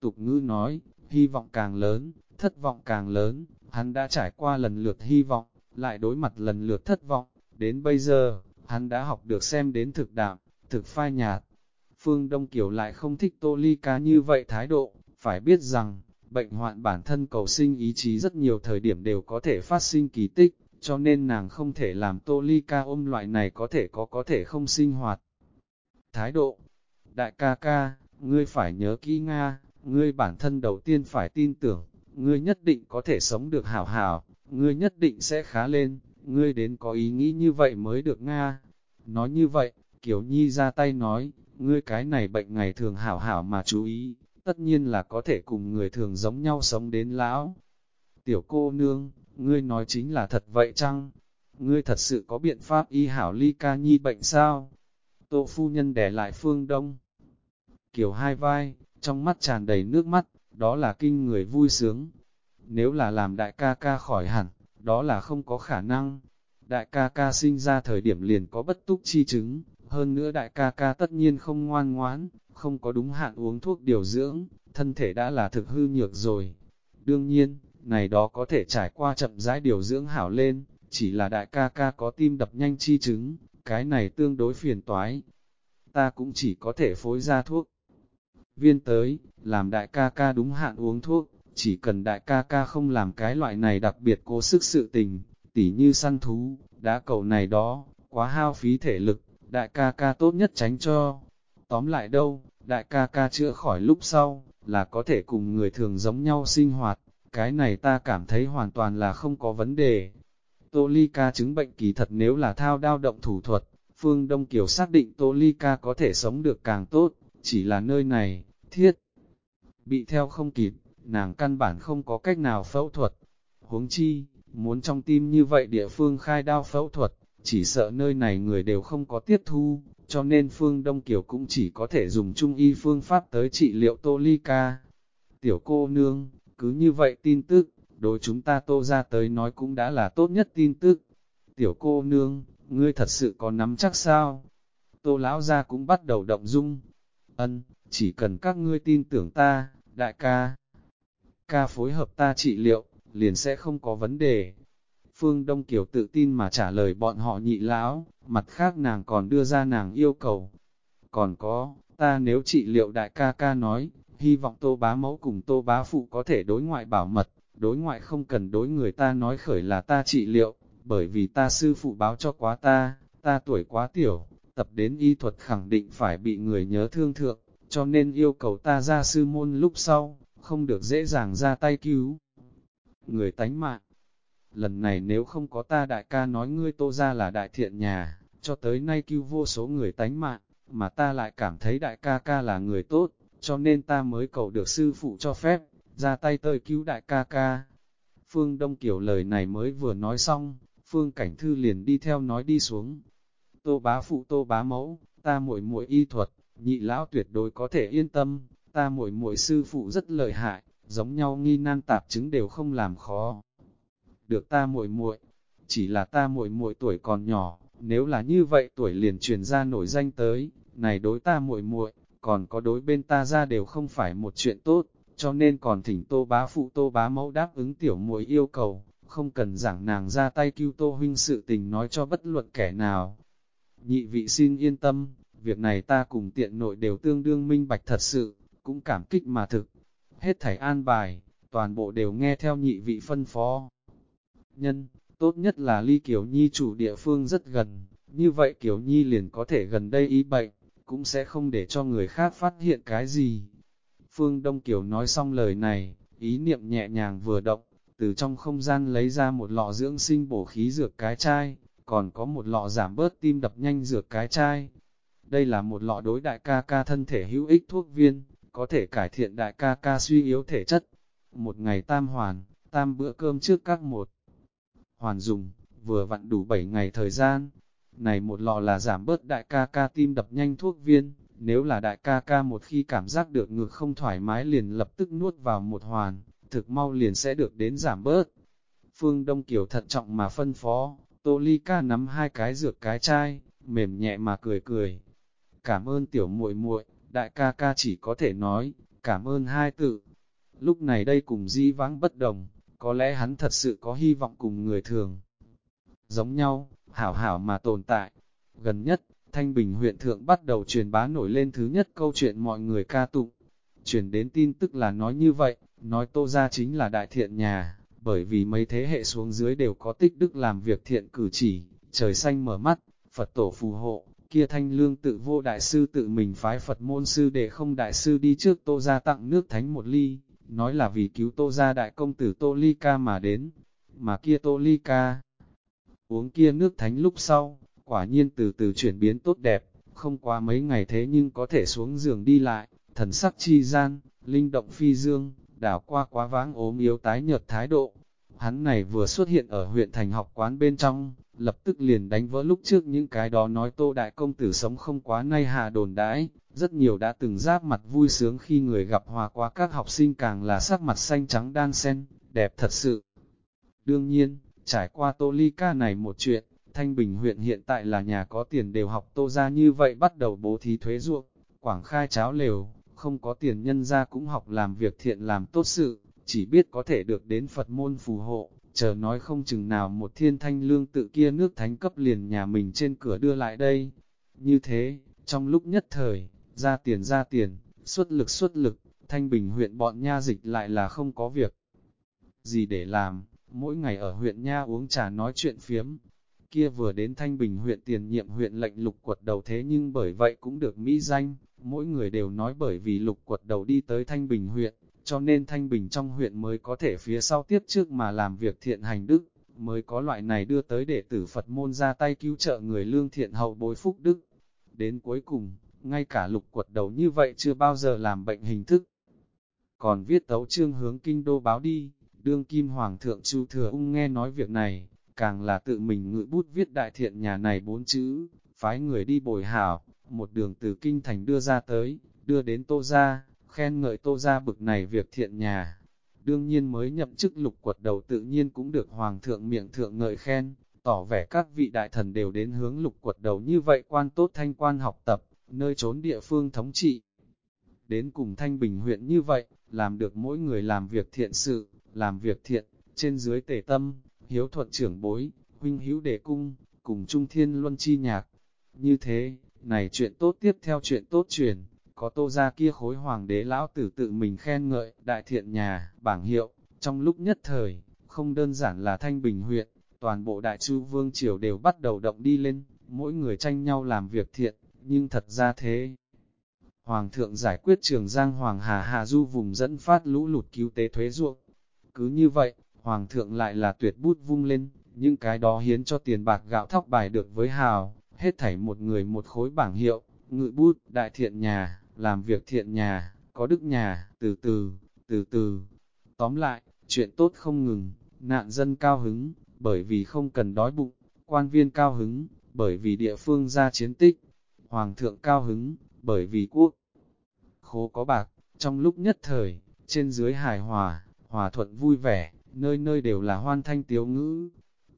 Tục ngữ nói, hy vọng càng lớn, thất vọng càng lớn, hắn đã trải qua lần lượt hy vọng, lại đối mặt lần lượt thất vọng, đến bây giờ, hắn đã học được xem đến thực đạm, thực phai nhạt. Phương Đông Kiều lại không thích Tô Ly Ca như vậy thái độ, phải biết rằng, bệnh hoạn bản thân cầu sinh ý chí rất nhiều thời điểm đều có thể phát sinh kỳ tích, cho nên nàng không thể làm Tô Ly Ca ôm loại này có thể có có thể không sinh hoạt. Thái độ Đại ca ca, ngươi phải nhớ kỹ Nga, ngươi bản thân đầu tiên phải tin tưởng, ngươi nhất định có thể sống được hảo hảo, ngươi nhất định sẽ khá lên, ngươi đến có ý nghĩ như vậy mới được Nga. Nói như vậy, Kiều Nhi ra tay nói, ngươi cái này bệnh ngày thường hảo hảo mà chú ý, tất nhiên là có thể cùng người thường giống nhau sống đến lão. Tiểu cô nương, ngươi nói chính là thật vậy chăng? Ngươi thật sự có biện pháp y hảo ly ca nhi bệnh sao? Tô phu nhân đẻ lại phương đông. Kiều hai vai, trong mắt tràn đầy nước mắt, đó là kinh người vui sướng. Nếu là làm đại ca ca khỏi hẳn, đó là không có khả năng. Đại ca ca sinh ra thời điểm liền có bất túc chi chứng, hơn nữa đại ca ca tất nhiên không ngoan ngoãn, không có đúng hạn uống thuốc điều dưỡng, thân thể đã là thực hư nhược rồi. Đương nhiên, này đó có thể trải qua chậm rãi điều dưỡng hảo lên, chỉ là đại ca ca có tim đập nhanh chi chứng, cái này tương đối phiền toái. Ta cũng chỉ có thể phối ra thuốc. Viên tới, làm đại ca ca đúng hạn uống thuốc, chỉ cần đại ca ca không làm cái loại này đặc biệt cố sức sự tình, tỉ như săn thú, đá cầu này đó, quá hao phí thể lực, đại ca ca tốt nhất tránh cho. Tóm lại đâu, đại ca ca chữa khỏi lúc sau, là có thể cùng người thường giống nhau sinh hoạt, cái này ta cảm thấy hoàn toàn là không có vấn đề. Tô Ly ca chứng bệnh kỳ thật nếu là thao đao động thủ thuật, Phương Đông Kiều xác định Tô Ly ca có thể sống được càng tốt, chỉ là nơi này, thiết. Bị theo không kịp, nàng căn bản không có cách nào phẫu thuật. Huống chi, muốn trong tim như vậy địa phương khai đao phẫu thuật, chỉ sợ nơi này người đều không có tiết thu, cho nên Phương Đông Kiều cũng chỉ có thể dùng trung y phương pháp tới trị liệu Tô Ly Ca. Tiểu cô nương, cứ như vậy tin tức, đối chúng ta tô ra tới nói cũng đã là tốt nhất tin tức. Tiểu cô nương, ngươi thật sự có nắm chắc sao? Tô lão ra cũng bắt đầu động dung. Ân, chỉ cần các ngươi tin tưởng ta, đại ca. Ca phối hợp ta trị liệu, liền sẽ không có vấn đề. Phương Đông Kiều tự tin mà trả lời bọn họ nhị lão, mặt khác nàng còn đưa ra nàng yêu cầu. Còn có, ta nếu trị liệu đại ca ca nói, hy vọng tô bá mẫu cùng tô bá phụ có thể đối ngoại bảo mật, đối ngoại không cần đối người ta nói khởi là ta trị liệu, bởi vì ta sư phụ báo cho quá ta, ta tuổi quá tiểu, tập đến y thuật khẳng định phải bị người nhớ thương thượng, cho nên yêu cầu ta ra sư môn lúc sau, không được dễ dàng ra tay cứu. Người tánh mạng lần này nếu không có ta đại ca nói ngươi tô ra là đại thiện nhà, cho tới nay cứu vô số người tánh mạng, mà ta lại cảm thấy đại ca ca là người tốt, cho nên ta mới cầu được sư phụ cho phép, ra tay tơi cứu đại ca ca. Phương Đông Kiều lời này mới vừa nói xong, Phương Cảnh Thư liền đi theo nói đi xuống. Tô bá phụ tô bá mẫu, ta muội muội y thuật, nhị lão tuyệt đối có thể yên tâm, ta muội muội sư phụ rất lợi hại, giống nhau nghi nan tạp chứng đều không làm khó. Được ta muội muội, chỉ là ta muội muội tuổi còn nhỏ, nếu là như vậy tuổi liền truyền ra nổi danh tới, này đối ta muội muội, còn có đối bên ta ra đều không phải một chuyện tốt, cho nên còn thỉnh tô bá phụ tô bá mẫu đáp ứng tiểu muội yêu cầu, không cần giảng nàng ra tay cứu tô huynh sự tình nói cho bất luận kẻ nào. Nhị vị xin yên tâm, việc này ta cùng tiện nội đều tương đương minh bạch thật sự, cũng cảm kích mà thực. Hết thảy an bài, toàn bộ đều nghe theo nhị vị phân phó. Nhân, tốt nhất là ly Kiều Nhi chủ địa phương rất gần, như vậy Kiều Nhi liền có thể gần đây ý bệnh, cũng sẽ không để cho người khác phát hiện cái gì. Phương Đông Kiều nói xong lời này, ý niệm nhẹ nhàng vừa động, từ trong không gian lấy ra một lọ dưỡng sinh bổ khí dược cái chai, còn có một lọ giảm bớt tim đập nhanh dược cái chai. Đây là một lọ đối đại ca ca thân thể hữu ích thuốc viên, có thể cải thiện đại ca ca suy yếu thể chất. Một ngày tam hoàn, tam bữa cơm trước các một. Hoàn dùng, vừa vặn đủ 7 ngày thời gian, này một lọ là giảm bớt đại ca ca tim đập nhanh thuốc viên, nếu là đại ca ca một khi cảm giác được ngực không thoải mái liền lập tức nuốt vào một hoàn, thực mau liền sẽ được đến giảm bớt. Phương Đông Kiều thận trọng mà phân phó, Tô Ly ca nắm hai cái dược cái chai, mềm nhẹ mà cười cười. Cảm ơn tiểu muội muội, đại ca ca chỉ có thể nói, cảm ơn hai tự. Lúc này đây cùng di vãng bất đồng, có lẽ hắn thật sự có hy vọng cùng người thường. Giống nhau, hảo hảo mà tồn tại. Gần nhất, Thanh Bình huyện thượng bắt đầu truyền bá nổi lên thứ nhất câu chuyện mọi người ca tụng. Truyền đến tin tức là nói như vậy, nói tô ra chính là đại thiện nhà, bởi vì mấy thế hệ xuống dưới đều có tích đức làm việc thiện cử chỉ, trời xanh mở mắt, Phật tổ phù hộ, kia thanh lương tự vô đại sư tự mình phái Phật môn sư để không đại sư đi trước tô ra tặng nước thánh một ly, nói là vì cứu tô ra đại công tử tô ly ca mà đến, mà kia tô ly ca. Uống kia nước thánh lúc sau, quả nhiên từ từ chuyển biến tốt đẹp, không qua mấy ngày thế nhưng có thể xuống giường đi lại, thần sắc chi gian, linh động phi dương, đảo qua quá váng ốm yếu tái nhợt thái độ. Hắn này vừa xuất hiện ở huyện thành học quán bên trong, lập tức liền đánh vỡ lúc trước những cái đó nói tô đại công tử sống không quá nay hạ đồn đãi, rất nhiều đã từng giáp mặt vui sướng khi người gặp hòa quá các học sinh càng là sắc mặt xanh trắng đan sen, đẹp thật sự. Đương nhiên, trải qua tô ly ca này một chuyện, Thanh Bình huyện hiện tại là nhà có tiền đều học tô ra như vậy bắt đầu bố thí thuế ruộng, quảng khai cháo lều, không có tiền nhân ra cũng học làm việc thiện làm tốt sự, chỉ biết có thể được đến Phật môn phù hộ, chờ nói không chừng nào một thiên thanh lương tự kia nước thánh cấp liền nhà mình trên cửa đưa lại đây. Như thế, trong lúc nhất thời, ra tiền ra tiền, xuất lực xuất lực, thanh bình huyện bọn nha dịch lại là không có việc gì để làm, mỗi ngày ở huyện nha uống trà nói chuyện phiếm. Kia vừa đến thanh bình huyện tiền nhiệm huyện lệnh lục quật đầu thế nhưng bởi vậy cũng được mỹ danh, mỗi người đều nói bởi vì lục quật đầu đi tới thanh bình huyện, cho nên Thanh Bình trong huyện mới có thể phía sau tiếp trước mà làm việc thiện hành đức, mới có loại này đưa tới đệ tử Phật môn ra tay cứu trợ người lương thiện hậu bối phúc đức. Đến cuối cùng, ngay cả lục quật đầu như vậy chưa bao giờ làm bệnh hình thức. Còn viết tấu chương hướng kinh đô báo đi, đương kim hoàng thượng Chu Thừa Ung nghe nói việc này, càng là tự mình ngự bút viết đại thiện nhà này bốn chữ, phái người đi bồi hảo, một đường từ kinh thành đưa ra tới, đưa đến tô ra, khen ngợi tô ra bực này việc thiện nhà. Đương nhiên mới nhậm chức lục quật đầu tự nhiên cũng được hoàng thượng miệng thượng ngợi khen, tỏ vẻ các vị đại thần đều đến hướng lục quật đầu như vậy quan tốt thanh quan học tập, nơi trốn địa phương thống trị. Đến cùng thanh bình huyện như vậy, làm được mỗi người làm việc thiện sự, làm việc thiện, trên dưới tề tâm, hiếu thuận trưởng bối, huynh hữu đề cung, cùng trung thiên luân chi nhạc. Như thế, này chuyện tốt tiếp theo chuyện tốt truyền, có tô ra kia khối hoàng đế lão tử tự mình khen ngợi, đại thiện nhà, bảng hiệu, trong lúc nhất thời, không đơn giản là thanh bình huyện, toàn bộ đại chu vương triều đều bắt đầu động đi lên, mỗi người tranh nhau làm việc thiện, nhưng thật ra thế. Hoàng thượng giải quyết trường Giang Hoàng Hà Hà Du vùng dẫn phát lũ lụt cứu tế thuế ruộng. Cứ như vậy, Hoàng thượng lại là tuyệt bút vung lên, những cái đó hiến cho tiền bạc gạo thóc bài được với hào, hết thảy một người một khối bảng hiệu, ngự bút, đại thiện nhà, làm việc thiện nhà, có đức nhà, từ từ, từ từ. Tóm lại, chuyện tốt không ngừng, nạn dân cao hứng, bởi vì không cần đói bụng, quan viên cao hứng, bởi vì địa phương ra chiến tích, hoàng thượng cao hứng, bởi vì quốc khố có bạc, trong lúc nhất thời, trên dưới hài hòa, hòa thuận vui vẻ, nơi nơi đều là hoan thanh tiếu ngữ.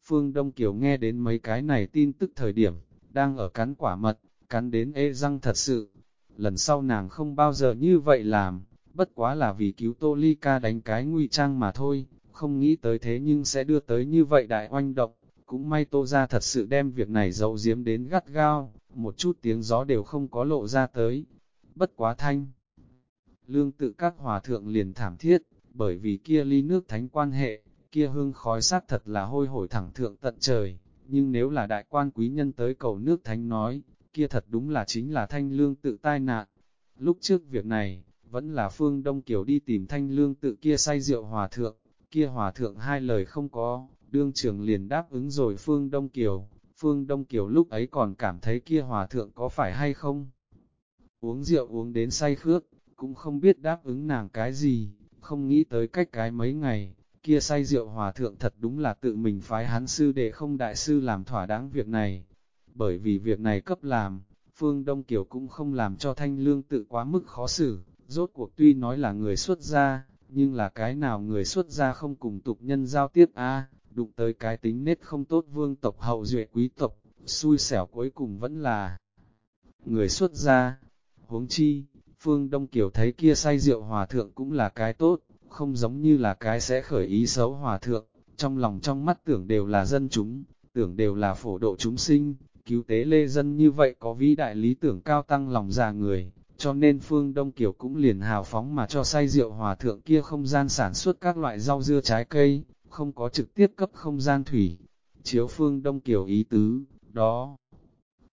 Phương Đông Kiều nghe đến mấy cái này tin tức thời điểm, đang ở cắn quả mật, cắn đến ê răng thật sự, lần sau nàng không bao giờ như vậy làm, bất quá là vì cứu Tô Ly Ca đánh cái nguy trang mà thôi, không nghĩ tới thế nhưng sẽ đưa tới như vậy đại oanh động, cũng may Tô ra thật sự đem việc này dấu giếm đến gắt gao, một chút tiếng gió đều không có lộ ra tới, bất quá thanh. Lương tự các hòa thượng liền thảm thiết, bởi vì kia ly nước thánh quan hệ, kia hương khói sát thật là hôi hổi thẳng thượng tận trời, nhưng nếu là đại quan quý nhân tới cầu nước thánh nói, kia thật đúng là chính là thanh lương tự tai nạn. Lúc trước việc này, vẫn là phương Đông Kiều đi tìm thanh lương tự kia say rượu hòa thượng, kia hòa thượng hai lời không có, đương trường liền đáp ứng rồi phương Đông Kiều, phương Đông Kiều lúc ấy còn cảm thấy kia hòa thượng có phải hay không. Uống rượu uống đến say khước, cũng không biết đáp ứng nàng cái gì, không nghĩ tới cách cái mấy ngày, kia say rượu hòa thượng thật đúng là tự mình phái hắn sư để không đại sư làm thỏa đáng việc này, bởi vì việc này cấp làm, Phương Đông Kiều cũng không làm cho thanh lương tự quá mức khó xử, rốt cuộc tuy nói là người xuất gia, nhưng là cái nào người xuất gia không cùng tục nhân giao tiếp a đụng tới cái tính nết không tốt vương tộc hậu duệ quý tộc, xui xẻo cuối cùng vẫn là người xuất gia. Huống chi, Phương Đông Kiều thấy kia say rượu hòa thượng cũng là cái tốt, không giống như là cái sẽ khởi ý xấu hòa thượng, trong lòng trong mắt tưởng đều là dân chúng, tưởng đều là phổ độ chúng sinh, cứu tế lê dân như vậy có vĩ đại lý tưởng cao tăng lòng già người, cho nên Phương Đông Kiều cũng liền hào phóng mà cho say rượu hòa thượng kia không gian sản xuất các loại rau dưa trái cây, không có trực tiếp cấp không gian thủy. Chiếu Phương Đông Kiều ý tứ, đó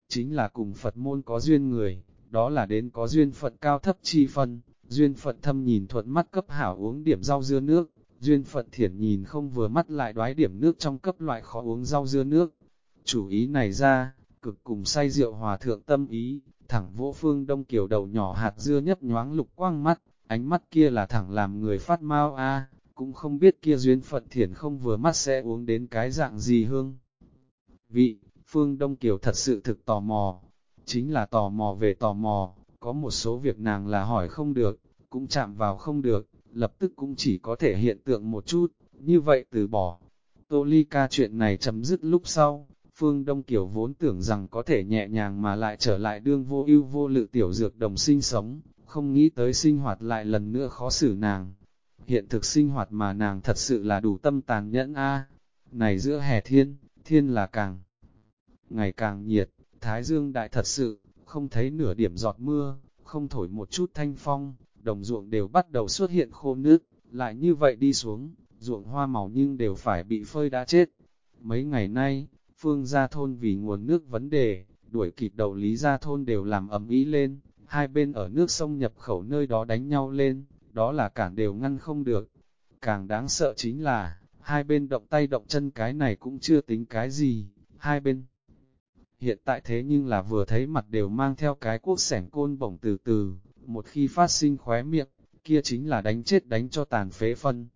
chính là cùng Phật môn có duyên người, đó là đến có duyên phận cao thấp chi phân, duyên phận thâm nhìn thuận mắt cấp hảo uống điểm rau dưa nước, duyên phận thiển nhìn không vừa mắt lại đoái điểm nước trong cấp loại khó uống rau dưa nước. Chủ ý này ra, cực cùng say rượu hòa thượng tâm ý, thẳng vỗ phương đông kiều đầu nhỏ hạt dưa nhấp nhoáng lục quang mắt, ánh mắt kia là thẳng làm người phát mau a cũng không biết kia duyên phận thiển không vừa mắt sẽ uống đến cái dạng gì hương. Vị, phương đông kiều thật sự thực tò mò, chính là tò mò về tò mò, có một số việc nàng là hỏi không được, cũng chạm vào không được, lập tức cũng chỉ có thể hiện tượng một chút, như vậy từ bỏ. Tô ly ca chuyện này chấm dứt lúc sau, Phương Đông Kiều vốn tưởng rằng có thể nhẹ nhàng mà lại trở lại đương vô ưu vô lự tiểu dược đồng sinh sống, không nghĩ tới sinh hoạt lại lần nữa khó xử nàng. Hiện thực sinh hoạt mà nàng thật sự là đủ tâm tàn nhẫn a. Này giữa hè thiên, thiên là càng ngày càng nhiệt, thái dương đại thật sự, không thấy nửa điểm giọt mưa, không thổi một chút thanh phong, đồng ruộng đều bắt đầu xuất hiện khô nước, lại như vậy đi xuống, ruộng hoa màu nhưng đều phải bị phơi đã chết. Mấy ngày nay, phương gia thôn vì nguồn nước vấn đề, đuổi kịp đầu lý gia thôn đều làm ầm ý lên, hai bên ở nước sông nhập khẩu nơi đó đánh nhau lên, đó là cản đều ngăn không được. Càng đáng sợ chính là, hai bên động tay động chân cái này cũng chưa tính cái gì, hai bên. Hiện tại thế nhưng là vừa thấy mặt đều mang theo cái cuốc sẻng côn bổng từ từ, một khi phát sinh khóe miệng, kia chính là đánh chết đánh cho tàn phế phân.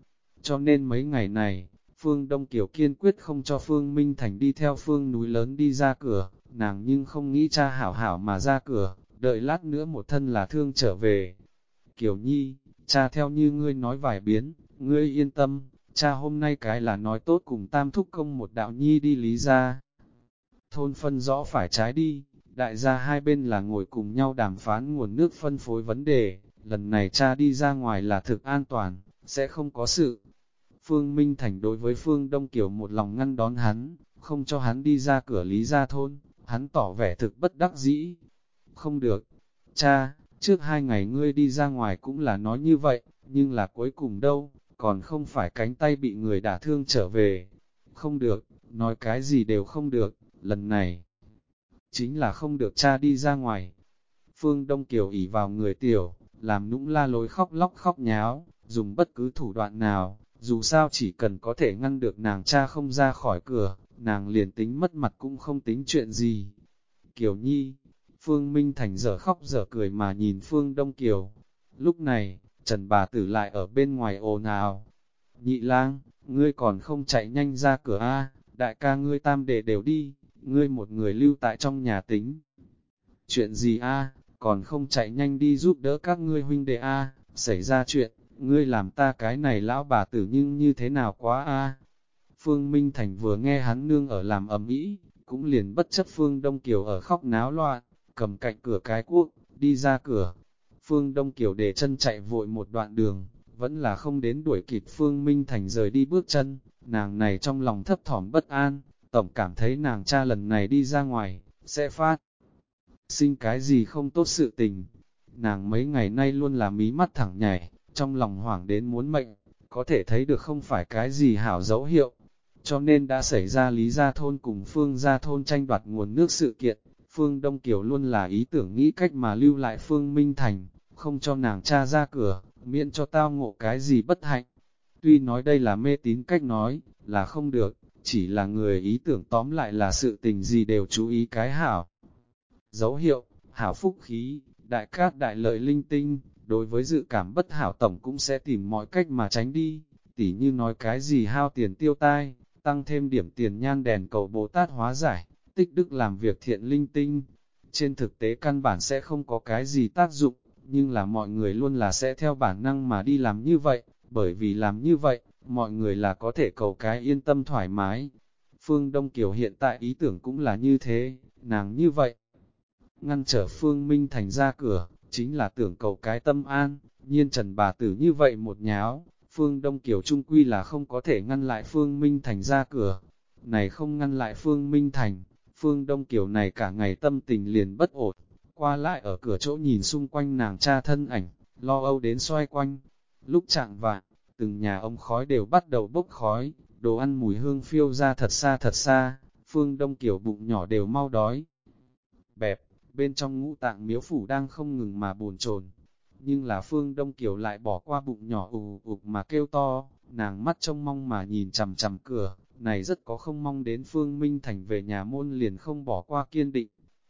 Cho nên mấy ngày này, Phương Đông Kiều kiên quyết không cho Phương Minh Thành đi theo Phương núi lớn đi ra cửa, nàng nhưng không nghĩ cha hảo hảo mà ra cửa, đợi lát nữa một thân là thương trở về. Kiều Nhi, cha theo như ngươi nói vài biến, ngươi yên tâm, cha hôm nay cái là nói tốt cùng tam thúc công một đạo nhi đi lý ra. Thôn phân rõ phải trái đi, đại gia hai bên là ngồi cùng nhau đàm phán nguồn nước phân phối vấn đề, lần này cha đi ra ngoài là thực an toàn, sẽ không có sự. Phương Minh Thành đối với Phương Đông Kiều một lòng ngăn đón hắn, không cho hắn đi ra cửa lý gia thôn, hắn tỏ vẻ thực bất đắc dĩ. Không được, cha, trước hai ngày ngươi đi ra ngoài cũng là nói như vậy, nhưng là cuối cùng đâu, còn không phải cánh tay bị người đả thương trở về. Không được, nói cái gì đều không được, lần này, chính là không được cha đi ra ngoài. Phương Đông Kiều ỉ vào người tiểu, làm nũng la lối khóc lóc khóc nháo, dùng bất cứ thủ đoạn nào, dù sao chỉ cần có thể ngăn được nàng cha không ra khỏi cửa, nàng liền tính mất mặt cũng không tính chuyện gì. Kiều Nhi, Phương Minh Thành giờ khóc giờ cười mà nhìn Phương Đông Kiều. Lúc này, Trần bà tử lại ở bên ngoài ồn ào. Nhị lang, ngươi còn không chạy nhanh ra cửa A, đại ca ngươi tam đệ đều đi, ngươi một người lưu tại trong nhà tính. Chuyện gì A, còn không chạy nhanh đi giúp đỡ các ngươi huynh đệ A, xảy ra chuyện, ngươi làm ta cái này lão bà tử nhưng như thế nào quá A. Phương Minh Thành vừa nghe hắn nương ở làm ầm ĩ, cũng liền bất chấp Phương Đông Kiều ở khóc náo loạn, cầm cạnh cửa cái cuốc, đi ra cửa. Phương Đông Kiều để chân chạy vội một đoạn đường, vẫn là không đến đuổi kịp Phương Minh Thành rời đi bước chân, nàng này trong lòng thấp thỏm bất an, tổng cảm thấy nàng cha lần này đi ra ngoài, sẽ phát. Sinh cái gì không tốt sự tình, nàng mấy ngày nay luôn là mí mắt thẳng nhảy, trong lòng hoảng đến muốn mệnh, có thể thấy được không phải cái gì hảo dấu hiệu, cho nên đã xảy ra lý gia thôn cùng phương gia thôn tranh đoạt nguồn nước sự kiện, phương Đông Kiều luôn là ý tưởng nghĩ cách mà lưu lại phương Minh Thành, không cho nàng cha ra cửa, miễn cho tao ngộ cái gì bất hạnh. Tuy nói đây là mê tín cách nói, là không được, chỉ là người ý tưởng tóm lại là sự tình gì đều chú ý cái hảo. Dấu hiệu, hảo phúc khí, đại cát đại lợi linh tinh, đối với dự cảm bất hảo tổng cũng sẽ tìm mọi cách mà tránh đi, tỉ như nói cái gì hao tiền tiêu tai, tăng thêm điểm tiền nhan đèn cầu Bồ Tát hóa giải, tích đức làm việc thiện linh tinh. Trên thực tế căn bản sẽ không có cái gì tác dụng, nhưng là mọi người luôn là sẽ theo bản năng mà đi làm như vậy, bởi vì làm như vậy, mọi người là có thể cầu cái yên tâm thoải mái. Phương Đông Kiều hiện tại ý tưởng cũng là như thế, nàng như vậy. Ngăn trở Phương Minh Thành ra cửa, chính là tưởng cầu cái tâm an, nhiên trần bà tử như vậy một nháo, Phương Đông Kiều Trung Quy là không có thể ngăn lại Phương Minh Thành ra cửa. Này không ngăn lại Phương Minh Thành, Phương Đông Kiều này cả ngày tâm tình liền bất ổn, qua lại ở cửa chỗ nhìn xung quanh nàng cha thân ảnh, lo âu đến xoay quanh. Lúc chạng vạn, từng nhà ông khói đều bắt đầu bốc khói, đồ ăn mùi hương phiêu ra thật xa thật xa, Phương Đông Kiều bụng nhỏ đều mau đói. Bẹp, bên trong ngũ tạng miếu phủ đang không ngừng mà buồn chồn nhưng là Phương Đông Kiều lại bỏ qua bụng nhỏ ù ục mà kêu to, nàng mắt trông mong mà nhìn chằm chằm cửa, này rất có không mong đến Phương Minh Thành về nhà môn liền không bỏ qua kiên định.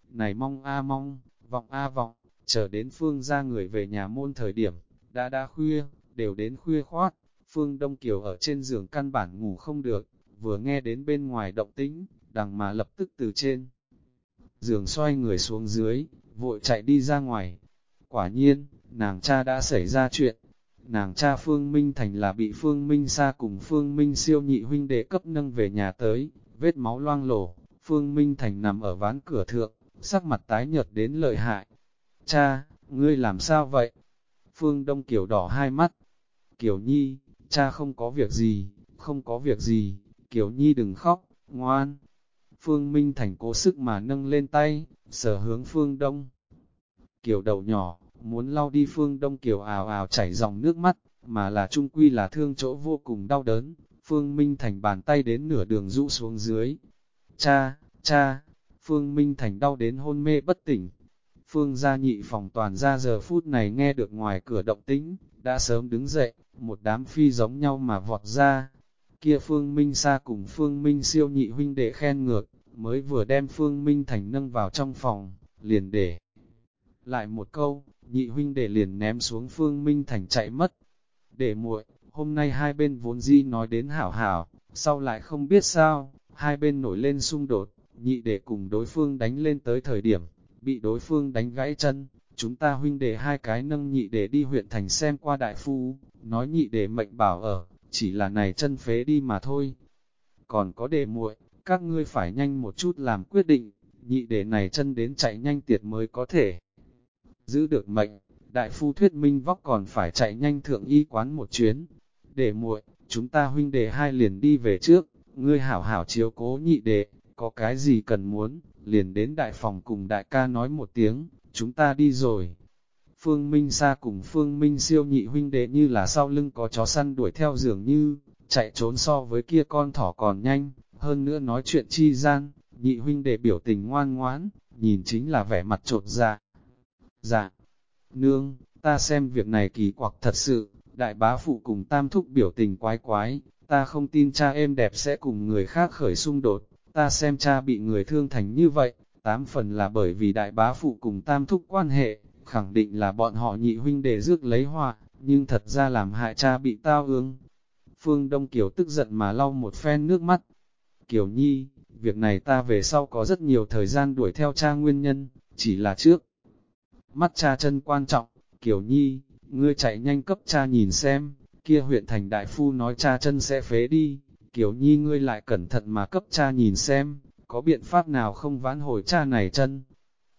Này mong a mong, vọng a vọng, chờ đến Phương ra người về nhà môn thời điểm, đã đã khuya, đều đến khuya khoát, Phương Đông Kiều ở trên giường căn bản ngủ không được, vừa nghe đến bên ngoài động tĩnh, đằng mà lập tức từ trên. Giường xoay người xuống dưới, vội chạy đi ra ngoài. Quả nhiên, nàng cha đã xảy ra chuyện. Nàng cha Phương Minh Thành là bị Phương Minh Sa cùng Phương Minh siêu nhị huynh đệ cấp nâng về nhà tới, vết máu loang lổ, Phương Minh Thành nằm ở ván cửa thượng, sắc mặt tái nhợt đến lợi hại. Cha, ngươi làm sao vậy? Phương Đông Kiều đỏ hai mắt. Kiều Nhi, cha không có việc gì, không có việc gì, Kiều Nhi đừng khóc, ngoan. Phương Minh Thành cố sức mà nâng lên tay, sở hướng Phương Đông. Kiều đầu nhỏ, muốn lau đi Phương Đông Kiều ào ào chảy dòng nước mắt, mà là trung quy là thương chỗ vô cùng đau đớn. Phương Minh Thành bàn tay đến nửa đường rũ xuống dưới. Cha, cha, Phương Minh Thành đau đến hôn mê bất tỉnh. Phương gia nhị phòng toàn ra giờ phút này nghe được ngoài cửa động tĩnh, đã sớm đứng dậy, một đám phi giống nhau mà vọt ra. Kia Phương Minh xa cùng Phương Minh siêu nhị huynh đệ khen ngược, mới vừa đem Phương Minh Thành nâng vào trong phòng, liền để. Lại một câu, nhị huynh đệ liền ném xuống Phương Minh Thành chạy mất. Để muội, hôm nay hai bên vốn di nói đến hảo hảo, sau lại không biết sao, hai bên nổi lên xung đột, nhị đệ cùng đối phương đánh lên tới thời điểm, bị đối phương đánh gãy chân, chúng ta huynh đệ hai cái nâng nhị đệ đi huyện thành xem qua đại phu, nói nhị đệ mệnh bảo ở, chỉ là này chân phế đi mà thôi. Còn có Đề muội, các ngươi phải nhanh một chút làm quyết định, nhị đệ này chân đến chạy nhanh tiệt mới có thể giữ được mệnh, đại phu thuyết minh vóc còn phải chạy nhanh thượng y quán một chuyến. Để muội, chúng ta huynh đệ hai liền đi về trước, ngươi hảo hảo chiếu cố nhị đệ, có cái gì cần muốn, liền đến đại phòng cùng đại ca nói một tiếng, chúng ta đi rồi. Phương Minh Sa cùng Phương Minh siêu nhị huynh đệ như là sau lưng có chó săn đuổi theo dường như, chạy trốn so với kia con thỏ còn nhanh, hơn nữa nói chuyện chi gian, nhị huynh đệ biểu tình ngoan ngoãn, nhìn chính là vẻ mặt trột dạ. Dạ, nương, ta xem việc này kỳ quặc thật sự, đại bá phụ cùng tam thúc biểu tình quái quái, ta không tin cha em đẹp sẽ cùng người khác khởi xung đột, ta xem cha bị người thương thành như vậy, tám phần là bởi vì đại bá phụ cùng tam thúc quan hệ, khẳng định là bọn họ nhị huynh để rước lấy họa, nhưng thật ra làm hại cha bị tao ương. Phương Đông Kiều tức giận mà lau một phen nước mắt. Kiều Nhi, việc này ta về sau có rất nhiều thời gian đuổi theo cha nguyên nhân, chỉ là trước, mắt cha chân quan trọng, Kiều Nhi, ngươi chạy nhanh cấp cha nhìn xem, kia huyện thành đại phu nói cha chân sẽ phế đi, Kiều Nhi ngươi lại cẩn thận mà cấp cha nhìn xem, có biện pháp nào không vãn hồi cha này chân.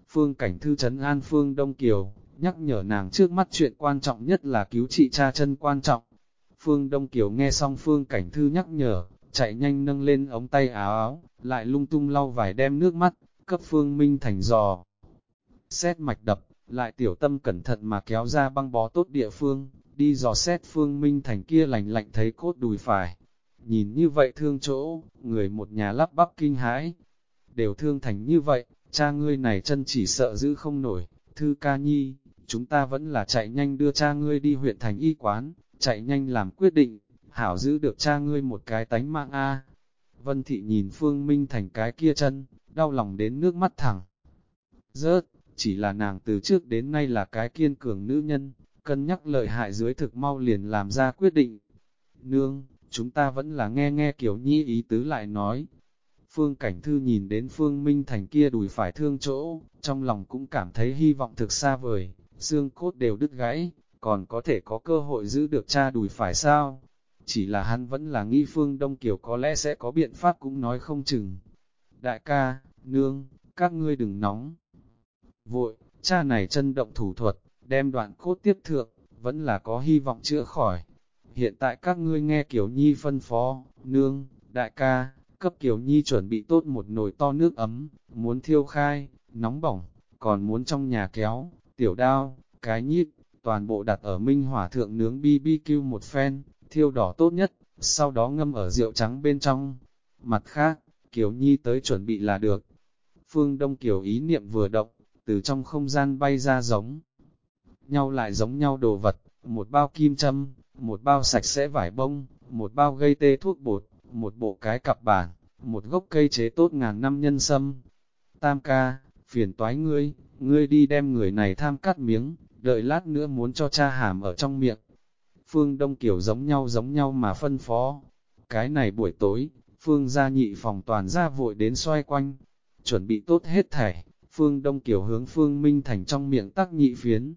Phương Cảnh Thư Trấn An Phương Đông Kiều, nhắc nhở nàng trước mắt chuyện quan trọng nhất là cứu trị cha chân quan trọng. Phương Đông Kiều nghe xong Phương Cảnh Thư nhắc nhở, chạy nhanh nâng lên ống tay áo áo, lại lung tung lau vài đem nước mắt, cấp Phương Minh Thành giò. Xét mạch đập, lại tiểu tâm cẩn thận mà kéo ra băng bó tốt địa phương, đi dò xét phương minh thành kia lành lạnh thấy cốt đùi phải. Nhìn như vậy thương chỗ, người một nhà lắp bắp kinh hãi, đều thương thành như vậy, cha ngươi này chân chỉ sợ giữ không nổi, thư ca nhi, chúng ta vẫn là chạy nhanh đưa cha ngươi đi huyện thành y quán, chạy nhanh làm quyết định, hảo giữ được cha ngươi một cái tánh mạng a. Vân thị nhìn Phương Minh thành cái kia chân, đau lòng đến nước mắt thẳng. Rớt, chỉ là nàng từ trước đến nay là cái kiên cường nữ nhân, cân nhắc lợi hại dưới thực mau liền làm ra quyết định. Nương, chúng ta vẫn là nghe nghe kiểu nhi ý tứ lại nói. Phương Cảnh Thư nhìn đến Phương Minh Thành kia đùi phải thương chỗ, trong lòng cũng cảm thấy hy vọng thực xa vời, xương cốt đều đứt gãy, còn có thể có cơ hội giữ được cha đùi phải sao? Chỉ là hắn vẫn là nghi Phương Đông Kiều có lẽ sẽ có biện pháp cũng nói không chừng. Đại ca, nương, các ngươi đừng nóng, Vội, cha này chân động thủ thuật, đem đoạn cốt tiếp thượng, vẫn là có hy vọng chữa khỏi. hiện tại các ngươi nghe Kiều Nhi phân phó, nương, đại ca, cấp Kiều Nhi chuẩn bị tốt một nồi to nước ấm, muốn thiêu khai, nóng bỏng, còn muốn trong nhà kéo, tiểu đao, cái nhíp, toàn bộ đặt ở minh hỏa thượng nướng BBQ một phen, thiêu đỏ tốt nhất, sau đó ngâm ở rượu trắng bên trong. Mặt khác, Kiều Nhi tới chuẩn bị là được. Phương Đông Kiều ý niệm vừa động, từ trong không gian bay ra giống. Nhau lại giống nhau đồ vật, một bao kim châm, một bao sạch sẽ vải bông, một bao gây tê thuốc bột, một bộ cái cặp bản, một gốc cây chế tốt ngàn năm nhân sâm. Tam ca, phiền toái ngươi, ngươi đi đem người này tham cắt miếng, đợi lát nữa muốn cho cha hàm ở trong miệng. Phương Đông Kiều giống nhau giống nhau mà phân phó. Cái này buổi tối, Phương gia nhị phòng toàn ra vội đến xoay quanh, chuẩn bị tốt hết thảy, Phương Đông Kiều hướng Phương Minh Thành trong miệng tắc nhị phiến.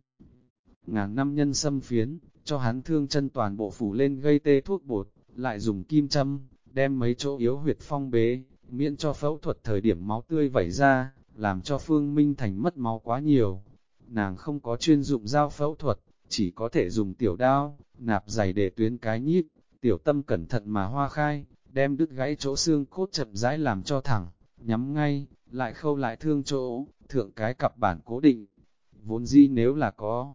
Ngàn năm nhân xâm phiến, cho hắn thương chân toàn bộ phủ lên gây tê thuốc bột, lại dùng kim châm, đem mấy chỗ yếu huyệt phong bế, miễn cho phẫu thuật thời điểm máu tươi vẩy ra, làm cho Phương Minh Thành mất máu quá nhiều. Nàng không có chuyên dụng dao phẫu thuật, chỉ có thể dùng tiểu đao, nạp giày để tuyến cái nhíp, tiểu tâm cẩn thận mà hoa khai, đem đứt gãy chỗ xương cốt chậm rãi làm cho thẳng, nhắm ngay, lại khâu lại thương chỗ, thượng cái cặp bản cố định. Vốn di nếu là có.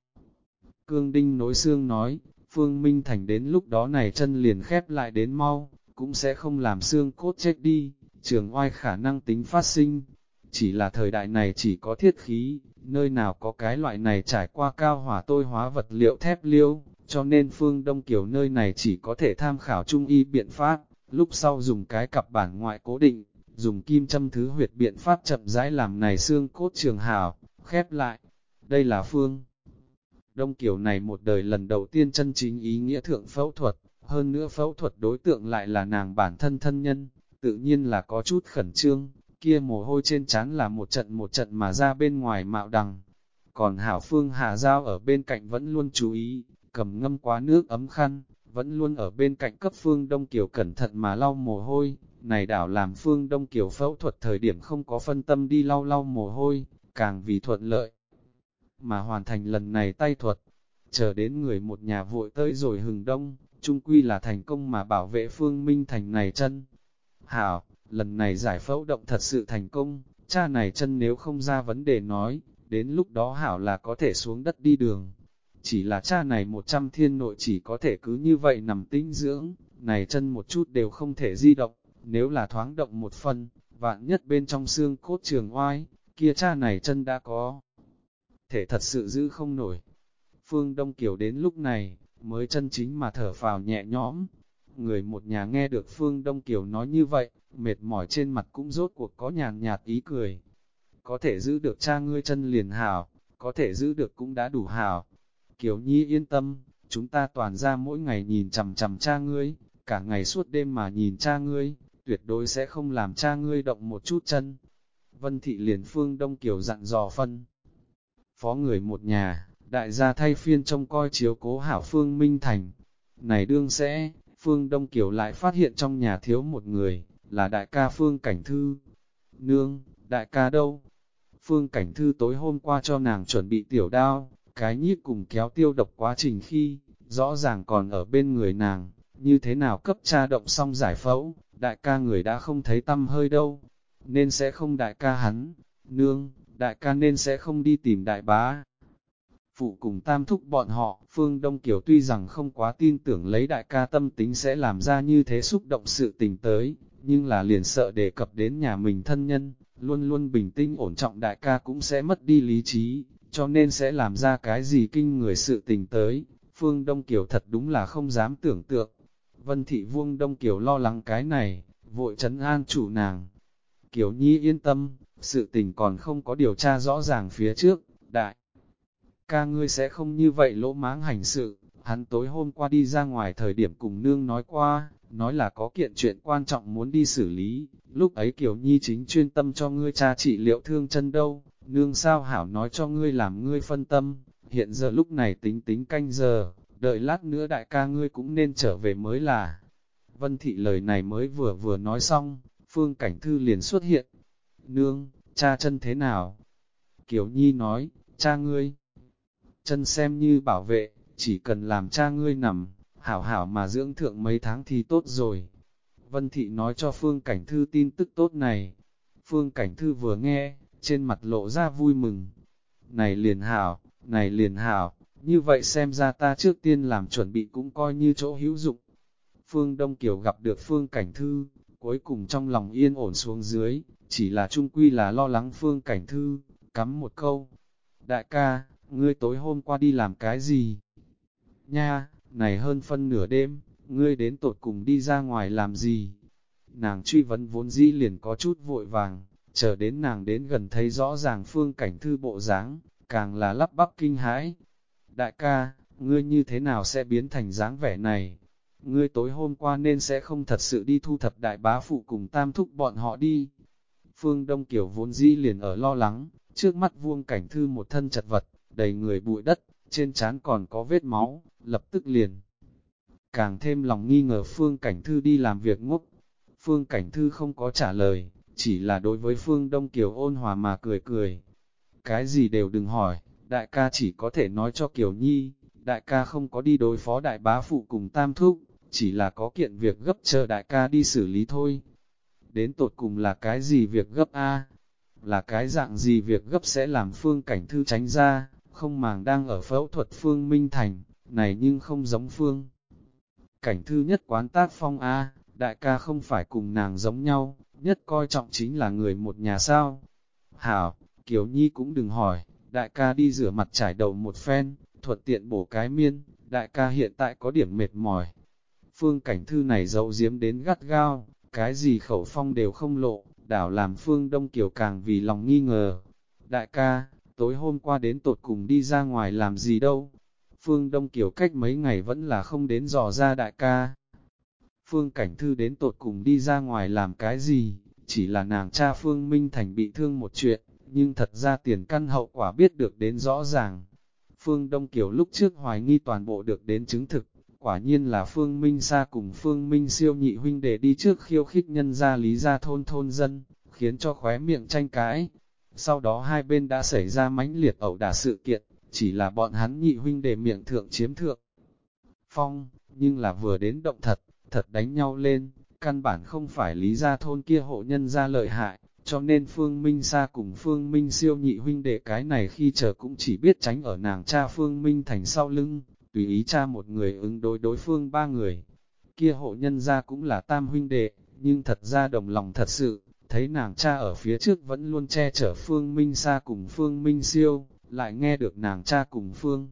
Cương Đinh nối xương nói, Phương Minh Thành đến lúc đó này chân liền khép lại đến mau, cũng sẽ không làm xương cốt chết đi, trường oai khả năng tính phát sinh. Chỉ là thời đại này chỉ có thiết khí, nơi nào có cái loại này trải qua cao hỏa tôi hóa vật liệu thép liêu, cho nên phương Đông Kiều nơi này chỉ có thể tham khảo trung y biện pháp, lúc sau dùng cái cặp bản ngoại cố định, dùng kim châm thứ huyệt biện pháp chậm rãi làm này xương cốt trường hào, khép lại. Đây là phương. Đông Kiều này một đời lần đầu tiên chân chính ý nghĩa thượng phẫu thuật, hơn nữa phẫu thuật đối tượng lại là nàng bản thân thân nhân, tự nhiên là có chút khẩn trương, kia mồ hôi trên trán là một trận một trận mà ra bên ngoài mạo đằng. Còn Hảo Phương Hà Giao ở bên cạnh vẫn luôn chú ý, cầm ngâm quá nước ấm khăn, vẫn luôn ở bên cạnh cấp Phương Đông Kiều cẩn thận mà lau mồ hôi, này đảo làm Phương Đông Kiều phẫu thuật thời điểm không có phân tâm đi lau lau mồ hôi, càng vì thuận lợi. Mà hoàn thành lần này tay thuật, chờ đến người một nhà vội tới rồi hừng đông, trung quy là thành công mà bảo vệ Phương Minh Thành này chân. Hảo, lần này giải phẫu động thật sự thành công, cha này chân nếu không ra vấn đề nói, đến lúc đó Hảo là có thể xuống đất đi đường. Chỉ là cha này một trăm thiên nội chỉ có thể cứ như vậy nằm tinh dưỡng, này chân một chút đều không thể di động, nếu là thoáng động một phần, vạn nhất bên trong xương cốt trường oai, kia cha này chân đã có. Thể thật sự giữ không nổi. Phương Đông Kiều đến lúc này, mới chân chính mà thở phào nhẹ nhõm. Người một nhà nghe được Phương Đông Kiều nói như vậy, mệt mỏi trên mặt cũng rốt cuộc có nhàn nhạt ý cười. Có thể giữ được cha ngươi chân liền hảo, có thể giữ được cũng đã đủ hảo. Kiều Nhi yên tâm, chúng ta toàn ra mỗi ngày nhìn chằm chằm cha ngươi, cả ngày suốt đêm mà nhìn cha ngươi, tuyệt đối sẽ không làm cha ngươi động một chút chân. Vân Thị liền Phương Đông Kiều dặn dò phân. Phó người một nhà, đại gia thay phiên trông coi chiếu cố hảo Phương Minh Thành. Này đương sẽ, Phương Đông Kiều lại phát hiện trong nhà thiếu một người, là đại ca Phương Cảnh Thư. Nương, đại ca đâu? Phương Cảnh Thư tối hôm qua cho nàng chuẩn bị tiểu đao, cái nhíp cùng kéo tiêu độc quá trình khi, rõ ràng còn ở bên người nàng, như thế nào cấp cha động xong giải phẫu, đại ca người đã không thấy tâm hơi đâu, nên sẽ không đại ca hắn, nương, đại ca nên sẽ không đi tìm đại bá. Phụ cùng tam thúc bọn họ, Phương Đông Kiều tuy rằng không quá tin tưởng lấy đại ca tâm tính sẽ làm ra như thế xúc động sự tình tới, nhưng là liền sợ đề cập đến nhà mình thân nhân, luôn luôn bình tĩnh ổn trọng đại ca cũng sẽ mất đi lý trí, cho nên sẽ làm ra cái gì kinh người sự tình tới. Phương Đông Kiều thật đúng là không dám tưởng tượng. Vân Thị Vuông Đông Kiều lo lắng cái này, vội trấn an chủ nàng. Kiều Nhi yên tâm, sự tình còn không có điều tra rõ ràng phía trước, đại. Ca ngươi sẽ không như vậy lỗ máng hành sự, hắn tối hôm qua đi ra ngoài thời điểm cùng nương nói qua, nói là có kiện chuyện quan trọng muốn đi xử lý, lúc ấy Kiều Nhi chính chuyên tâm cho ngươi cha trị liệu thương chân đâu, nương sao hảo nói cho ngươi làm ngươi phân tâm, hiện giờ lúc này tính tính canh giờ, đợi lát nữa đại ca ngươi cũng nên trở về mới là. Vân thị lời này mới vừa vừa nói xong, phương cảnh thư liền xuất hiện. Nương, cha chân thế nào? Kiều Nhi nói, cha ngươi, chân xem như bảo vệ, chỉ cần làm cha ngươi nằm, hảo hảo mà dưỡng thượng mấy tháng thì tốt rồi. Vân Thị nói cho Phương Cảnh Thư tin tức tốt này. Phương Cảnh Thư vừa nghe, trên mặt lộ ra vui mừng. Này liền hảo, này liền hảo, như vậy xem ra ta trước tiên làm chuẩn bị cũng coi như chỗ hữu dụng. Phương Đông Kiều gặp được Phương Cảnh Thư, cuối cùng trong lòng yên ổn xuống dưới, chỉ là trung quy là lo lắng Phương Cảnh Thư, cắm một câu. Đại ca, ngươi tối hôm qua đi làm cái gì? Nha, này hơn phân nửa đêm, ngươi đến tột cùng đi ra ngoài làm gì? Nàng truy vấn vốn dĩ liền có chút vội vàng, chờ đến nàng đến gần thấy rõ ràng Phương Cảnh Thư bộ dáng, càng là lắp bắp kinh hãi. Đại ca, ngươi như thế nào sẽ biến thành dáng vẻ này? Ngươi tối hôm qua nên sẽ không thật sự đi thu thập đại bá phụ cùng tam thúc bọn họ đi. Phương Đông Kiều vốn dĩ liền ở lo lắng, trước mắt vuông cảnh thư một thân chật vật, đầy người bụi đất, trên trán còn có vết máu, lập tức liền. Càng thêm lòng nghi ngờ Phương Cảnh Thư đi làm việc ngốc. Phương Cảnh Thư không có trả lời, chỉ là đối với Phương Đông Kiều ôn hòa mà cười cười. Cái gì đều đừng hỏi, đại ca chỉ có thể nói cho Kiều Nhi, đại ca không có đi đối phó đại bá phụ cùng tam thúc, chỉ là có kiện việc gấp chờ đại ca đi xử lý thôi. Đến tột cùng là cái gì việc gấp A? Là cái dạng gì việc gấp sẽ làm phương cảnh thư tránh ra, không màng đang ở phẫu thuật phương Minh Thành, này nhưng không giống phương. Cảnh thư nhất quán tác phong A, đại ca không phải cùng nàng giống nhau, nhất coi trọng chính là người một nhà sao. Hảo, Kiều Nhi cũng đừng hỏi, đại ca đi rửa mặt trải đầu một phen, thuận tiện bổ cái miên, đại ca hiện tại có điểm mệt mỏi. Phương cảnh thư này giấu diếm đến gắt gao, cái gì khẩu phong đều không lộ, đảo làm Phương Đông Kiều càng vì lòng nghi ngờ. Đại ca, tối hôm qua đến tột cùng đi ra ngoài làm gì đâu? Phương Đông Kiều cách mấy ngày vẫn là không đến dò ra đại ca. Phương Cảnh Thư đến tột cùng đi ra ngoài làm cái gì? Chỉ là nàng cha Phương Minh Thành bị thương một chuyện, nhưng thật ra tiền căn hậu quả biết được đến rõ ràng. Phương Đông Kiều lúc trước hoài nghi toàn bộ được đến chứng thực, quả nhiên là Phương Minh Sa cùng Phương Minh siêu nhị huynh để đi trước khiêu khích nhân ra lý ra thôn thôn dân, khiến cho khóe miệng tranh cãi. Sau đó hai bên đã xảy ra mãnh liệt ẩu đả sự kiện, chỉ là bọn hắn nhị huynh để miệng thượng chiếm thượng. Phong, nhưng là vừa đến động thật, thật đánh nhau lên, căn bản không phải lý ra thôn kia hộ nhân ra lợi hại, cho nên Phương Minh Sa cùng Phương Minh siêu nhị huynh đệ cái này khi chờ cũng chỉ biết tránh ở nàng cha Phương Minh thành sau lưng, tùy ý cha một người ứng đối đối phương ba người. Kia hộ nhân ra cũng là tam huynh đệ, nhưng thật ra đồng lòng thật sự, thấy nàng cha ở phía trước vẫn luôn che chở Phương Minh Sa cùng Phương Minh Siêu, lại nghe được nàng cha cùng Phương.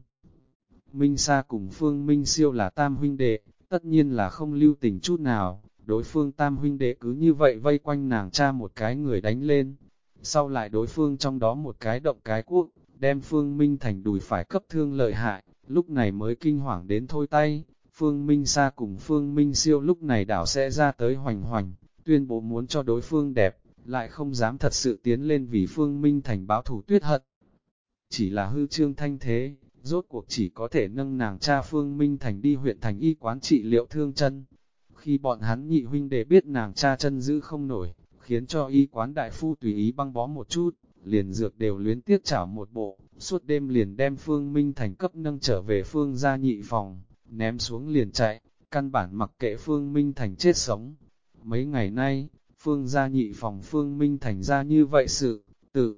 Minh Sa cùng Phương Minh Siêu là tam huynh đệ, tất nhiên là không lưu tình chút nào, đối phương tam huynh đệ cứ như vậy vây quanh nàng cha một cái người đánh lên. Sau lại đối phương trong đó một cái động cái cuốc đem Phương Minh thành đùi phải cấp thương lợi hại, lúc này mới kinh hoàng đến thôi tay. Phương Minh Sa cùng Phương Minh Siêu lúc này đảo sẽ ra tới hoành hoành, tuyên bố muốn cho đối phương đẹp, lại không dám thật sự tiến lên vì Phương Minh thành báo thủ tuyết hận. Chỉ là hư trương thanh thế, rốt cuộc chỉ có thể nâng nàng cha Phương Minh thành đi huyện thành y quán trị liệu thương chân. Khi bọn hắn nhị huynh để biết nàng cha chân giữ không nổi, khiến cho y quán đại phu tùy ý băng bó một chút, liền dược đều luyến tiếc chảo một bộ, suốt đêm liền đem Phương Minh Thành cấp nâng trở về Phương gia nhị phòng, ném xuống liền chạy, căn bản mặc kệ Phương Minh Thành chết sống. Mấy ngày nay, Phương gia nhị phòng Phương Minh Thành ra như vậy sự, tự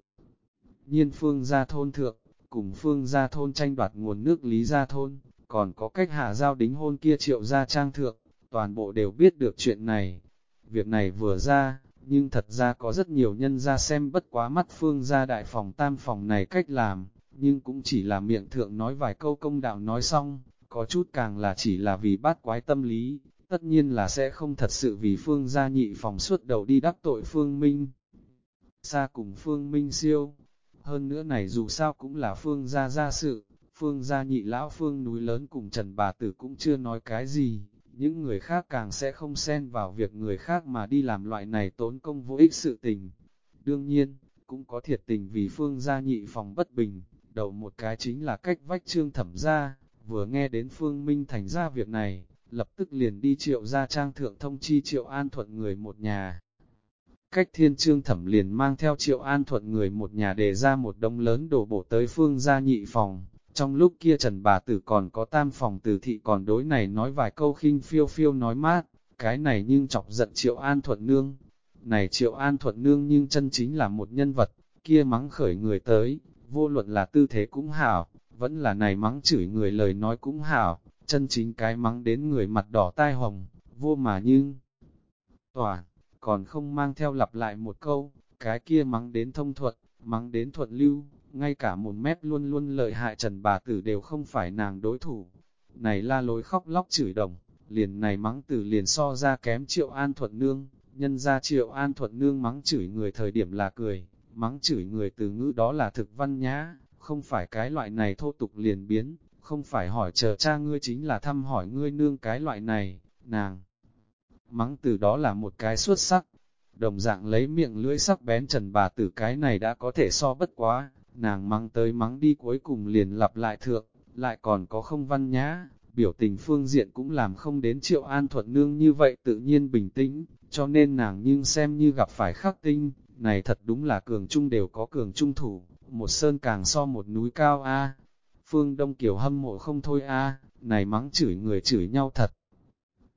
nhiên Phương gia thôn thượng, cùng Phương gia thôn tranh đoạt nguồn nước Lý gia thôn, còn có cách hạ giao đính hôn kia triệu gia trang thượng, toàn bộ đều biết được chuyện này. Việc này vừa ra, nhưng thật ra có rất nhiều nhân ra xem bất quá mắt phương gia đại phòng tam phòng này cách làm, nhưng cũng chỉ là miệng thượng nói vài câu công đạo nói xong, có chút càng là chỉ là vì bát quái tâm lý, tất nhiên là sẽ không thật sự vì phương gia nhị phòng suốt đầu đi đắc tội phương minh. Xa cùng phương minh siêu, hơn nữa này dù sao cũng là phương gia gia sự, phương gia nhị lão phương núi lớn cùng trần bà tử cũng chưa nói cái gì, những người khác càng sẽ không xen vào việc người khác mà đi làm loại này tốn công vô ích sự tình. Đương nhiên, cũng có thiệt tình vì phương gia nhị phòng bất bình, đầu một cái chính là cách vách trương thẩm gia. vừa nghe đến phương minh thành ra việc này, lập tức liền đi triệu gia trang thượng thông chi triệu an thuận người một nhà. Cách thiên trương thẩm liền mang theo triệu an thuận người một nhà để ra một đông lớn đổ bộ tới phương gia nhị phòng, Trong lúc kia Trần bà tử còn có tam phòng tử thị còn đối này nói vài câu khinh phiêu phiêu nói mát, cái này nhưng chọc giận Triệu An Thuận Nương. Này Triệu An Thuận Nương nhưng chân chính là một nhân vật, kia mắng khởi người tới, vô luận là tư thế cũng hảo, vẫn là này mắng chửi người lời nói cũng hảo, chân chính cái mắng đến người mặt đỏ tai hồng, vô mà nhưng... Toàn, còn không mang theo lặp lại một câu, cái kia mắng đến thông thuận, mắng đến thuận lưu, ngay cả một mét luôn luôn lợi hại trần bà tử đều không phải nàng đối thủ. Này la lối khóc lóc chửi đồng, liền này mắng tử liền so ra kém triệu an thuận nương, nhân ra triệu an thuận nương mắng chửi người thời điểm là cười, mắng chửi người từ ngữ đó là thực văn nhã, không phải cái loại này thô tục liền biến, không phải hỏi chờ cha ngươi chính là thăm hỏi ngươi nương cái loại này, nàng. Mắng từ đó là một cái xuất sắc, đồng dạng lấy miệng lưỡi sắc bén trần bà tử cái này đã có thể so bất quá, nàng mắng tới mắng đi cuối cùng liền lặp lại thượng, lại còn có không văn nhã, biểu tình phương diện cũng làm không đến triệu an thuận nương như vậy tự nhiên bình tĩnh, cho nên nàng nhưng xem như gặp phải khắc tinh, này thật đúng là cường trung đều có cường trung thủ, một sơn càng so một núi cao a. Phương Đông Kiều hâm mộ không thôi a. Này mắng chửi người chửi nhau thật.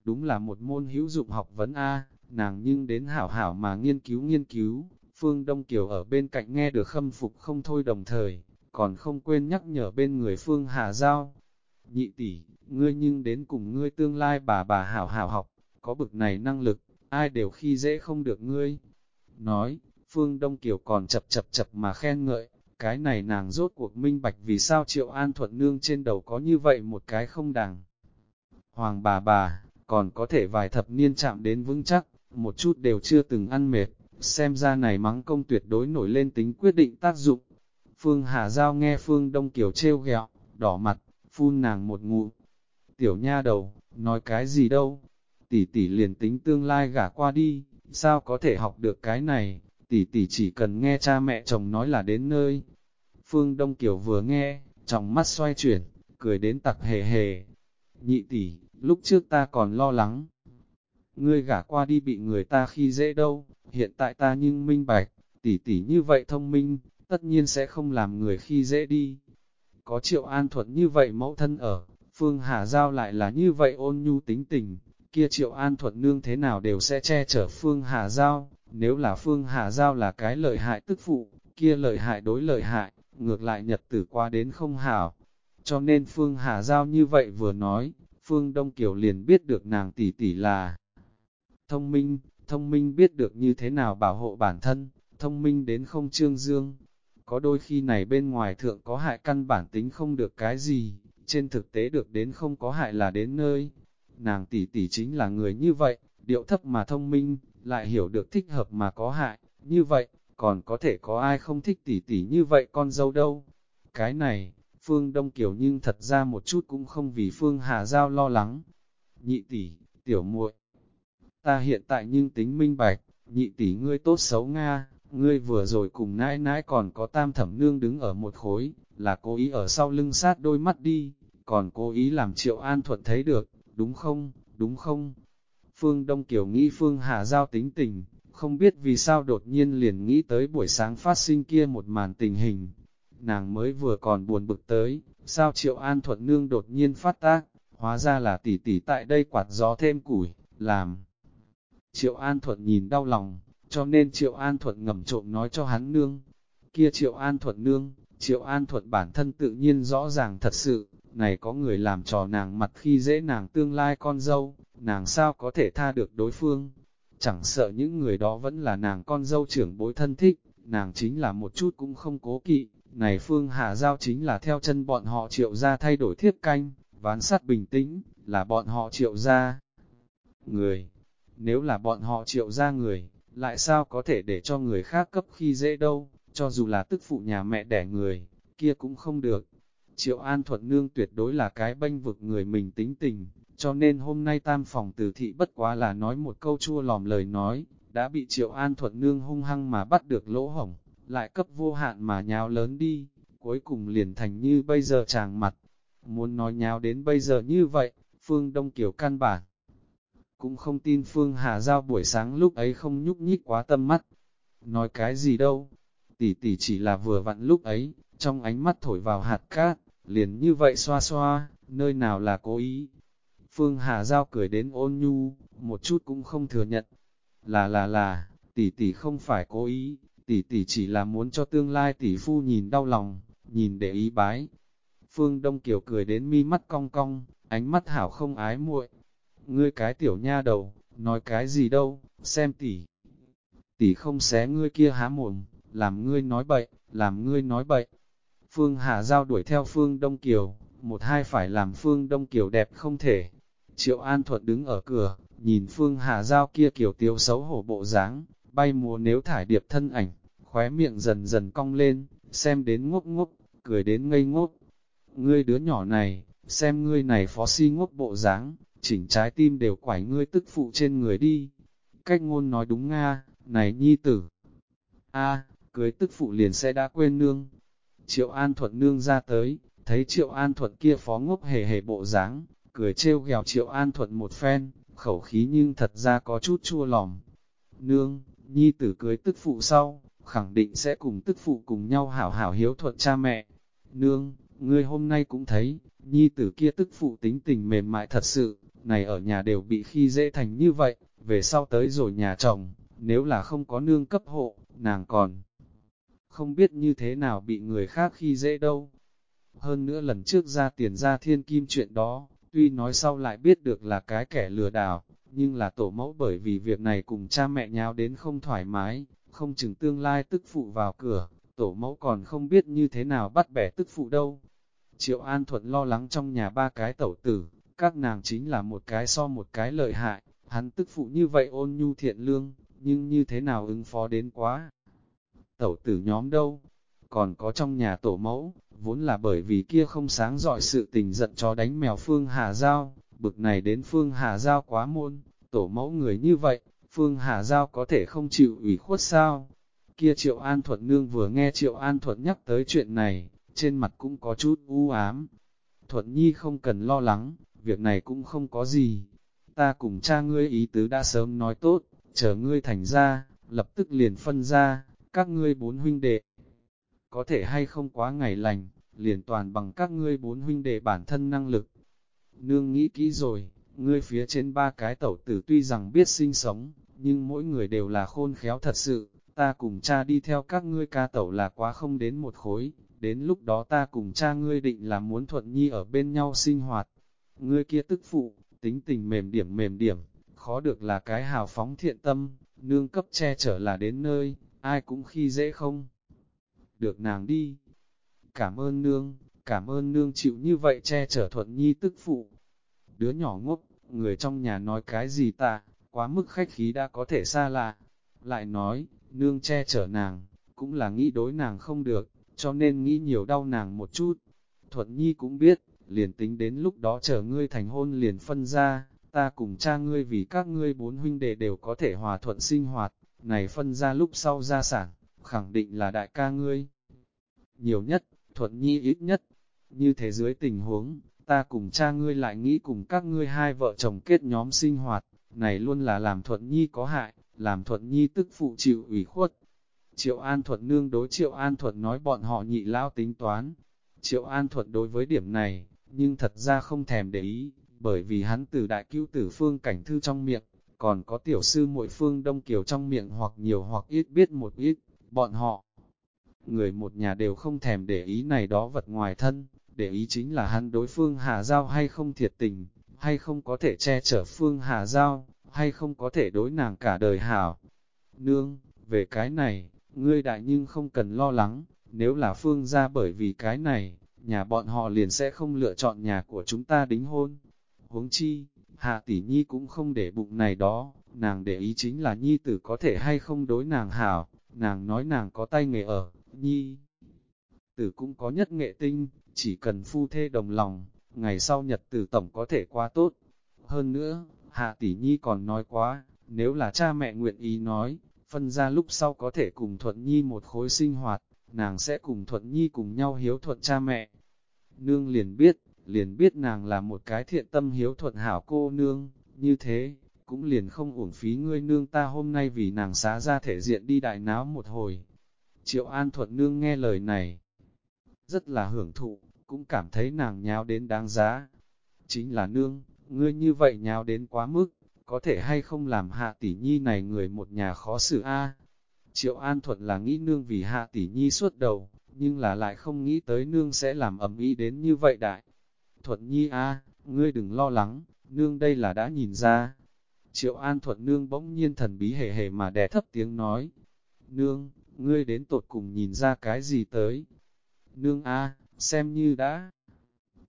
Đúng là một môn hữu dụng học vấn a nàng nhưng đến hảo hảo mà nghiên cứu nghiên cứu, Phương Đông Kiều ở bên cạnh nghe được khâm phục không thôi đồng thời, còn không quên nhắc nhở bên người Phương Hà Giao. Nhị tỷ, ngươi nhưng đến cùng ngươi tương lai bà bà hảo hảo học, có bực này năng lực, ai đều khi dễ không được ngươi. Nói, Phương Đông Kiều còn chập chập chập mà khen ngợi, cái này nàng rốt cuộc minh bạch vì sao Triệu An Thuận Nương trên đầu có như vậy một cái không đàng. Hoàng bà bà, còn có thể vài thập niên chạm đến vững chắc, một chút đều chưa từng ăn mệt, xem ra này mắng công tuyệt đối nổi lên tính quyết định tác dụng. Phương Hà Giao nghe Phương Đông Kiều trêu ghẹo, đỏ mặt, phun nàng một ngụ. Tiểu nha đầu, nói cái gì đâu, tỷ tỷ liền tính tương lai gả qua đi, sao có thể học được cái này, tỷ tỷ chỉ cần nghe cha mẹ chồng nói là đến nơi. Phương Đông Kiều vừa nghe, trong mắt xoay chuyển, cười đến tặc hề hề. Nhị tỷ, lúc trước ta còn lo lắng. Ngươi gả qua đi bị người ta khi dễ đâu, hiện tại ta nhưng minh bạch, tỷ tỷ như vậy thông minh, tất nhiên sẽ không làm người khi dễ đi. Có triệu an thuận như vậy mẫu thân ở, Phương Hà Giao lại là như vậy ôn nhu tính tình, kia triệu an thuận nương thế nào đều sẽ che chở Phương Hà Giao, nếu là Phương Hà Giao là cái lợi hại tức phụ, kia lợi hại đối lợi hại, ngược lại nhật tử qua đến không hảo. Cho nên Phương Hà Giao như vậy vừa nói, Phương Đông Kiều liền biết được nàng tỷ tỷ là thông minh, thông minh biết được như thế nào bảo hộ bản thân, thông minh đến không trương dương. Có đôi khi này bên ngoài thượng có hại căn bản tính không được cái gì, trên thực tế được đến không có hại là đến nơi. Nàng tỷ tỷ chính là người như vậy, điệu thấp mà thông minh, lại hiểu được thích hợp mà có hại, như vậy, còn có thể có ai không thích tỷ tỷ như vậy con dâu đâu. Cái này, Phương Đông Kiều nhưng thật ra một chút cũng không vì Phương Hà Giao lo lắng. Nhị tỷ, tiểu muội, ta hiện tại nhưng tính minh bạch, nhị tỷ ngươi tốt xấu Nga, ngươi vừa rồi cùng nãi nãi còn có tam thẩm nương đứng ở một khối, là cố ý ở sau lưng sát đôi mắt đi, còn cố ý làm triệu an thuận thấy được, đúng không, đúng không? Phương Đông Kiều nghĩ Phương Hà Giao tính tình, không biết vì sao đột nhiên liền nghĩ tới buổi sáng phát sinh kia một màn tình hình. Nàng mới vừa còn buồn bực tới, sao Triệu An Thuận Nương đột nhiên phát tác, hóa ra là tỷ tỷ tại đây quạt gió thêm củi, làm. Triệu An Thuận nhìn đau lòng, cho nên Triệu An Thuận ngầm trộm nói cho hắn nương. Kia Triệu An Thuận nương, Triệu An Thuận bản thân tự nhiên rõ ràng thật sự, này có người làm trò nàng mặt khi dễ nàng tương lai con dâu, nàng sao có thể tha được đối phương. Chẳng sợ những người đó vẫn là nàng con dâu trưởng bối thân thích, nàng chính là một chút cũng không cố kỵ. Này Phương Hà Giao chính là theo chân bọn họ triệu ra thay đổi thiết canh, ván sắt bình tĩnh, là bọn họ triệu ra. Người, nếu là bọn họ triệu ra người, lại sao có thể để cho người khác cấp khi dễ đâu, cho dù là tức phụ nhà mẹ đẻ người, kia cũng không được. Triệu An Thuận Nương tuyệt đối là cái bênh vực người mình tính tình, cho nên hôm nay tam phòng tử thị bất quá là nói một câu chua lòm lời nói, đã bị Triệu An Thuận Nương hung hăng mà bắt được lỗ hổng, lại cấp vô hạn mà nháo lớn đi, cuối cùng liền thành như bây giờ chàng mặt. Muốn nói nháo đến bây giờ như vậy, Phương Đông Kiều căn bản. Cũng không tin Phương Hà Giao buổi sáng lúc ấy không nhúc nhích quá tâm mắt. Nói cái gì đâu, tỷ tỷ chỉ là vừa vặn lúc ấy, trong ánh mắt thổi vào hạt cát, liền như vậy xoa xoa, nơi nào là cố ý. Phương Hà Giao cười đến ôn nhu, một chút cũng không thừa nhận. Là là là, tỷ tỷ không phải cố ý, tỷ tỷ chỉ là muốn cho tương lai tỷ phu nhìn đau lòng, nhìn để ý bái. Phương Đông Kiều cười đến mi mắt cong cong, ánh mắt hảo không ái muội. Ngươi cái tiểu nha đầu, nói cái gì đâu, xem tỷ. Tỷ không xé ngươi kia há mồm, làm ngươi nói bậy, làm ngươi nói bậy. Phương Hà Giao đuổi theo Phương Đông Kiều, một hai phải làm Phương Đông Kiều đẹp không thể. Triệu An Thuận đứng ở cửa, nhìn Phương Hà Giao kia kiểu tiêu xấu hổ bộ dáng, bay múa nếu thải điệp thân ảnh, khóe miệng dần dần cong lên, xem đến ngốc ngốc, cười đến ngây ngốc. Ngươi đứa nhỏ này, xem ngươi này phó si ngốc bộ dáng, chỉnh trái tim đều quải ngươi tức phụ trên người đi. Cách ngôn nói đúng nga, này nhi tử. a cưới tức phụ liền sẽ đã quên nương. Triệu An Thuận nương ra tới, thấy Triệu An Thuận kia phó ngốc hề hề bộ dáng, cười trêu ghèo Triệu An Thuận một phen, khẩu khí nhưng thật ra có chút chua lòng. Nương, nhi tử cưới tức phụ sau, khẳng định sẽ cùng tức phụ cùng nhau hảo hảo hiếu thuận cha mẹ. Nương, ngươi hôm nay cũng thấy, nhi tử kia tức phụ tính tình mềm mại thật sự, này ở nhà đều bị khi dễ thành như vậy, về sau tới rồi nhà chồng, nếu là không có nương cấp hộ, nàng còn không biết như thế nào bị người khác khi dễ đâu. Hơn nữa lần trước ra tiền ra thiên kim chuyện đó, tuy nói sau lại biết được là cái kẻ lừa đảo, nhưng là tổ mẫu bởi vì việc này cùng cha mẹ nhau đến không thoải mái, không chừng tương lai tức phụ vào cửa, tổ mẫu còn không biết như thế nào bắt bẻ tức phụ đâu. Triệu An Thuận lo lắng trong nhà ba cái tẩu tử, các nàng chính là một cái so một cái lợi hại, hắn tức phụ như vậy ôn nhu thiện lương, nhưng như thế nào ứng phó đến quá. Tẩu tử nhóm đâu, còn có trong nhà tổ mẫu, vốn là bởi vì kia không sáng dọi sự tình giận cho đánh mèo Phương Hà Giao, bực này đến Phương Hà Giao quá môn, tổ mẫu người như vậy, Phương Hà Giao có thể không chịu ủy khuất sao? Kia Triệu An Thuận Nương vừa nghe Triệu An Thuận nhắc tới chuyện này, trên mặt cũng có chút u ám. Thuận Nhi không cần lo lắng, việc này cũng không có gì. Ta cùng cha ngươi ý tứ đã sớm nói tốt, chờ ngươi thành ra, lập tức liền phân ra, các ngươi bốn huynh đệ. Có thể hay không quá ngày lành, liền toàn bằng các ngươi bốn huynh đệ bản thân năng lực. Nương nghĩ kỹ rồi, ngươi phía trên ba cái tẩu tử tuy rằng biết sinh sống, nhưng mỗi người đều là khôn khéo thật sự, ta cùng cha đi theo các ngươi ca tẩu là quá không đến một khối, đến lúc đó ta cùng cha ngươi định là muốn thuận nhi ở bên nhau sinh hoạt. Ngươi kia tức phụ, tính tình mềm điểm mềm điểm, khó được là cái hào phóng thiện tâm, nương cấp che chở là đến nơi, ai cũng khi dễ không. Được nàng đi. Cảm ơn nương, cảm ơn nương chịu như vậy che chở thuận nhi tức phụ. Đứa nhỏ ngốc, người trong nhà nói cái gì ta, quá mức khách khí đã có thể xa lạ. Lại nói, nương che chở nàng, cũng là nghĩ đối nàng không được, cho nên nghĩ nhiều đau nàng một chút. Thuận Nhi cũng biết, liền tính đến lúc đó chờ ngươi thành hôn liền phân ra, ta cùng cha ngươi vì các ngươi bốn huynh đệ đều có thể hòa thuận sinh hoạt, này phân ra lúc sau gia sản, khẳng định là đại ca ngươi. Nhiều nhất, Thuận Nhi ít nhất, như thế dưới tình huống, ta cùng cha ngươi lại nghĩ cùng các ngươi hai vợ chồng kết nhóm sinh hoạt, này luôn là làm Thuận Nhi có hại, làm Thuận Nhi tức phụ chịu ủy khuất. Triệu An Thuận nương đối Triệu An Thuận nói bọn họ nhị lao tính toán. Triệu An Thuận đối với điểm này, nhưng thật ra không thèm để ý, bởi vì hắn từ đại cứu tử phương cảnh thư trong miệng, còn có tiểu sư muội phương đông kiều trong miệng hoặc nhiều hoặc ít biết một ít, bọn họ. Người một nhà đều không thèm để ý này đó vật ngoài thân, để ý chính là hắn đối phương Hà Giao hay không thiệt tình, hay không có thể che chở phương Hà Giao, hay không có thể đối nàng cả đời hảo. Nương, về cái này, ngươi đại nhưng không cần lo lắng, nếu là phương ra bởi vì cái này, nhà bọn họ liền sẽ không lựa chọn nhà của chúng ta đính hôn. Huống chi, Hạ tỷ nhi cũng không để bụng này đó, nàng để ý chính là nhi tử có thể hay không đối nàng hảo, nàng nói nàng có tay nghề ở, nhi tử cũng có nhất nghệ tinh, chỉ cần phu thê đồng lòng, ngày sau nhật tử tổng có thể qua tốt. Hơn nữa, Hạ tỷ nhi còn nói quá, nếu là cha mẹ nguyện ý nói, phân ra lúc sau có thể cùng Thuận Nhi một khối sinh hoạt, nàng sẽ cùng Thuận Nhi cùng nhau hiếu thuận cha mẹ. Nương liền biết, liền biết nàng là một cái thiện tâm hiếu thuận hảo cô nương, như thế, cũng liền không uổng phí ngươi nương ta hôm nay vì nàng xá ra thể diện đi đại náo một hồi. Triệu An Thuận nương nghe lời này, rất là hưởng thụ, cũng cảm thấy nàng nháo đến đáng giá. Chính là nương, ngươi như vậy nháo đến quá mức, có thể hay không làm hạ tỷ nhi này người một nhà khó xử a Triệu An Thuận là nghĩ nương vì hạ tỷ nhi suốt đầu, nhưng là lại không nghĩ tới nương sẽ làm ẩm ý đến như vậy đại. Thuận nhi a ngươi đừng lo lắng, nương đây là đã nhìn ra. Triệu An Thuận nương bỗng nhiên thần bí hề hề mà đè thấp tiếng nói. Nương, ngươi đến tột cùng nhìn ra cái gì tới? Nương a xem như đã.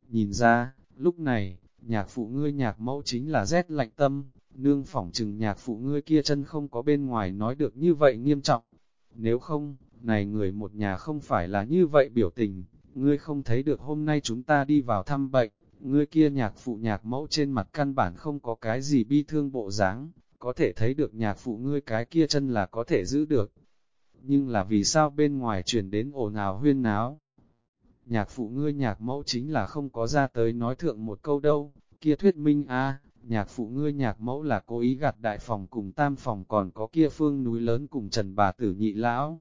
Nhìn ra, lúc này, nhạc phụ ngươi nhạc mẫu chính là rét lạnh tâm, nương phỏng chừng nhạc phụ ngươi kia chân không có bên ngoài nói được như vậy nghiêm trọng. Nếu không, này người một nhà không phải là như vậy biểu tình, ngươi không thấy được hôm nay chúng ta đi vào thăm bệnh, ngươi kia nhạc phụ nhạc mẫu trên mặt căn bản không có cái gì bi thương bộ dáng, có thể thấy được nhạc phụ ngươi cái kia chân là có thể giữ được. Nhưng là vì sao bên ngoài truyền đến ồn ào huyên náo? Nhạc phụ ngươi nhạc mẫu chính là không có ra tới nói thượng một câu đâu, kia thuyết minh a nhạc phụ ngươi nhạc mẫu là cố ý gạt đại phòng cùng tam phòng còn có kia phương núi lớn cùng trần bà tử nhị lão.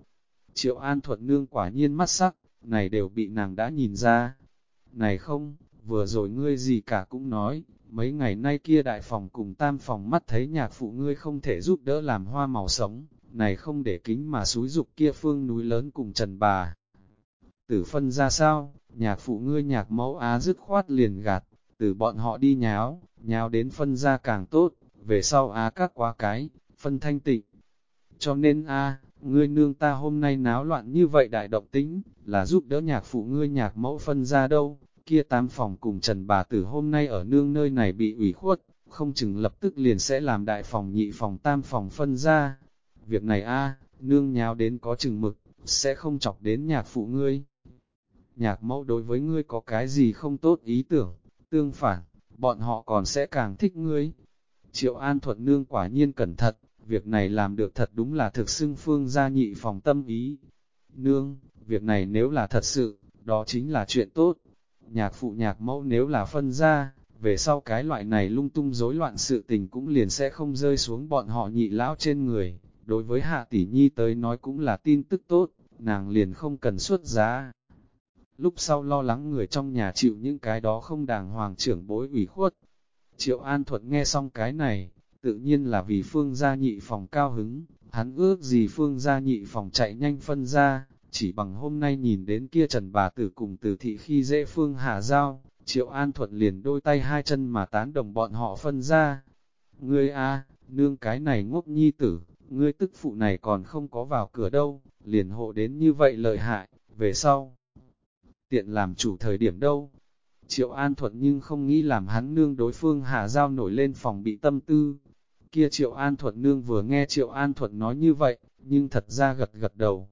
Triệu An Thuận Nương quả nhiên mắt sắc, này đều bị nàng đã nhìn ra. Này không, vừa rồi ngươi gì cả cũng nói, mấy ngày nay kia đại phòng cùng tam phòng mắt thấy nhạc phụ ngươi không thể giúp đỡ làm hoa màu sống, này không để kính mà xúi dục kia phương núi lớn cùng trần bà. Tử phân ra sao, nhạc phụ ngươi nhạc mẫu á dứt khoát liền gạt, từ bọn họ đi nháo, nháo đến phân ra càng tốt, về sau á các quá cái, phân thanh tịnh. Cho nên a ngươi nương ta hôm nay náo loạn như vậy đại động tính, là giúp đỡ nhạc phụ ngươi nhạc mẫu phân ra đâu, kia tam phòng cùng trần bà tử hôm nay ở nương nơi này bị ủy khuất, không chừng lập tức liền sẽ làm đại phòng nhị phòng tam phòng phân ra. Việc này a nương nháo đến có chừng mực, sẽ không chọc đến nhạc phụ ngươi. Nhạc mẫu đối với ngươi có cái gì không tốt ý tưởng, tương phản, bọn họ còn sẽ càng thích ngươi. Triệu An Thuận Nương quả nhiên cẩn thận, việc này làm được thật đúng là thực xưng phương gia nhị phòng tâm ý. Nương, việc này nếu là thật sự, đó chính là chuyện tốt. Nhạc phụ nhạc mẫu nếu là phân ra, về sau cái loại này lung tung rối loạn sự tình cũng liền sẽ không rơi xuống bọn họ nhị lão trên người. Đối với Hạ Tỷ Nhi tới nói cũng là tin tức tốt, nàng liền không cần xuất giá lúc sau lo lắng người trong nhà chịu những cái đó không đàng hoàng trưởng bối ủy khuất. Triệu An Thuận nghe xong cái này, tự nhiên là vì Phương gia nhị phòng cao hứng, hắn ước gì Phương gia nhị phòng chạy nhanh phân ra, chỉ bằng hôm nay nhìn đến kia trần bà tử cùng từ thị khi dễ Phương hà giao, Triệu An Thuận liền đôi tay hai chân mà tán đồng bọn họ phân ra. Ngươi a nương cái này ngốc nhi tử, ngươi tức phụ này còn không có vào cửa đâu, liền hộ đến như vậy lợi hại, về sau tiện làm chủ thời điểm đâu. Triệu An Thuận nhưng không nghĩ làm hắn nương đối phương hà giao nổi lên phòng bị tâm tư. Kia Triệu An Thuận nương vừa nghe Triệu An Thuận nói như vậy, nhưng thật ra gật gật đầu.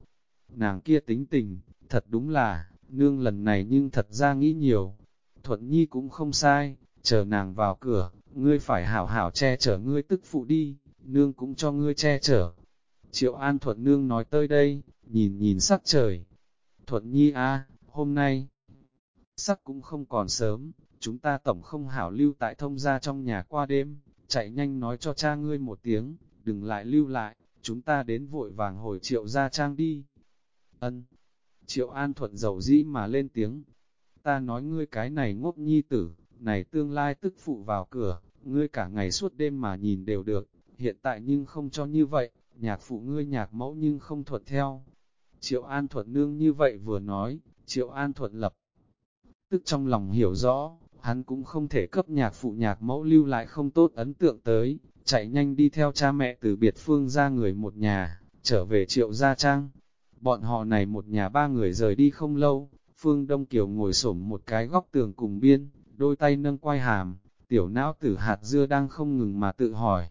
Nàng kia tính tình, thật đúng là, nương lần này nhưng thật ra nghĩ nhiều. Thuận Nhi cũng không sai, chờ nàng vào cửa, ngươi phải hảo hảo che chở ngươi tức phụ đi, nương cũng cho ngươi che chở. Triệu An Thuận nương nói tới đây, nhìn nhìn sắc trời. Thuận Nhi a hôm nay, sắc cũng không còn sớm, chúng ta tổng không hảo lưu tại thông gia trong nhà qua đêm, chạy nhanh nói cho cha ngươi một tiếng, đừng lại lưu lại, chúng ta đến vội vàng hồi triệu gia trang đi. Ân, triệu an thuận dầu dĩ mà lên tiếng, ta nói ngươi cái này ngốc nhi tử, này tương lai tức phụ vào cửa, ngươi cả ngày suốt đêm mà nhìn đều được, hiện tại nhưng không cho như vậy, nhạc phụ ngươi nhạc mẫu nhưng không thuận theo. Triệu An Thuận Nương như vậy vừa nói, Triệu An thuận lập. Tức trong lòng hiểu rõ, hắn cũng không thể cấp nhạc phụ nhạc mẫu lưu lại không tốt ấn tượng tới, chạy nhanh đi theo cha mẹ từ biệt phương ra người một nhà, trở về triệu gia trang. Bọn họ này một nhà ba người rời đi không lâu, Phương Đông Kiều ngồi xổm một cái góc tường cùng biên, đôi tay nâng quay hàm, tiểu não tử hạt dưa đang không ngừng mà tự hỏi.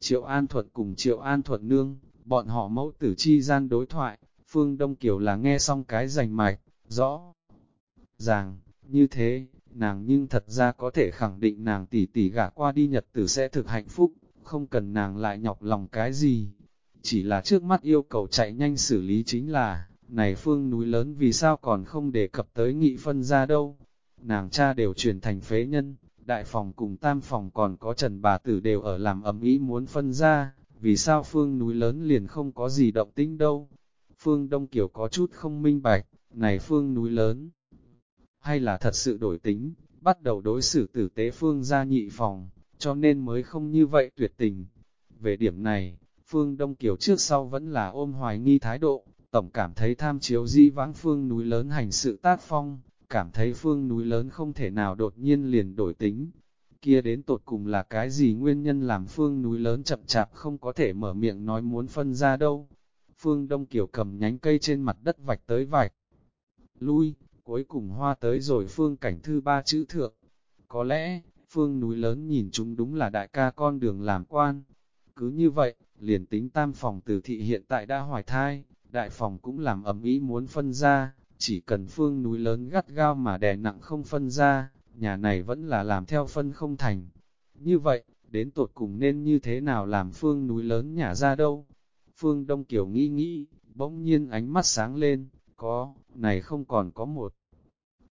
Triệu An Thuận cùng Triệu An Thuận Nương, bọn họ mẫu tử chi gian đối thoại, Phương Đông Kiều là nghe xong cái rành mạch, rõ ràng, như thế, nàng nhưng thật ra có thể khẳng định nàng tỷ tỷ gả qua đi nhật tử sẽ thực hạnh phúc, không cần nàng lại nhọc lòng cái gì. Chỉ là trước mắt yêu cầu chạy nhanh xử lý chính là, này phương núi lớn vì sao còn không đề cập tới nghị phân ra đâu. Nàng cha đều chuyển thành phế nhân, đại phòng cùng tam phòng còn có trần bà tử đều ở làm ấm ý muốn phân ra, vì sao phương núi lớn liền không có gì động tĩnh đâu. Phương Đông Kiều có chút không minh bạch, này phương núi lớn. hay là thật sự đổi tính, bắt đầu đối xử tử tế Phương gia nhị phòng, cho nên mới không như vậy tuyệt tình. Về điểm này, Phương Đông Kiều trước sau vẫn là ôm hoài nghi thái độ, tổng cảm thấy tham chiếu di vãng Phương núi lớn hành sự tác phong, cảm thấy Phương núi lớn không thể nào đột nhiên liền đổi tính. Kia đến tột cùng là cái gì nguyên nhân làm Phương núi lớn chậm chạp không có thể mở miệng nói muốn phân ra đâu. Phương Đông Kiều cầm nhánh cây trên mặt đất vạch tới vạch. Lui, cuối cùng hoa tới rồi Phương cảnh thư ba chữ thượng. Có lẽ, Phương núi lớn nhìn chúng đúng là đại ca con đường làm quan. Cứ như vậy, liền tính tam phòng từ thị hiện tại đã hoài thai, đại phòng cũng làm ấm ý muốn phân ra, chỉ cần phương núi lớn gắt gao mà đè nặng không phân ra, nhà này vẫn là làm theo phân không thành. Như vậy, đến tột cùng nên như thế nào làm phương núi lớn nhà ra đâu? Phương Đông Kiều nghĩ nghĩ, bỗng nhiên ánh mắt sáng lên, có, này không còn có một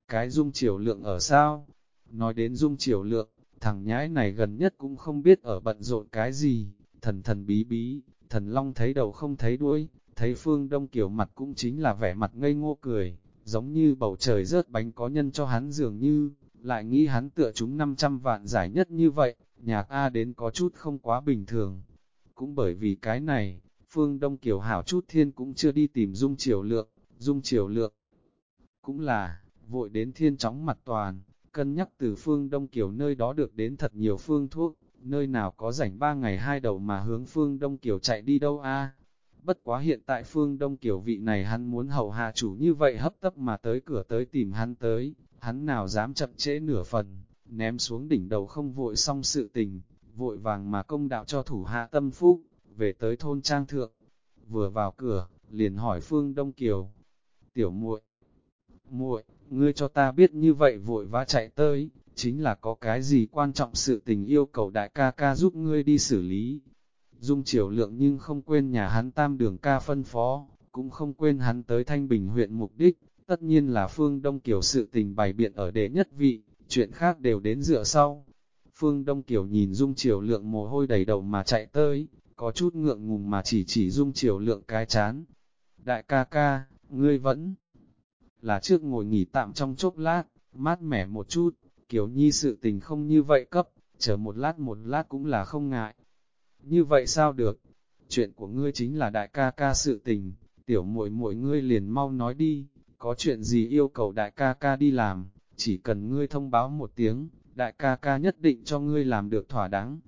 cái dung chiều lượng ở sao? Nói đến dung chiều lượng, thằng nhãi này gần nhất cũng không biết ở bận rộn cái gì, thần thần bí bí, thần long thấy đầu không thấy đuôi, thấy phương đông kiểu mặt cũng chính là vẻ mặt ngây ngô cười, giống như bầu trời rớt bánh có nhân cho hắn dường như, lại nghĩ hắn tựa chúng 500 vạn giải nhất như vậy, nhạc A đến có chút không quá bình thường. Cũng bởi vì cái này, phương đông Kiều hảo chút thiên cũng chưa đi tìm dung triều lượng, dung triều lượng. Cũng là, vội đến thiên chóng mặt toàn, cân nhắc từ phương đông kiều nơi đó được đến thật nhiều phương thuốc, nơi nào có rảnh ba ngày hai đầu mà hướng phương Đông Kiều chạy đi đâu a Bất quá hiện tại phương Đông Kiều vị này hắn muốn hầu hạ chủ như vậy hấp tấp mà tới cửa tới tìm hắn tới, hắn nào dám chậm trễ nửa phần, ném xuống đỉnh đầu không vội xong sự tình, vội vàng mà công đạo cho thủ hạ tâm phúc, về tới thôn trang thượng, vừa vào cửa, liền hỏi phương Đông Kiều, tiểu muội muội ngươi cho ta biết như vậy vội vã chạy tới, chính là có cái gì quan trọng sự tình yêu cầu đại ca ca giúp ngươi đi xử lý. Dung triều lượng nhưng không quên nhà hắn tam đường ca phân phó, cũng không quên hắn tới Thanh Bình huyện mục đích, tất nhiên là phương Đông Kiều sự tình bày biện ở đệ nhất vị, chuyện khác đều đến dựa sau. Phương Đông Kiều nhìn Dung Triều Lượng mồ hôi đầy đầu mà chạy tới, có chút ngượng ngùng mà chỉ chỉ Dung Triều Lượng cái chán. Đại ca ca, ngươi vẫn là trước ngồi nghỉ tạm trong chốc lát, mát mẻ một chút, kiểu Nhi sự tình không như vậy cấp, chờ một lát một lát cũng là không ngại. Như vậy sao được? Chuyện của ngươi chính là đại ca ca sự tình, tiểu muội muội ngươi liền mau nói đi, có chuyện gì yêu cầu đại ca ca đi làm, chỉ cần ngươi thông báo một tiếng, đại ca ca nhất định cho ngươi làm được thỏa đáng.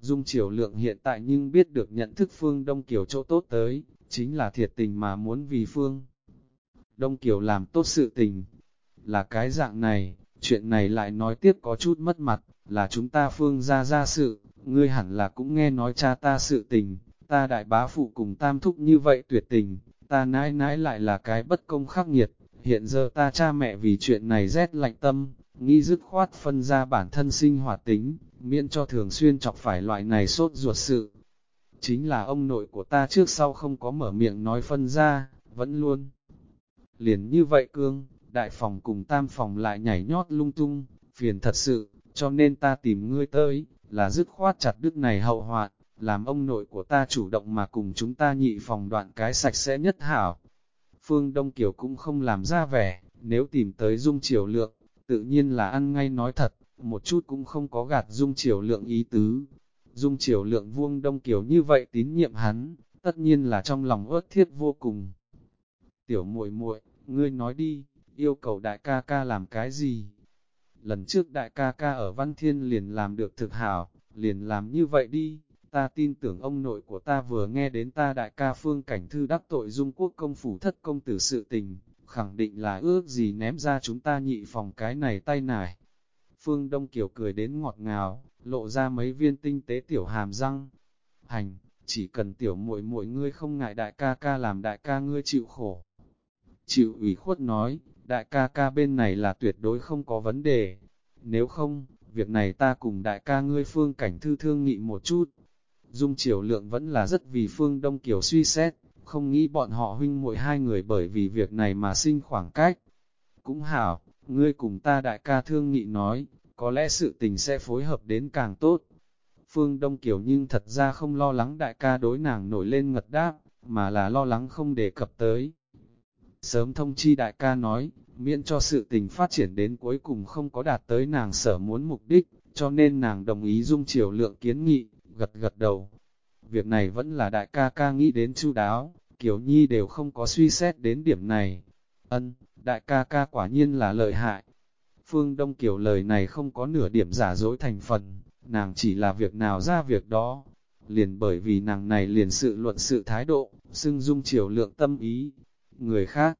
Dung Triều Lượng hiện tại nhưng biết được nhận thức Phương Đông Kiều chỗ tốt tới, chính là thiệt tình mà muốn vì Phương. Đông Kiều làm tốt sự tình, là cái dạng này, chuyện này lại nói tiếp có chút mất mặt, là chúng ta phương ra ra sự, ngươi hẳn là cũng nghe nói cha ta sự tình, ta đại bá phụ cùng tam thúc như vậy tuyệt tình, ta nãi nãi lại là cái bất công khắc nghiệt, hiện giờ ta cha mẹ vì chuyện này rét lạnh tâm, nghi dứt khoát phân ra bản thân sinh hoạt tính, miễn cho thường xuyên chọc phải loại này sốt ruột sự. Chính là ông nội của ta trước sau không có mở miệng nói phân ra, vẫn luôn. Liền như vậy cương, đại phòng cùng tam phòng lại nhảy nhót lung tung, phiền thật sự, cho nên ta tìm ngươi tới, là dứt khoát chặt đứt này hậu hoạn, làm ông nội của ta chủ động mà cùng chúng ta nhị phòng đoạn cái sạch sẽ nhất hảo. Phương Đông Kiều cũng không làm ra vẻ, nếu tìm tới dung triều lượng, tự nhiên là ăn ngay nói thật, một chút cũng không có gạt dung triều lượng ý tứ. Dung triều lượng vuông Đông Kiều như vậy tín nhiệm hắn, tất nhiên là trong lòng ớt thiết vô cùng. Tiểu muội muội, ngươi nói đi, yêu cầu đại ca ca làm cái gì? Lần trước đại ca ca ở Văn Thiên liền làm được thực hảo, liền làm như vậy đi, ta tin tưởng ông nội của ta vừa nghe đến ta đại ca phương cảnh thư đắc tội dung quốc công phủ thất công tử sự tình, khẳng định là ước gì ném ra chúng ta nhị phòng cái này tay nải. Phương Đông Kiều cười đến ngọt ngào, lộ ra mấy viên tinh tế tiểu hàm răng. Hành, chỉ cần tiểu muội muội ngươi không ngại đại ca ca làm đại ca ngươi chịu khổ. Chịu ủy khuất nói, đại ca ca bên này là tuyệt đối không có vấn đề. Nếu không, việc này ta cùng đại ca ngươi phương cảnh thư thương nghị một chút. Dung triều lượng vẫn là rất vì phương đông kiều suy xét, không nghĩ bọn họ huynh muội hai người bởi vì việc này mà sinh khoảng cách. Cũng hảo, ngươi cùng ta đại ca thương nghị nói, có lẽ sự tình sẽ phối hợp đến càng tốt. Phương Đông Kiều nhưng thật ra không lo lắng đại ca đối nàng nổi lên ngật đáp, mà là lo lắng không đề cập tới. Sớm thông chi đại ca nói, miễn cho sự tình phát triển đến cuối cùng không có đạt tới nàng sở muốn mục đích, cho nên nàng đồng ý dung chiều lượng kiến nghị, gật gật đầu. Việc này vẫn là đại ca ca nghĩ đến chu đáo, Kiều Nhi đều không có suy xét đến điểm này. Ân, đại ca ca quả nhiên là lợi hại. Phương Đông Kiều lời này không có nửa điểm giả dối thành phần, nàng chỉ là việc nào ra việc đó. Liền bởi vì nàng này liền sự luận sự thái độ, xưng dung chiều lượng tâm ý. Người khác,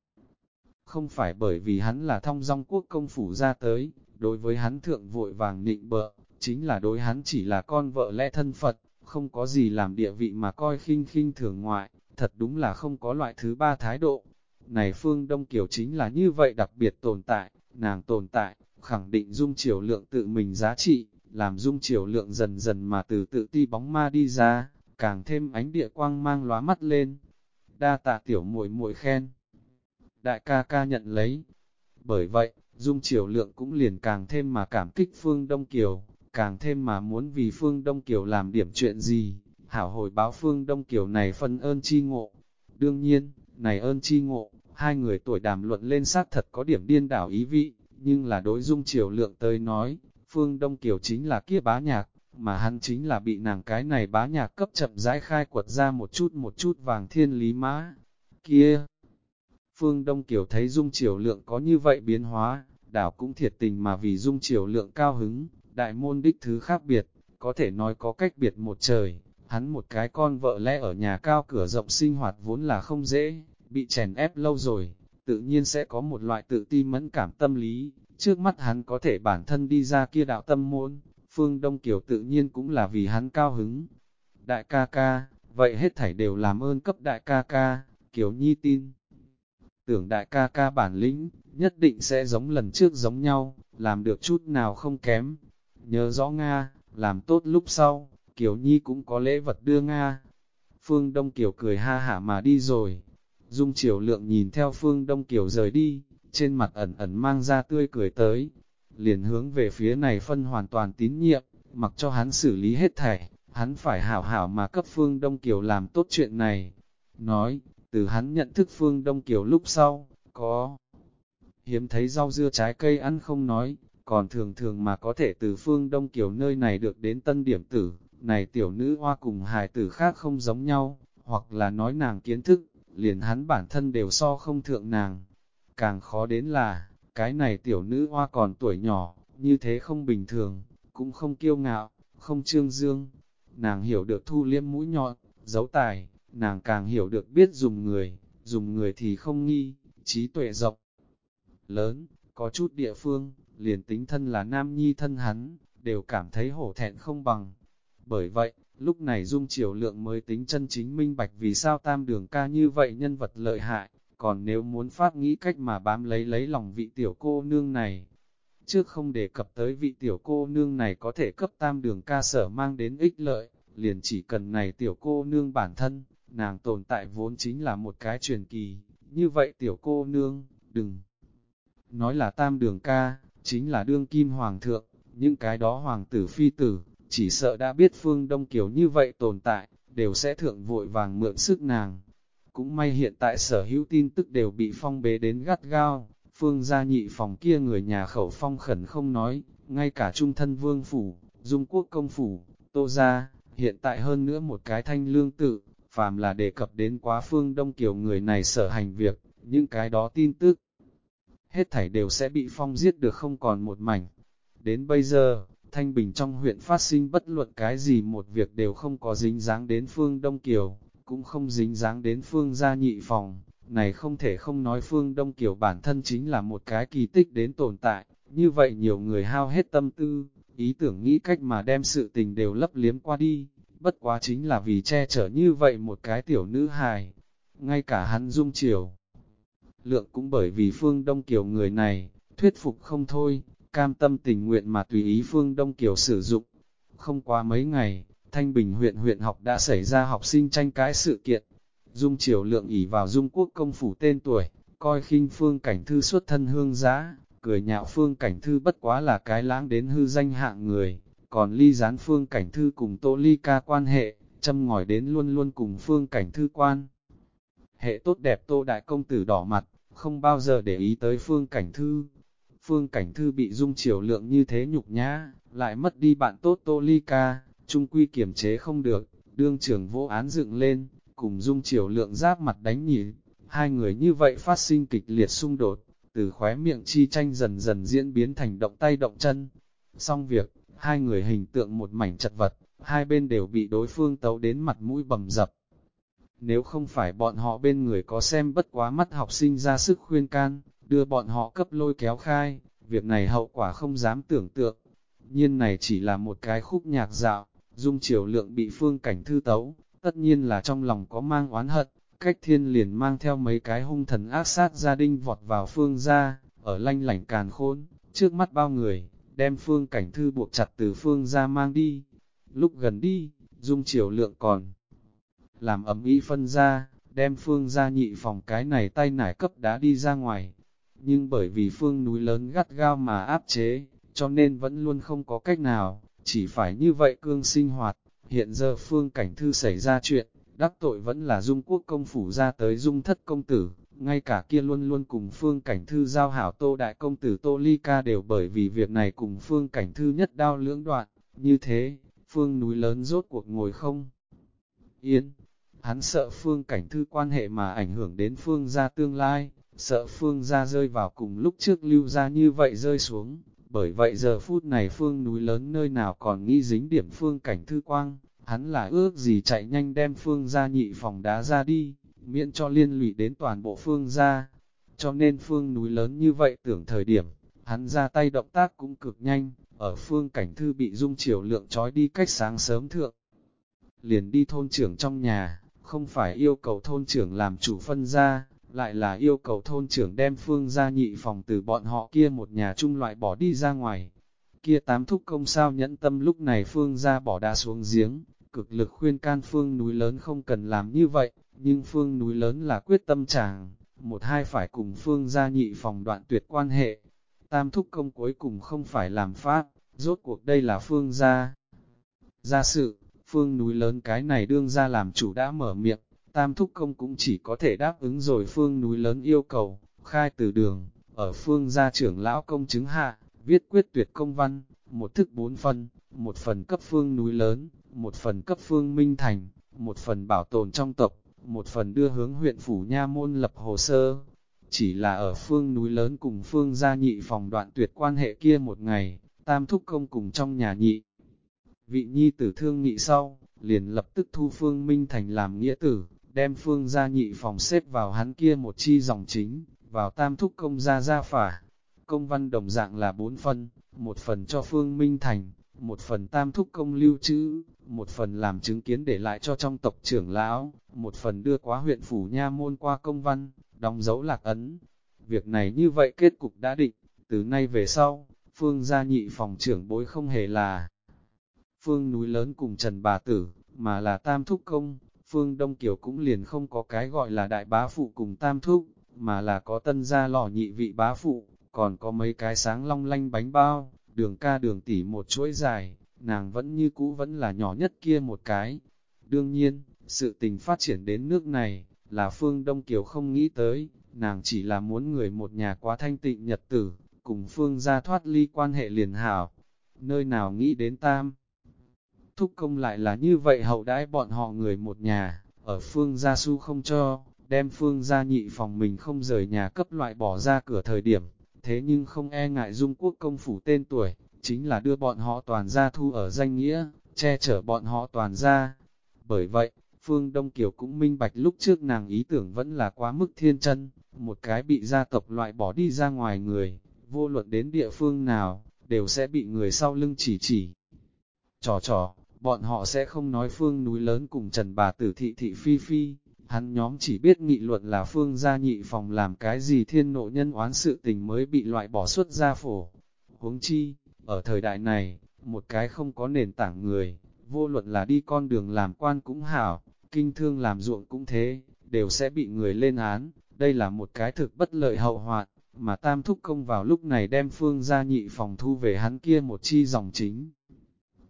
không phải bởi vì hắn là thông dong quốc công phủ ra tới, đối với hắn thượng vội vàng nịnh bợ, chính là đối hắn chỉ là con vợ lẽ thân Phật, không có gì làm địa vị mà coi khinh khinh thường ngoại, thật đúng là không có loại thứ ba thái độ. Này Phương Đông Kiều chính là như vậy đặc biệt tồn tại, nàng tồn tại, khẳng định dung chiều lượng tự mình giá trị, làm dung chiều lượng dần dần mà từ tự ti bóng ma đi ra, càng thêm ánh địa quang mang lóa mắt lên. Đa tạ tiểu muội muội khen. Đại ca ca nhận lấy. Bởi vậy, dung triều lượng cũng liền càng thêm mà cảm kích Phương Đông Kiều, càng thêm mà muốn vì Phương Đông Kiều làm điểm chuyện gì, hảo hồi báo Phương Đông Kiều này phân ơn chi ngộ. Đương nhiên, này ơn chi ngộ, hai người tuổi đàm luận lên xác thật có điểm điên đảo ý vị, nhưng là đối dung triều lượng tới nói, Phương Đông Kiều chính là kia bá nhạc, mà hắn chính là bị nàng cái này bá nhạc cấp chậm rãi khai quật ra một chút một chút vàng thiên lý mã. Kia! Phương Đông Kiều thấy dung chiều lượng có như vậy biến hóa, đảo cũng thiệt tình mà vì dung chiều lượng cao hứng, đại môn đích thứ khác biệt, có thể nói có cách biệt một trời, hắn một cái con vợ lẽ ở nhà cao cửa rộng sinh hoạt vốn là không dễ, bị chèn ép lâu rồi, tự nhiên sẽ có một loại tự ti mẫn cảm tâm lý, trước mắt hắn có thể bản thân đi ra kia đạo tâm môn, phương Đông Kiều tự nhiên cũng là vì hắn cao hứng. Đại ca ca, vậy hết thảy đều làm ơn cấp đại ca ca, Kiều Nhi tin. Tưởng đại ca ca bản lĩnh, nhất định sẽ giống lần trước giống nhau, làm được chút nào không kém. Nhớ rõ Nga, làm tốt lúc sau, Kiều Nhi cũng có lễ vật đưa Nga. Phương Đông Kiều cười ha hả mà đi rồi. Dung Triều Lượng nhìn theo Phương Đông Kiều rời đi, trên mặt ẩn ẩn mang ra tươi cười tới. Liền hướng về phía này phân hoàn toàn tín nhiệm, mặc cho hắn xử lý hết thảy, hắn phải hảo hảo mà cấp Phương Đông Kiều làm tốt chuyện này. Nói, từ hắn nhận thức Phương Đông Kiều lúc sau, có hiếm thấy rau dưa trái cây ăn không nói, còn thường thường mà có thể từ Phương Đông Kiều nơi này được đến tân điểm tử, này tiểu nữ hoa cùng hài tử khác không giống nhau, hoặc là nói nàng kiến thức, liền hắn bản thân đều so không thượng nàng. Càng khó đến là, cái này tiểu nữ hoa còn tuổi nhỏ, như thế không bình thường, cũng không kiêu ngạo, không trương dương. Nàng hiểu được thu liêm mũi nhọn, giấu tài, nàng càng hiểu được biết dùng người, dùng người thì không nghi, trí tuệ rộng. Lớn, có chút địa phương, liền tính thân là nam nhi thân hắn, đều cảm thấy hổ thẹn không bằng. Bởi vậy, lúc này Dung Triều Lượng mới tính chân chính minh bạch vì sao tam đường ca như vậy nhân vật lợi hại, còn nếu muốn phát nghĩ cách mà bám lấy lấy lòng vị tiểu cô nương này. Trước không đề cập tới vị tiểu cô nương này có thể cấp tam đường ca sở mang đến ích lợi, liền chỉ cần này tiểu cô nương bản thân, nàng tồn tại vốn chính là một cái truyền kỳ, như vậy tiểu cô nương, đừng nói là tam đường ca, chính là đương kim hoàng thượng, những cái đó hoàng tử phi tử, chỉ sợ đã biết phương Đông Kiều như vậy tồn tại, đều sẽ thượng vội vàng mượn sức nàng. Cũng may hiện tại sở hữu tin tức đều bị phong bế đến gắt gao, phương gia nhị phòng kia người nhà khẩu phong khẩn không nói, ngay cả trung thân vương phủ, dung quốc công phủ, tô gia, hiện tại hơn nữa một cái thanh lương tự, phàm là đề cập đến quá phương Đông Kiều người này sở hành việc, những cái đó tin tức, hết thảy đều sẽ bị phong giết được không còn một mảnh. Đến bây giờ, Thanh Bình trong huyện phát sinh bất luận cái gì một việc đều không có dính dáng đến phương Đông Kiều, cũng không dính dáng đến phương gia nhị phòng. Này không thể không nói phương Đông Kiều bản thân chính là một cái kỳ tích đến tồn tại, như vậy nhiều người hao hết tâm tư, ý tưởng nghĩ cách mà đem sự tình đều lấp liếm qua đi, bất quá chính là vì che chở như vậy một cái tiểu nữ hài, ngay cả hắn dung chiều. Lượng cũng bởi vì phương Đông Kiều người này, thuyết phục không thôi, cam tâm tình nguyện mà tùy ý phương Đông Kiều sử dụng. Không qua mấy ngày, Thanh Bình huyện huyện học đã xảy ra học sinh tranh cãi sự kiện. Dung Triều Lượng ỉ vào Dung Quốc công phủ tên tuổi, coi khinh phương cảnh thư xuất thân hương giá, cười nhạo phương cảnh thư bất quá là cái lãng đến hư danh hạng người, còn ly gián phương cảnh thư cùng tô ly ca quan hệ, châm ngòi đến luôn luôn cùng phương cảnh thư quan. Hệ tốt đẹp tô đại công tử đỏ mặt, không bao giờ để ý tới phương cảnh thư. Phương cảnh thư bị dung Triều lượng như thế nhục nhã, lại mất đi bạn tốt Tô Ly Ca, trung quy kiểm chế không được, đương trưởng vô án dựng lên, cùng dung chiều lượng giáp mặt đánh nhỉ. Hai người như vậy phát sinh kịch liệt xung đột, từ khóe miệng chi tranh dần dần diễn biến thành động tay động chân. Xong việc, hai người hình tượng một mảnh chật vật, hai bên đều bị đối phương tấu đến mặt mũi bầm dập. Nếu không phải bọn họ bên người có xem bất quá mắt học sinh ra sức khuyên can, đưa bọn họ cấp lôi kéo khai, việc này hậu quả không dám tưởng tượng. Nhiên này chỉ là một cái khúc nhạc dạo, dung triều lượng bị phương cảnh thư tấu, tất nhiên là trong lòng có mang oán hận, cách thiên liền mang theo mấy cái hung thần ác sát gia đình vọt vào phương ra, ở lanh lảnh càn khôn, trước mắt bao người, đem phương cảnh thư buộc chặt từ phương ra mang đi. Lúc gần đi, dung triều lượng còn làm ấm ý phân ra, đem phương ra nhị phòng cái này tay nải cấp đá đi ra ngoài. Nhưng bởi vì phương núi lớn gắt gao mà áp chế, cho nên vẫn luôn không có cách nào, chỉ phải như vậy cương sinh hoạt. Hiện giờ phương cảnh thư xảy ra chuyện, đắc tội vẫn là dung quốc công phủ ra tới dung thất công tử, ngay cả kia luôn luôn cùng phương cảnh thư giao hảo tô đại công tử tô ly ca đều bởi vì việc này cùng phương cảnh thư nhất đao lưỡng đoạn, như thế, phương núi lớn rốt cuộc ngồi không. Yên, hắn sợ phương cảnh thư quan hệ mà ảnh hưởng đến phương gia tương lai, sợ phương gia rơi vào cùng lúc trước lưu ra như vậy rơi xuống, bởi vậy giờ phút này phương núi lớn nơi nào còn nghi dính điểm phương cảnh thư quang, hắn là ước gì chạy nhanh đem phương gia nhị phòng đá ra đi, miễn cho liên lụy đến toàn bộ phương gia. Cho nên phương núi lớn như vậy tưởng thời điểm, hắn ra tay động tác cũng cực nhanh, ở phương cảnh thư bị dung chiều lượng trói đi cách sáng sớm thượng. Liền đi thôn trưởng trong nhà, không phải yêu cầu thôn trưởng làm chủ phân ra, lại là yêu cầu thôn trưởng đem phương gia nhị phòng từ bọn họ kia một nhà chung loại bỏ đi ra ngoài. Kia tám thúc công sao nhẫn tâm lúc này phương gia bỏ đá xuống giếng, cực lực khuyên can phương núi lớn không cần làm như vậy, nhưng phương núi lớn là quyết tâm chàng, một hai phải cùng phương gia nhị phòng đoạn tuyệt quan hệ. Tam thúc công cuối cùng không phải làm pháp, rốt cuộc đây là phương gia. Gia sự, phương núi lớn cái này đương ra làm chủ đã mở miệng, tam thúc công cũng chỉ có thể đáp ứng rồi phương núi lớn yêu cầu, khai từ đường, ở phương gia trưởng lão công chứng hạ, viết quyết tuyệt công văn, một thức bốn phần, một phần cấp phương núi lớn, một phần cấp phương Minh Thành, một phần bảo tồn trong tộc, một phần đưa hướng huyện Phủ Nha Môn lập hồ sơ. Chỉ là ở phương núi lớn cùng phương gia nhị phòng đoạn tuyệt quan hệ kia một ngày, tam thúc công cùng trong nhà nhị. Vị nhi tử thương nghị sau, liền lập tức thu phương Minh Thành làm nghĩa tử, đem phương gia nhị phòng xếp vào hắn kia một chi dòng chính, vào tam thúc công gia gia phả. Công văn đồng dạng là bốn phần, một phần cho phương Minh Thành, một phần tam thúc công lưu trữ, một phần làm chứng kiến để lại cho trong tộc trưởng lão, một phần đưa quá huyện phủ nha môn qua công văn, đóng dấu lạc ấn. Việc này như vậy kết cục đã định, từ nay về sau, phương gia nhị phòng trưởng bối không hề là phương núi lớn cùng Trần Bà Tử, mà là tam thúc công, phương Đông Kiều cũng liền không có cái gọi là đại bá phụ cùng tam thúc, mà là có tân gia lò nhị vị bá phụ, còn có mấy cái sáng long lanh bánh bao, đường ca đường tỉ một chuỗi dài, nàng vẫn như cũ vẫn là nhỏ nhất kia một cái. Đương nhiên, sự tình phát triển đến nước này, là Phương Đông Kiều không nghĩ tới, nàng chỉ là muốn người một nhà quá thanh tịnh nhật tử, cùng Phương ra thoát ly quan hệ liền hảo. Nơi nào nghĩ đến tam? Thúc công lại là như vậy hậu đãi bọn họ người một nhà, ở Phương gia su không cho, đem Phương gia nhị phòng mình không rời nhà cấp loại bỏ ra cửa thời điểm, thế nhưng không e ngại dung quốc công phủ tên tuổi, chính là đưa bọn họ toàn gia thu ở danh nghĩa, che chở bọn họ toàn gia. Bởi vậy, Phương Đông Kiều cũng minh bạch lúc trước nàng ý tưởng vẫn là quá mức thiên chân, một cái bị gia tộc loại bỏ đi ra ngoài người, vô luận đến địa phương nào, đều sẽ bị người sau lưng chỉ chỉ. Trò trò, bọn họ sẽ không nói Phương núi lớn cùng Trần bà tử thị thị phi phi, hắn nhóm chỉ biết nghị luận là Phương gia nhị phòng làm cái gì thiên nộ nhân oán sự tình mới bị loại bỏ xuất ra phổ. Huống chi, ở thời đại này, một cái không có nền tảng người, vô luận là đi con đường làm quan cũng hảo, kinh thương làm ruộng cũng thế, đều sẽ bị người lên án, đây là một cái thực bất lợi hậu hoạn, mà tam thúc công vào lúc này đem phương gia nhị phòng thu về hắn kia một chi dòng chính.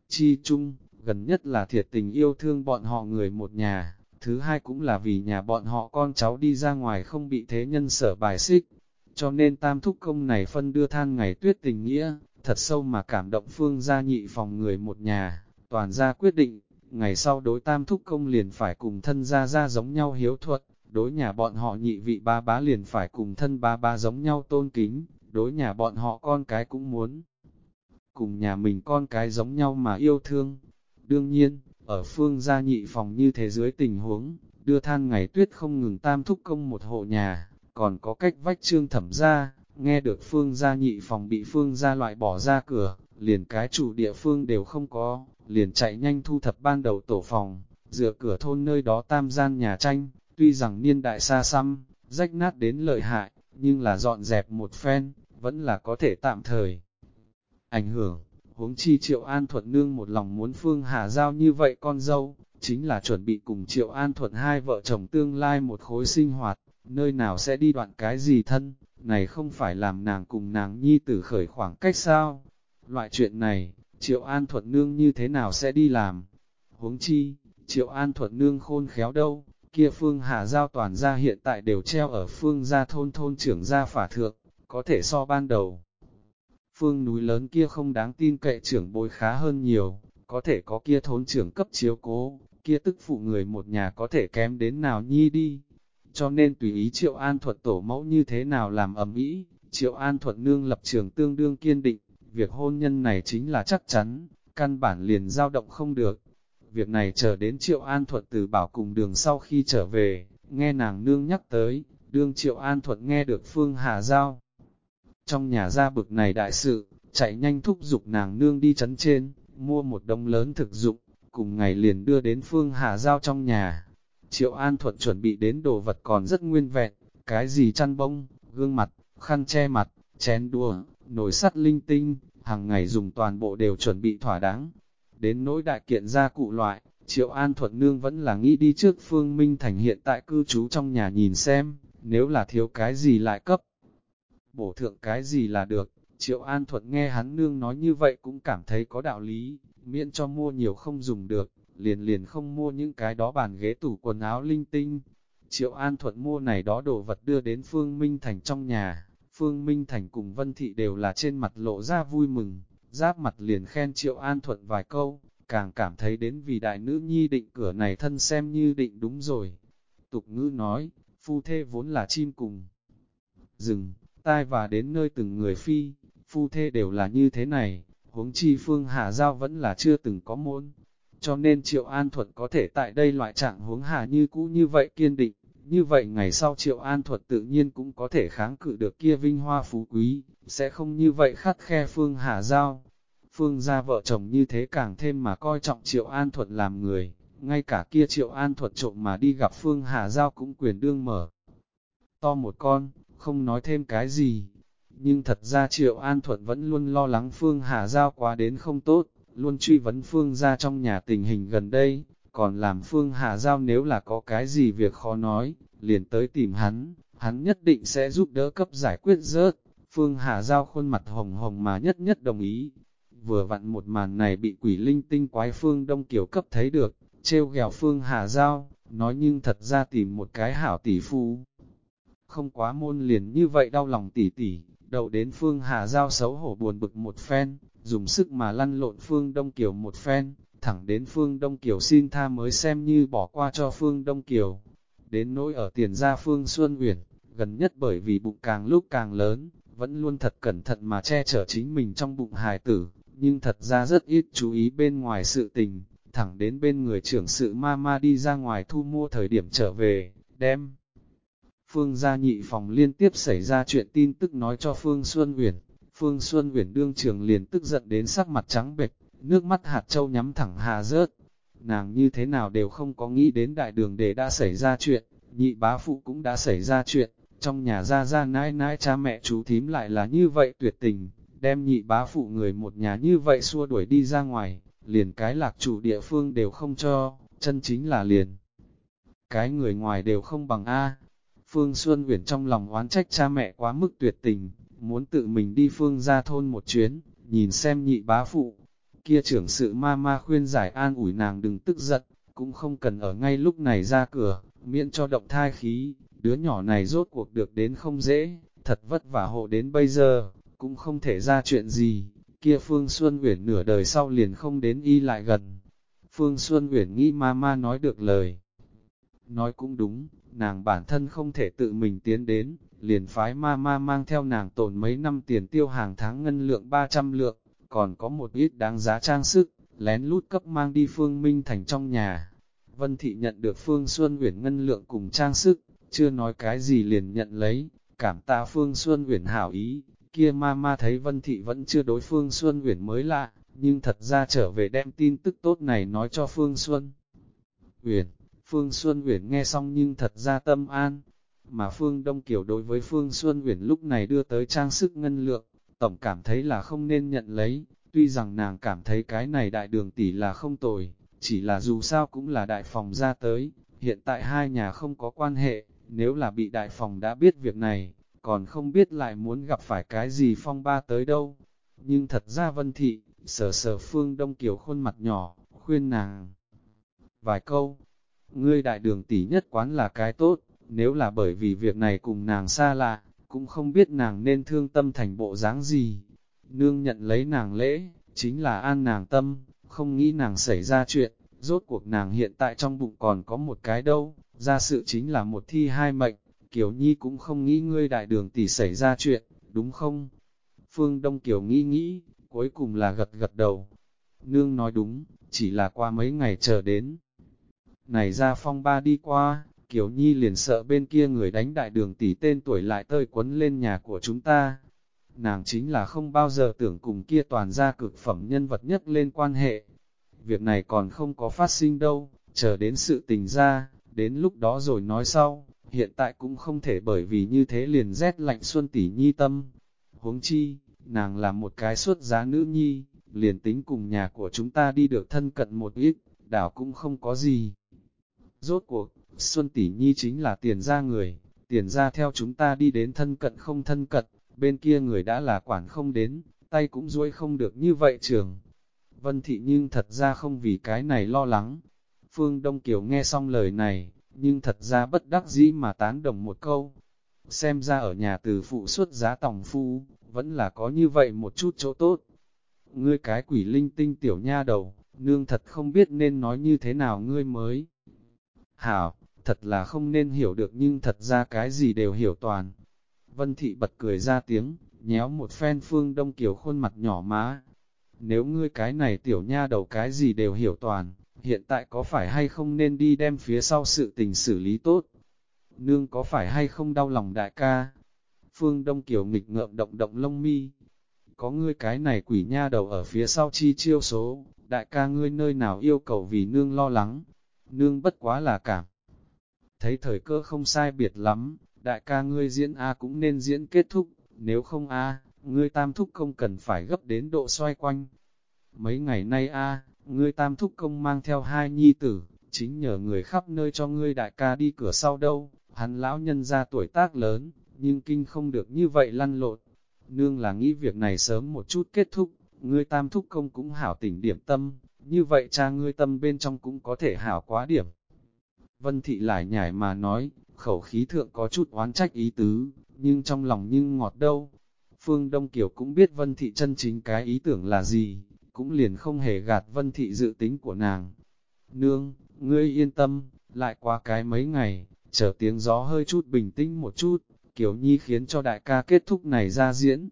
Chi chung, gần nhất là thiệt tình yêu thương bọn họ người một nhà, Thứ hai cũng là vì nhà bọn họ con cháu đi ra ngoài không bị thế nhân sở bài xích. Cho nên tam thúc công này phân đưa than ngày tuyết tình nghĩa, thật sâu mà cảm động phương gia nhị phòng người một nhà, toàn gia quyết định, ngày sau đối tam thúc công liền phải cùng thân gia gia giống nhau hiếu thuật, đối nhà bọn họ nhị vị ba bá liền phải cùng thân ba ba giống nhau tôn kính, đối nhà bọn họ con cái cũng muốn. Cùng nhà mình con cái giống nhau mà yêu thương. Đương nhiên, ở phương gia nhị phòng như thế dưới tình huống, đưa than ngày tuyết không ngừng tam thúc công một hộ nhà, còn có cách vách trương thẩm ra, nghe được phương gia nhị phòng bị phương gia loại bỏ ra cửa, liền cái chủ địa phương đều không có, liền chạy nhanh thu thập ban đầu tổ phòng, dựa cửa thôn nơi đó tam gian nhà tranh, tuy rằng niên đại xa xăm, rách nát đến lợi hại, nhưng là dọn dẹp một phen, vẫn là có thể tạm thời. Ảnh hưởng, huống chi Triệu An Thuận Nương một lòng muốn Phương Hà Giao như vậy con dâu, chính là chuẩn bị cùng Triệu An Thuận hai vợ chồng tương lai một khối sinh hoạt, nơi nào sẽ đi đoạn cái gì thân, này không phải làm nàng cùng nàng nhi tử khởi khoảng cách sao. Loại chuyện này, Triệu An Thuận Nương như thế nào sẽ đi làm? Huống chi, Triệu An Thuận Nương khôn khéo đâu, kia Phương Hà Giao toàn gia hiện tại đều treo ở Phương gia thôn thôn trưởng gia phả thượng, có thể so ban đầu. Phương núi lớn kia không đáng tin cậy trưởng bối khá hơn nhiều, có thể có kia thôn trưởng cấp chiếu cố, kia tức phụ người một nhà có thể kém đến nào nhi đi. Cho nên tùy ý Triệu An Thuật tổ mẫu như thế nào làm ẩm ý, Triệu An Thuật nương lập trường tương đương kiên định, việc hôn nhân này chính là chắc chắn, căn bản liền dao động không được. Việc này chờ đến Triệu An Thuật từ bảo cùng đường sau khi trở về, nghe nàng nương nhắc tới, đương Triệu An Thuật nghe được Phương Hà Giao. Trong nhà ra bực này đại sự, chạy nhanh thúc giục nàng nương đi chấn trên, mua một đông lớn thực dụng, cùng ngày liền đưa đến Phương Hà Giao trong nhà. Triệu An Thuận chuẩn bị đến đồ vật còn rất nguyên vẹn, cái gì chăn bông, gương mặt, khăn che mặt, chén đùa, nồi sắt linh tinh, hàng ngày dùng toàn bộ đều chuẩn bị thỏa đáng. Đến nỗi đại kiện gia cụ loại, Triệu An Thuận Nương vẫn là nghĩ đi trước Phương Minh Thành hiện tại cư trú trong nhà nhìn xem, nếu là thiếu cái gì lại cấp. Bổ thượng cái gì là được, Triệu An Thuận nghe hắn nương nói như vậy cũng cảm thấy có đạo lý, miễn cho mua nhiều không dùng được, liền liền không mua những cái đó bàn ghế tủ quần áo linh tinh. Triệu An Thuận mua này đó đồ vật đưa đến Phương Minh Thành trong nhà, Phương Minh Thành cùng Vân Thị đều là trên mặt lộ ra vui mừng, giáp mặt liền khen Triệu An Thuận vài câu, càng cảm thấy đến vì đại nữ nhi định cửa này thân xem như định đúng rồi. Tục ngữ nói, phu thê vốn là chim cùng. Dừng, tai và đến nơi từng người phi, phu thê đều là như thế này, huống chi phương Hà Giao vẫn là chưa từng có môn. Cho nên Triệu An Thuật có thể tại đây loại trạng huống hà như cũ như vậy kiên định, như vậy ngày sau Triệu An Thuật tự nhiên cũng có thể kháng cự được kia vinh hoa phú quý, sẽ không như vậy khắt khe Phương Hà Giao. Phương gia vợ chồng như thế càng thêm mà coi trọng Triệu An Thuật làm người, ngay cả kia Triệu An Thuật trộm mà đi gặp Phương Hà Giao cũng quyền đương mở. To một con, không nói thêm cái gì. Nhưng thật ra Triệu An Thuận vẫn luôn lo lắng Phương Hà Giao quá đến không tốt, luôn truy vấn Phương ra trong nhà tình hình gần đây, còn làm Phương Hà Giao nếu là có cái gì việc khó nói, liền tới tìm hắn, hắn nhất định sẽ giúp đỡ cấp giải quyết rớt. Phương Hà Giao khuôn mặt hồng hồng mà nhất nhất đồng ý. Vừa vặn một màn này bị quỷ linh tinh quái Phương Đông Kiều cấp thấy được, treo ghẹo Phương Hà Giao, nói nhưng thật ra tìm một cái hảo tỷ phu, không quá môn liền như vậy đau lòng tỉ tỉ, đậu đến Phương Hà Giao xấu hổ buồn bực một phen, dùng sức mà lăn lộn Phương Đông Kiều một phen, thẳng đến Phương Đông Kiều xin tha mới xem như bỏ qua cho Phương Đông Kiều. Đến nỗi ở tiền gia Phương Xuân Uyển, gần nhất bởi vì bụng càng lúc càng lớn, vẫn luôn thật cẩn thận mà che chở chính mình trong bụng hài tử, nhưng thật ra rất ít chú ý bên ngoài sự tình, thẳng đến bên người trưởng sự ma ma đi ra ngoài thu mua thời điểm trở về, đem Phương gia nhị phòng liên tiếp xảy ra chuyện tin tức nói cho Phương Xuân Uyển. Phương Xuân Uyển đương trường liền tức giận đến sắc mặt trắng bệch, nước mắt hạt châu nhắm thẳng hà rớt. Nàng như thế nào đều không có nghĩ đến đại đường để đã xảy ra chuyện, nhị bá phụ cũng đã xảy ra chuyện, trong nhà ra ra nãi nãi cha mẹ chú thím lại là như vậy tuyệt tình, đem nhị bá phụ người một nhà như vậy xua đuổi đi ra ngoài, liền cái lạc chủ địa phương đều không cho, chân chính là liền. Cái người ngoài đều không bằng A, Phương Xuân Uyển trong lòng oán trách cha mẹ quá mức tuyệt tình, muốn tự mình đi phương ra thôn một chuyến, nhìn xem nhị bá phụ. Kia trưởng sự ma ma khuyên giải an ủi nàng đừng tức giận, cũng không cần ở ngay lúc này ra cửa, miễn cho động thai khí, đứa nhỏ này rốt cuộc được đến không dễ, thật vất vả hộ đến bây giờ, cũng không thể ra chuyện gì, kia Phương Xuân Uyển nửa đời sau liền không đến y lại gần. Phương Xuân Uyển nghĩ ma ma nói được lời. Nói cũng đúng, nàng bản thân không thể tự mình tiến đến, liền phái ma ma mang theo nàng tồn mấy năm tiền tiêu hàng tháng ngân lượng 300 lượng, còn có một ít đáng giá trang sức, lén lút cấp mang đi Phương Minh Thành trong nhà. Vân Thị nhận được Phương Xuân Uyển ngân lượng cùng trang sức, chưa nói cái gì liền nhận lấy, cảm tạ Phương Xuân Uyển hảo ý, kia ma ma thấy Vân Thị vẫn chưa đối Phương Xuân Uyển mới lạ, nhưng thật ra trở về đem tin tức tốt này nói cho Phương Xuân. Uyển, Phương Xuân Uyển nghe xong nhưng thật ra tâm an, mà Phương Đông Kiều đối với Phương Xuân Uyển lúc này đưa tới trang sức ngân lượng, tổng cảm thấy là không nên nhận lấy, tuy rằng nàng cảm thấy cái này đại đường tỷ là không tồi, chỉ là dù sao cũng là đại phòng ra tới, hiện tại hai nhà không có quan hệ, nếu là bị đại phòng đã biết việc này, còn không biết lại muốn gặp phải cái gì phong ba tới đâu. Nhưng thật ra Vân Thị, sờ sờ Phương Đông Kiều khuôn mặt nhỏ, khuyên nàng. Vài câu, ngươi đại đường tỷ nhất quán là cái tốt, nếu là bởi vì việc này cùng nàng xa lạ, cũng không biết nàng nên thương tâm thành bộ dáng gì. Nương nhận lấy nàng lễ, chính là an nàng tâm, không nghĩ nàng xảy ra chuyện, rốt cuộc nàng hiện tại trong bụng còn có một cái đâu, ra sự chính là một thi hai mệnh, Kiều Nhi cũng không nghĩ ngươi đại đường tỷ xảy ra chuyện, đúng không? Phương Đông Kiều nghĩ nghĩ, cuối cùng là gật gật đầu. Nương nói đúng, chỉ là qua mấy ngày chờ đến. Này ra phong ba đi qua, Kiều Nhi liền sợ bên kia người đánh đại đường tỷ tên tuổi lại tơi quấn lên nhà của chúng ta. Nàng chính là không bao giờ tưởng cùng kia toàn ra cực phẩm nhân vật nhất lên quan hệ. Việc này còn không có phát sinh đâu, chờ đến sự tình ra, đến lúc đó rồi nói sau, hiện tại cũng không thể bởi vì như thế liền rét lạnh xuân tỷ nhi tâm. Huống chi, nàng là một cái xuất giá nữ nhi, liền tính cùng nhà của chúng ta đi được thân cận một ít, đảo cũng không có gì. Rốt cuộc, Xuân Tỷ Nhi chính là tiền ra người, tiền ra theo chúng ta đi đến thân cận không thân cận, bên kia người đã là quản không đến, tay cũng duỗi không được như vậy trường. Vân Thị nhưng thật ra không vì cái này lo lắng. Phương Đông Kiều nghe xong lời này, nhưng thật ra bất đắc dĩ mà tán đồng một câu. Xem ra ở nhà từ phụ xuất giá tòng phu, vẫn là có như vậy một chút chỗ tốt. Ngươi cái quỷ linh tinh tiểu nha đầu, nương thật không biết nên nói như thế nào ngươi mới. Hảo, thật là không nên hiểu được nhưng thật ra cái gì đều hiểu toàn. Vân Thị bật cười ra tiếng, nhéo một phen phương đông kiều khuôn mặt nhỏ má. Nếu ngươi cái này tiểu nha đầu cái gì đều hiểu toàn, hiện tại có phải hay không nên đi đem phía sau sự tình xử lý tốt? Nương có phải hay không đau lòng đại ca? Phương Đông Kiều nghịch ngợm động động lông mi. Có ngươi cái này quỷ nha đầu ở phía sau chi chiêu số, đại ca ngươi nơi nào yêu cầu vì nương lo lắng. Nương bất quá là cảm. Thấy thời cơ không sai biệt lắm, đại ca ngươi diễn A cũng nên diễn kết thúc, nếu không A, ngươi tam thúc không cần phải gấp đến độ xoay quanh. Mấy ngày nay A, ngươi tam thúc công mang theo hai nhi tử, chính nhờ người khắp nơi cho ngươi đại ca đi cửa sau đâu, hắn lão nhân ra tuổi tác lớn, nhưng kinh không được như vậy lăn lộn. Nương là nghĩ việc này sớm một chút kết thúc, ngươi tam thúc công cũng hảo tỉnh điểm tâm, như vậy cha ngươi tâm bên trong cũng có thể hảo quá điểm. Vân thị lại nhảy mà nói, khẩu khí thượng có chút oán trách ý tứ, nhưng trong lòng nhưng ngọt đâu. Phương Đông Kiều cũng biết Vân thị chân chính cái ý tưởng là gì, cũng liền không hề gạt Vân thị dự tính của nàng. Nương, ngươi yên tâm, lại qua cái mấy ngày, chờ tiếng gió hơi chút bình tĩnh một chút, Kiều Nhi khiến cho đại ca kết thúc này ra diễn.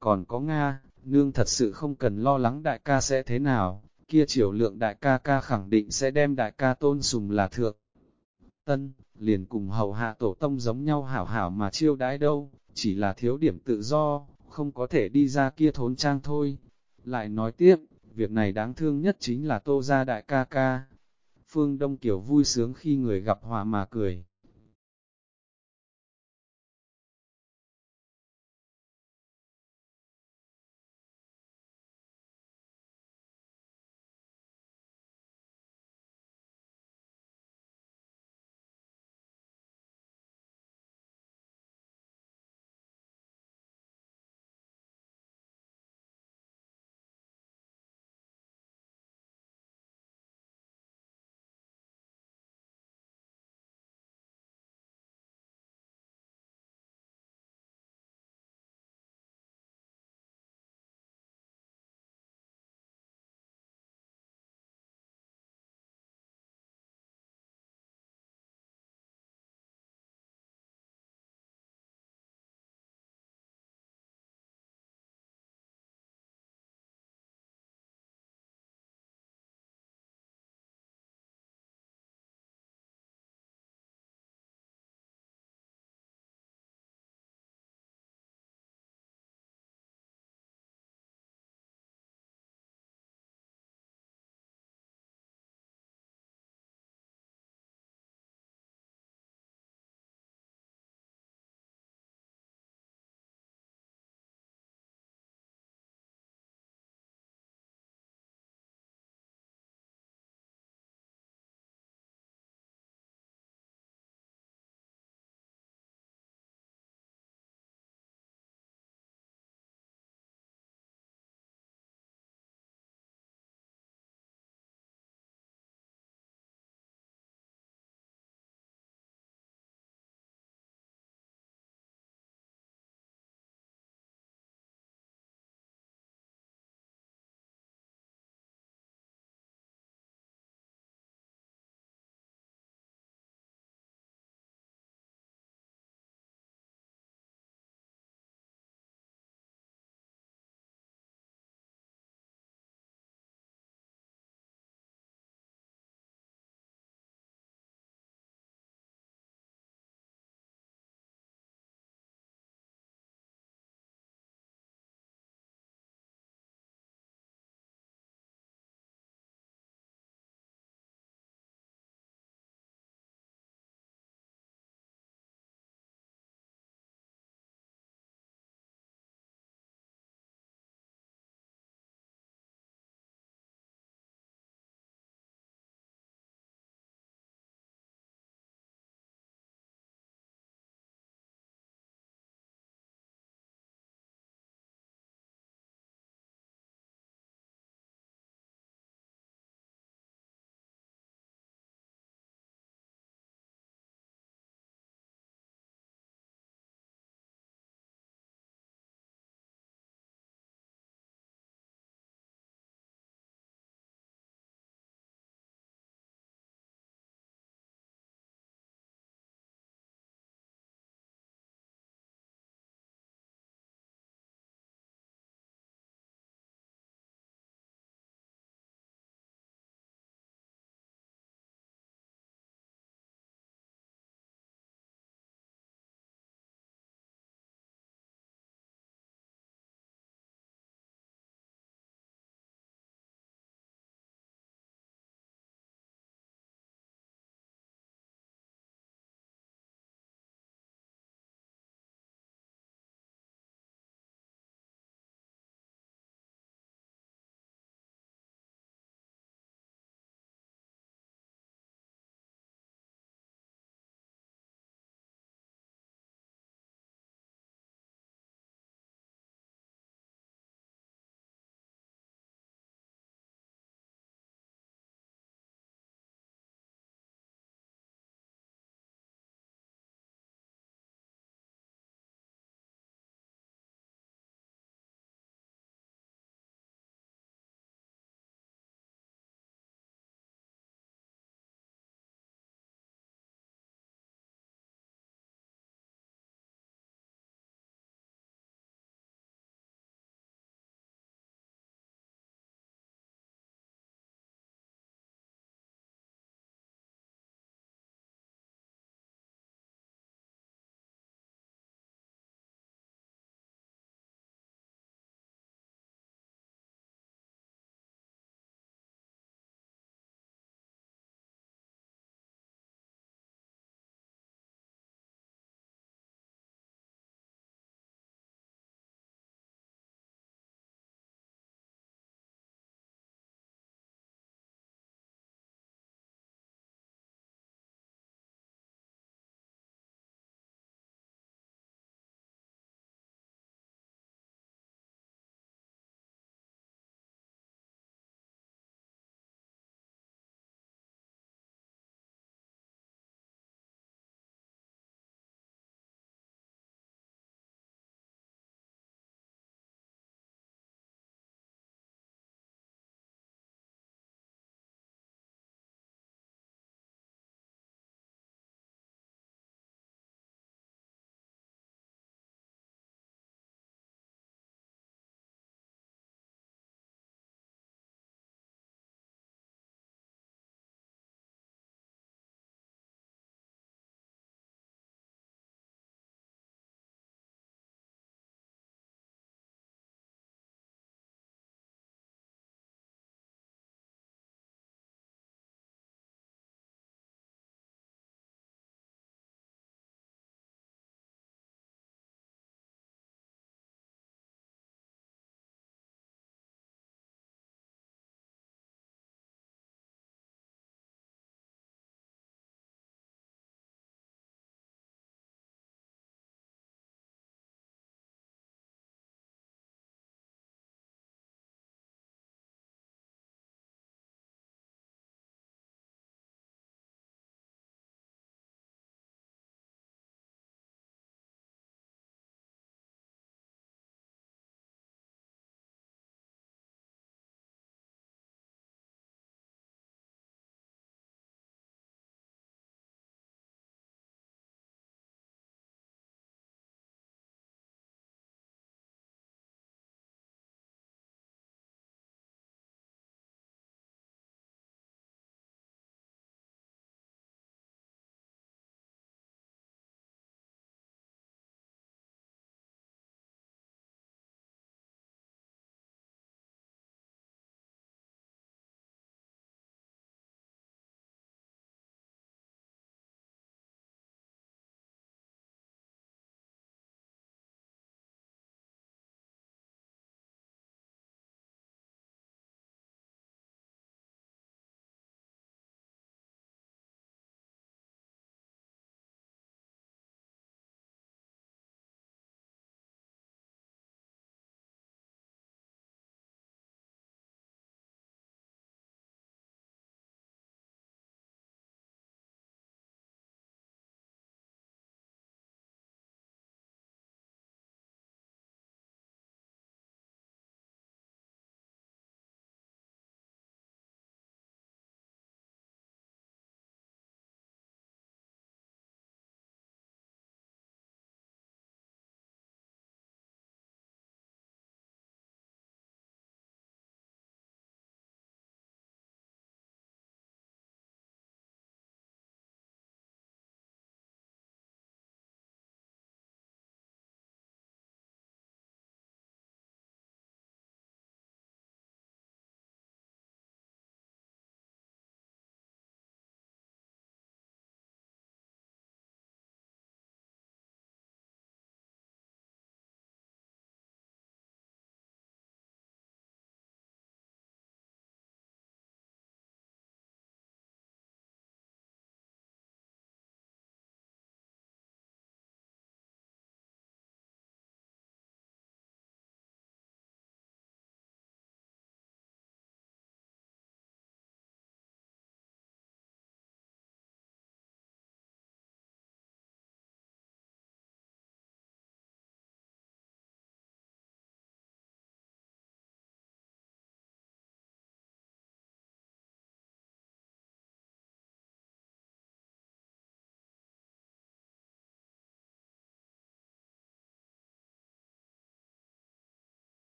Còn có Nga, nương thật sự không cần lo lắng đại ca sẽ thế nào, kia triều lượng đại ca ca khẳng định sẽ đem đại ca tôn sùng là thượng. Tân, liền cùng hầu hạ tổ tông giống nhau hảo hảo mà chiêu đãi đâu, chỉ là thiếu điểm tự do, không có thể đi ra kia thốn trang thôi. Lại nói tiếp, việc này đáng thương nhất chính là tô gia đại ca ca. Phương Đông Kiều vui sướng khi người gặp hòa mà cười.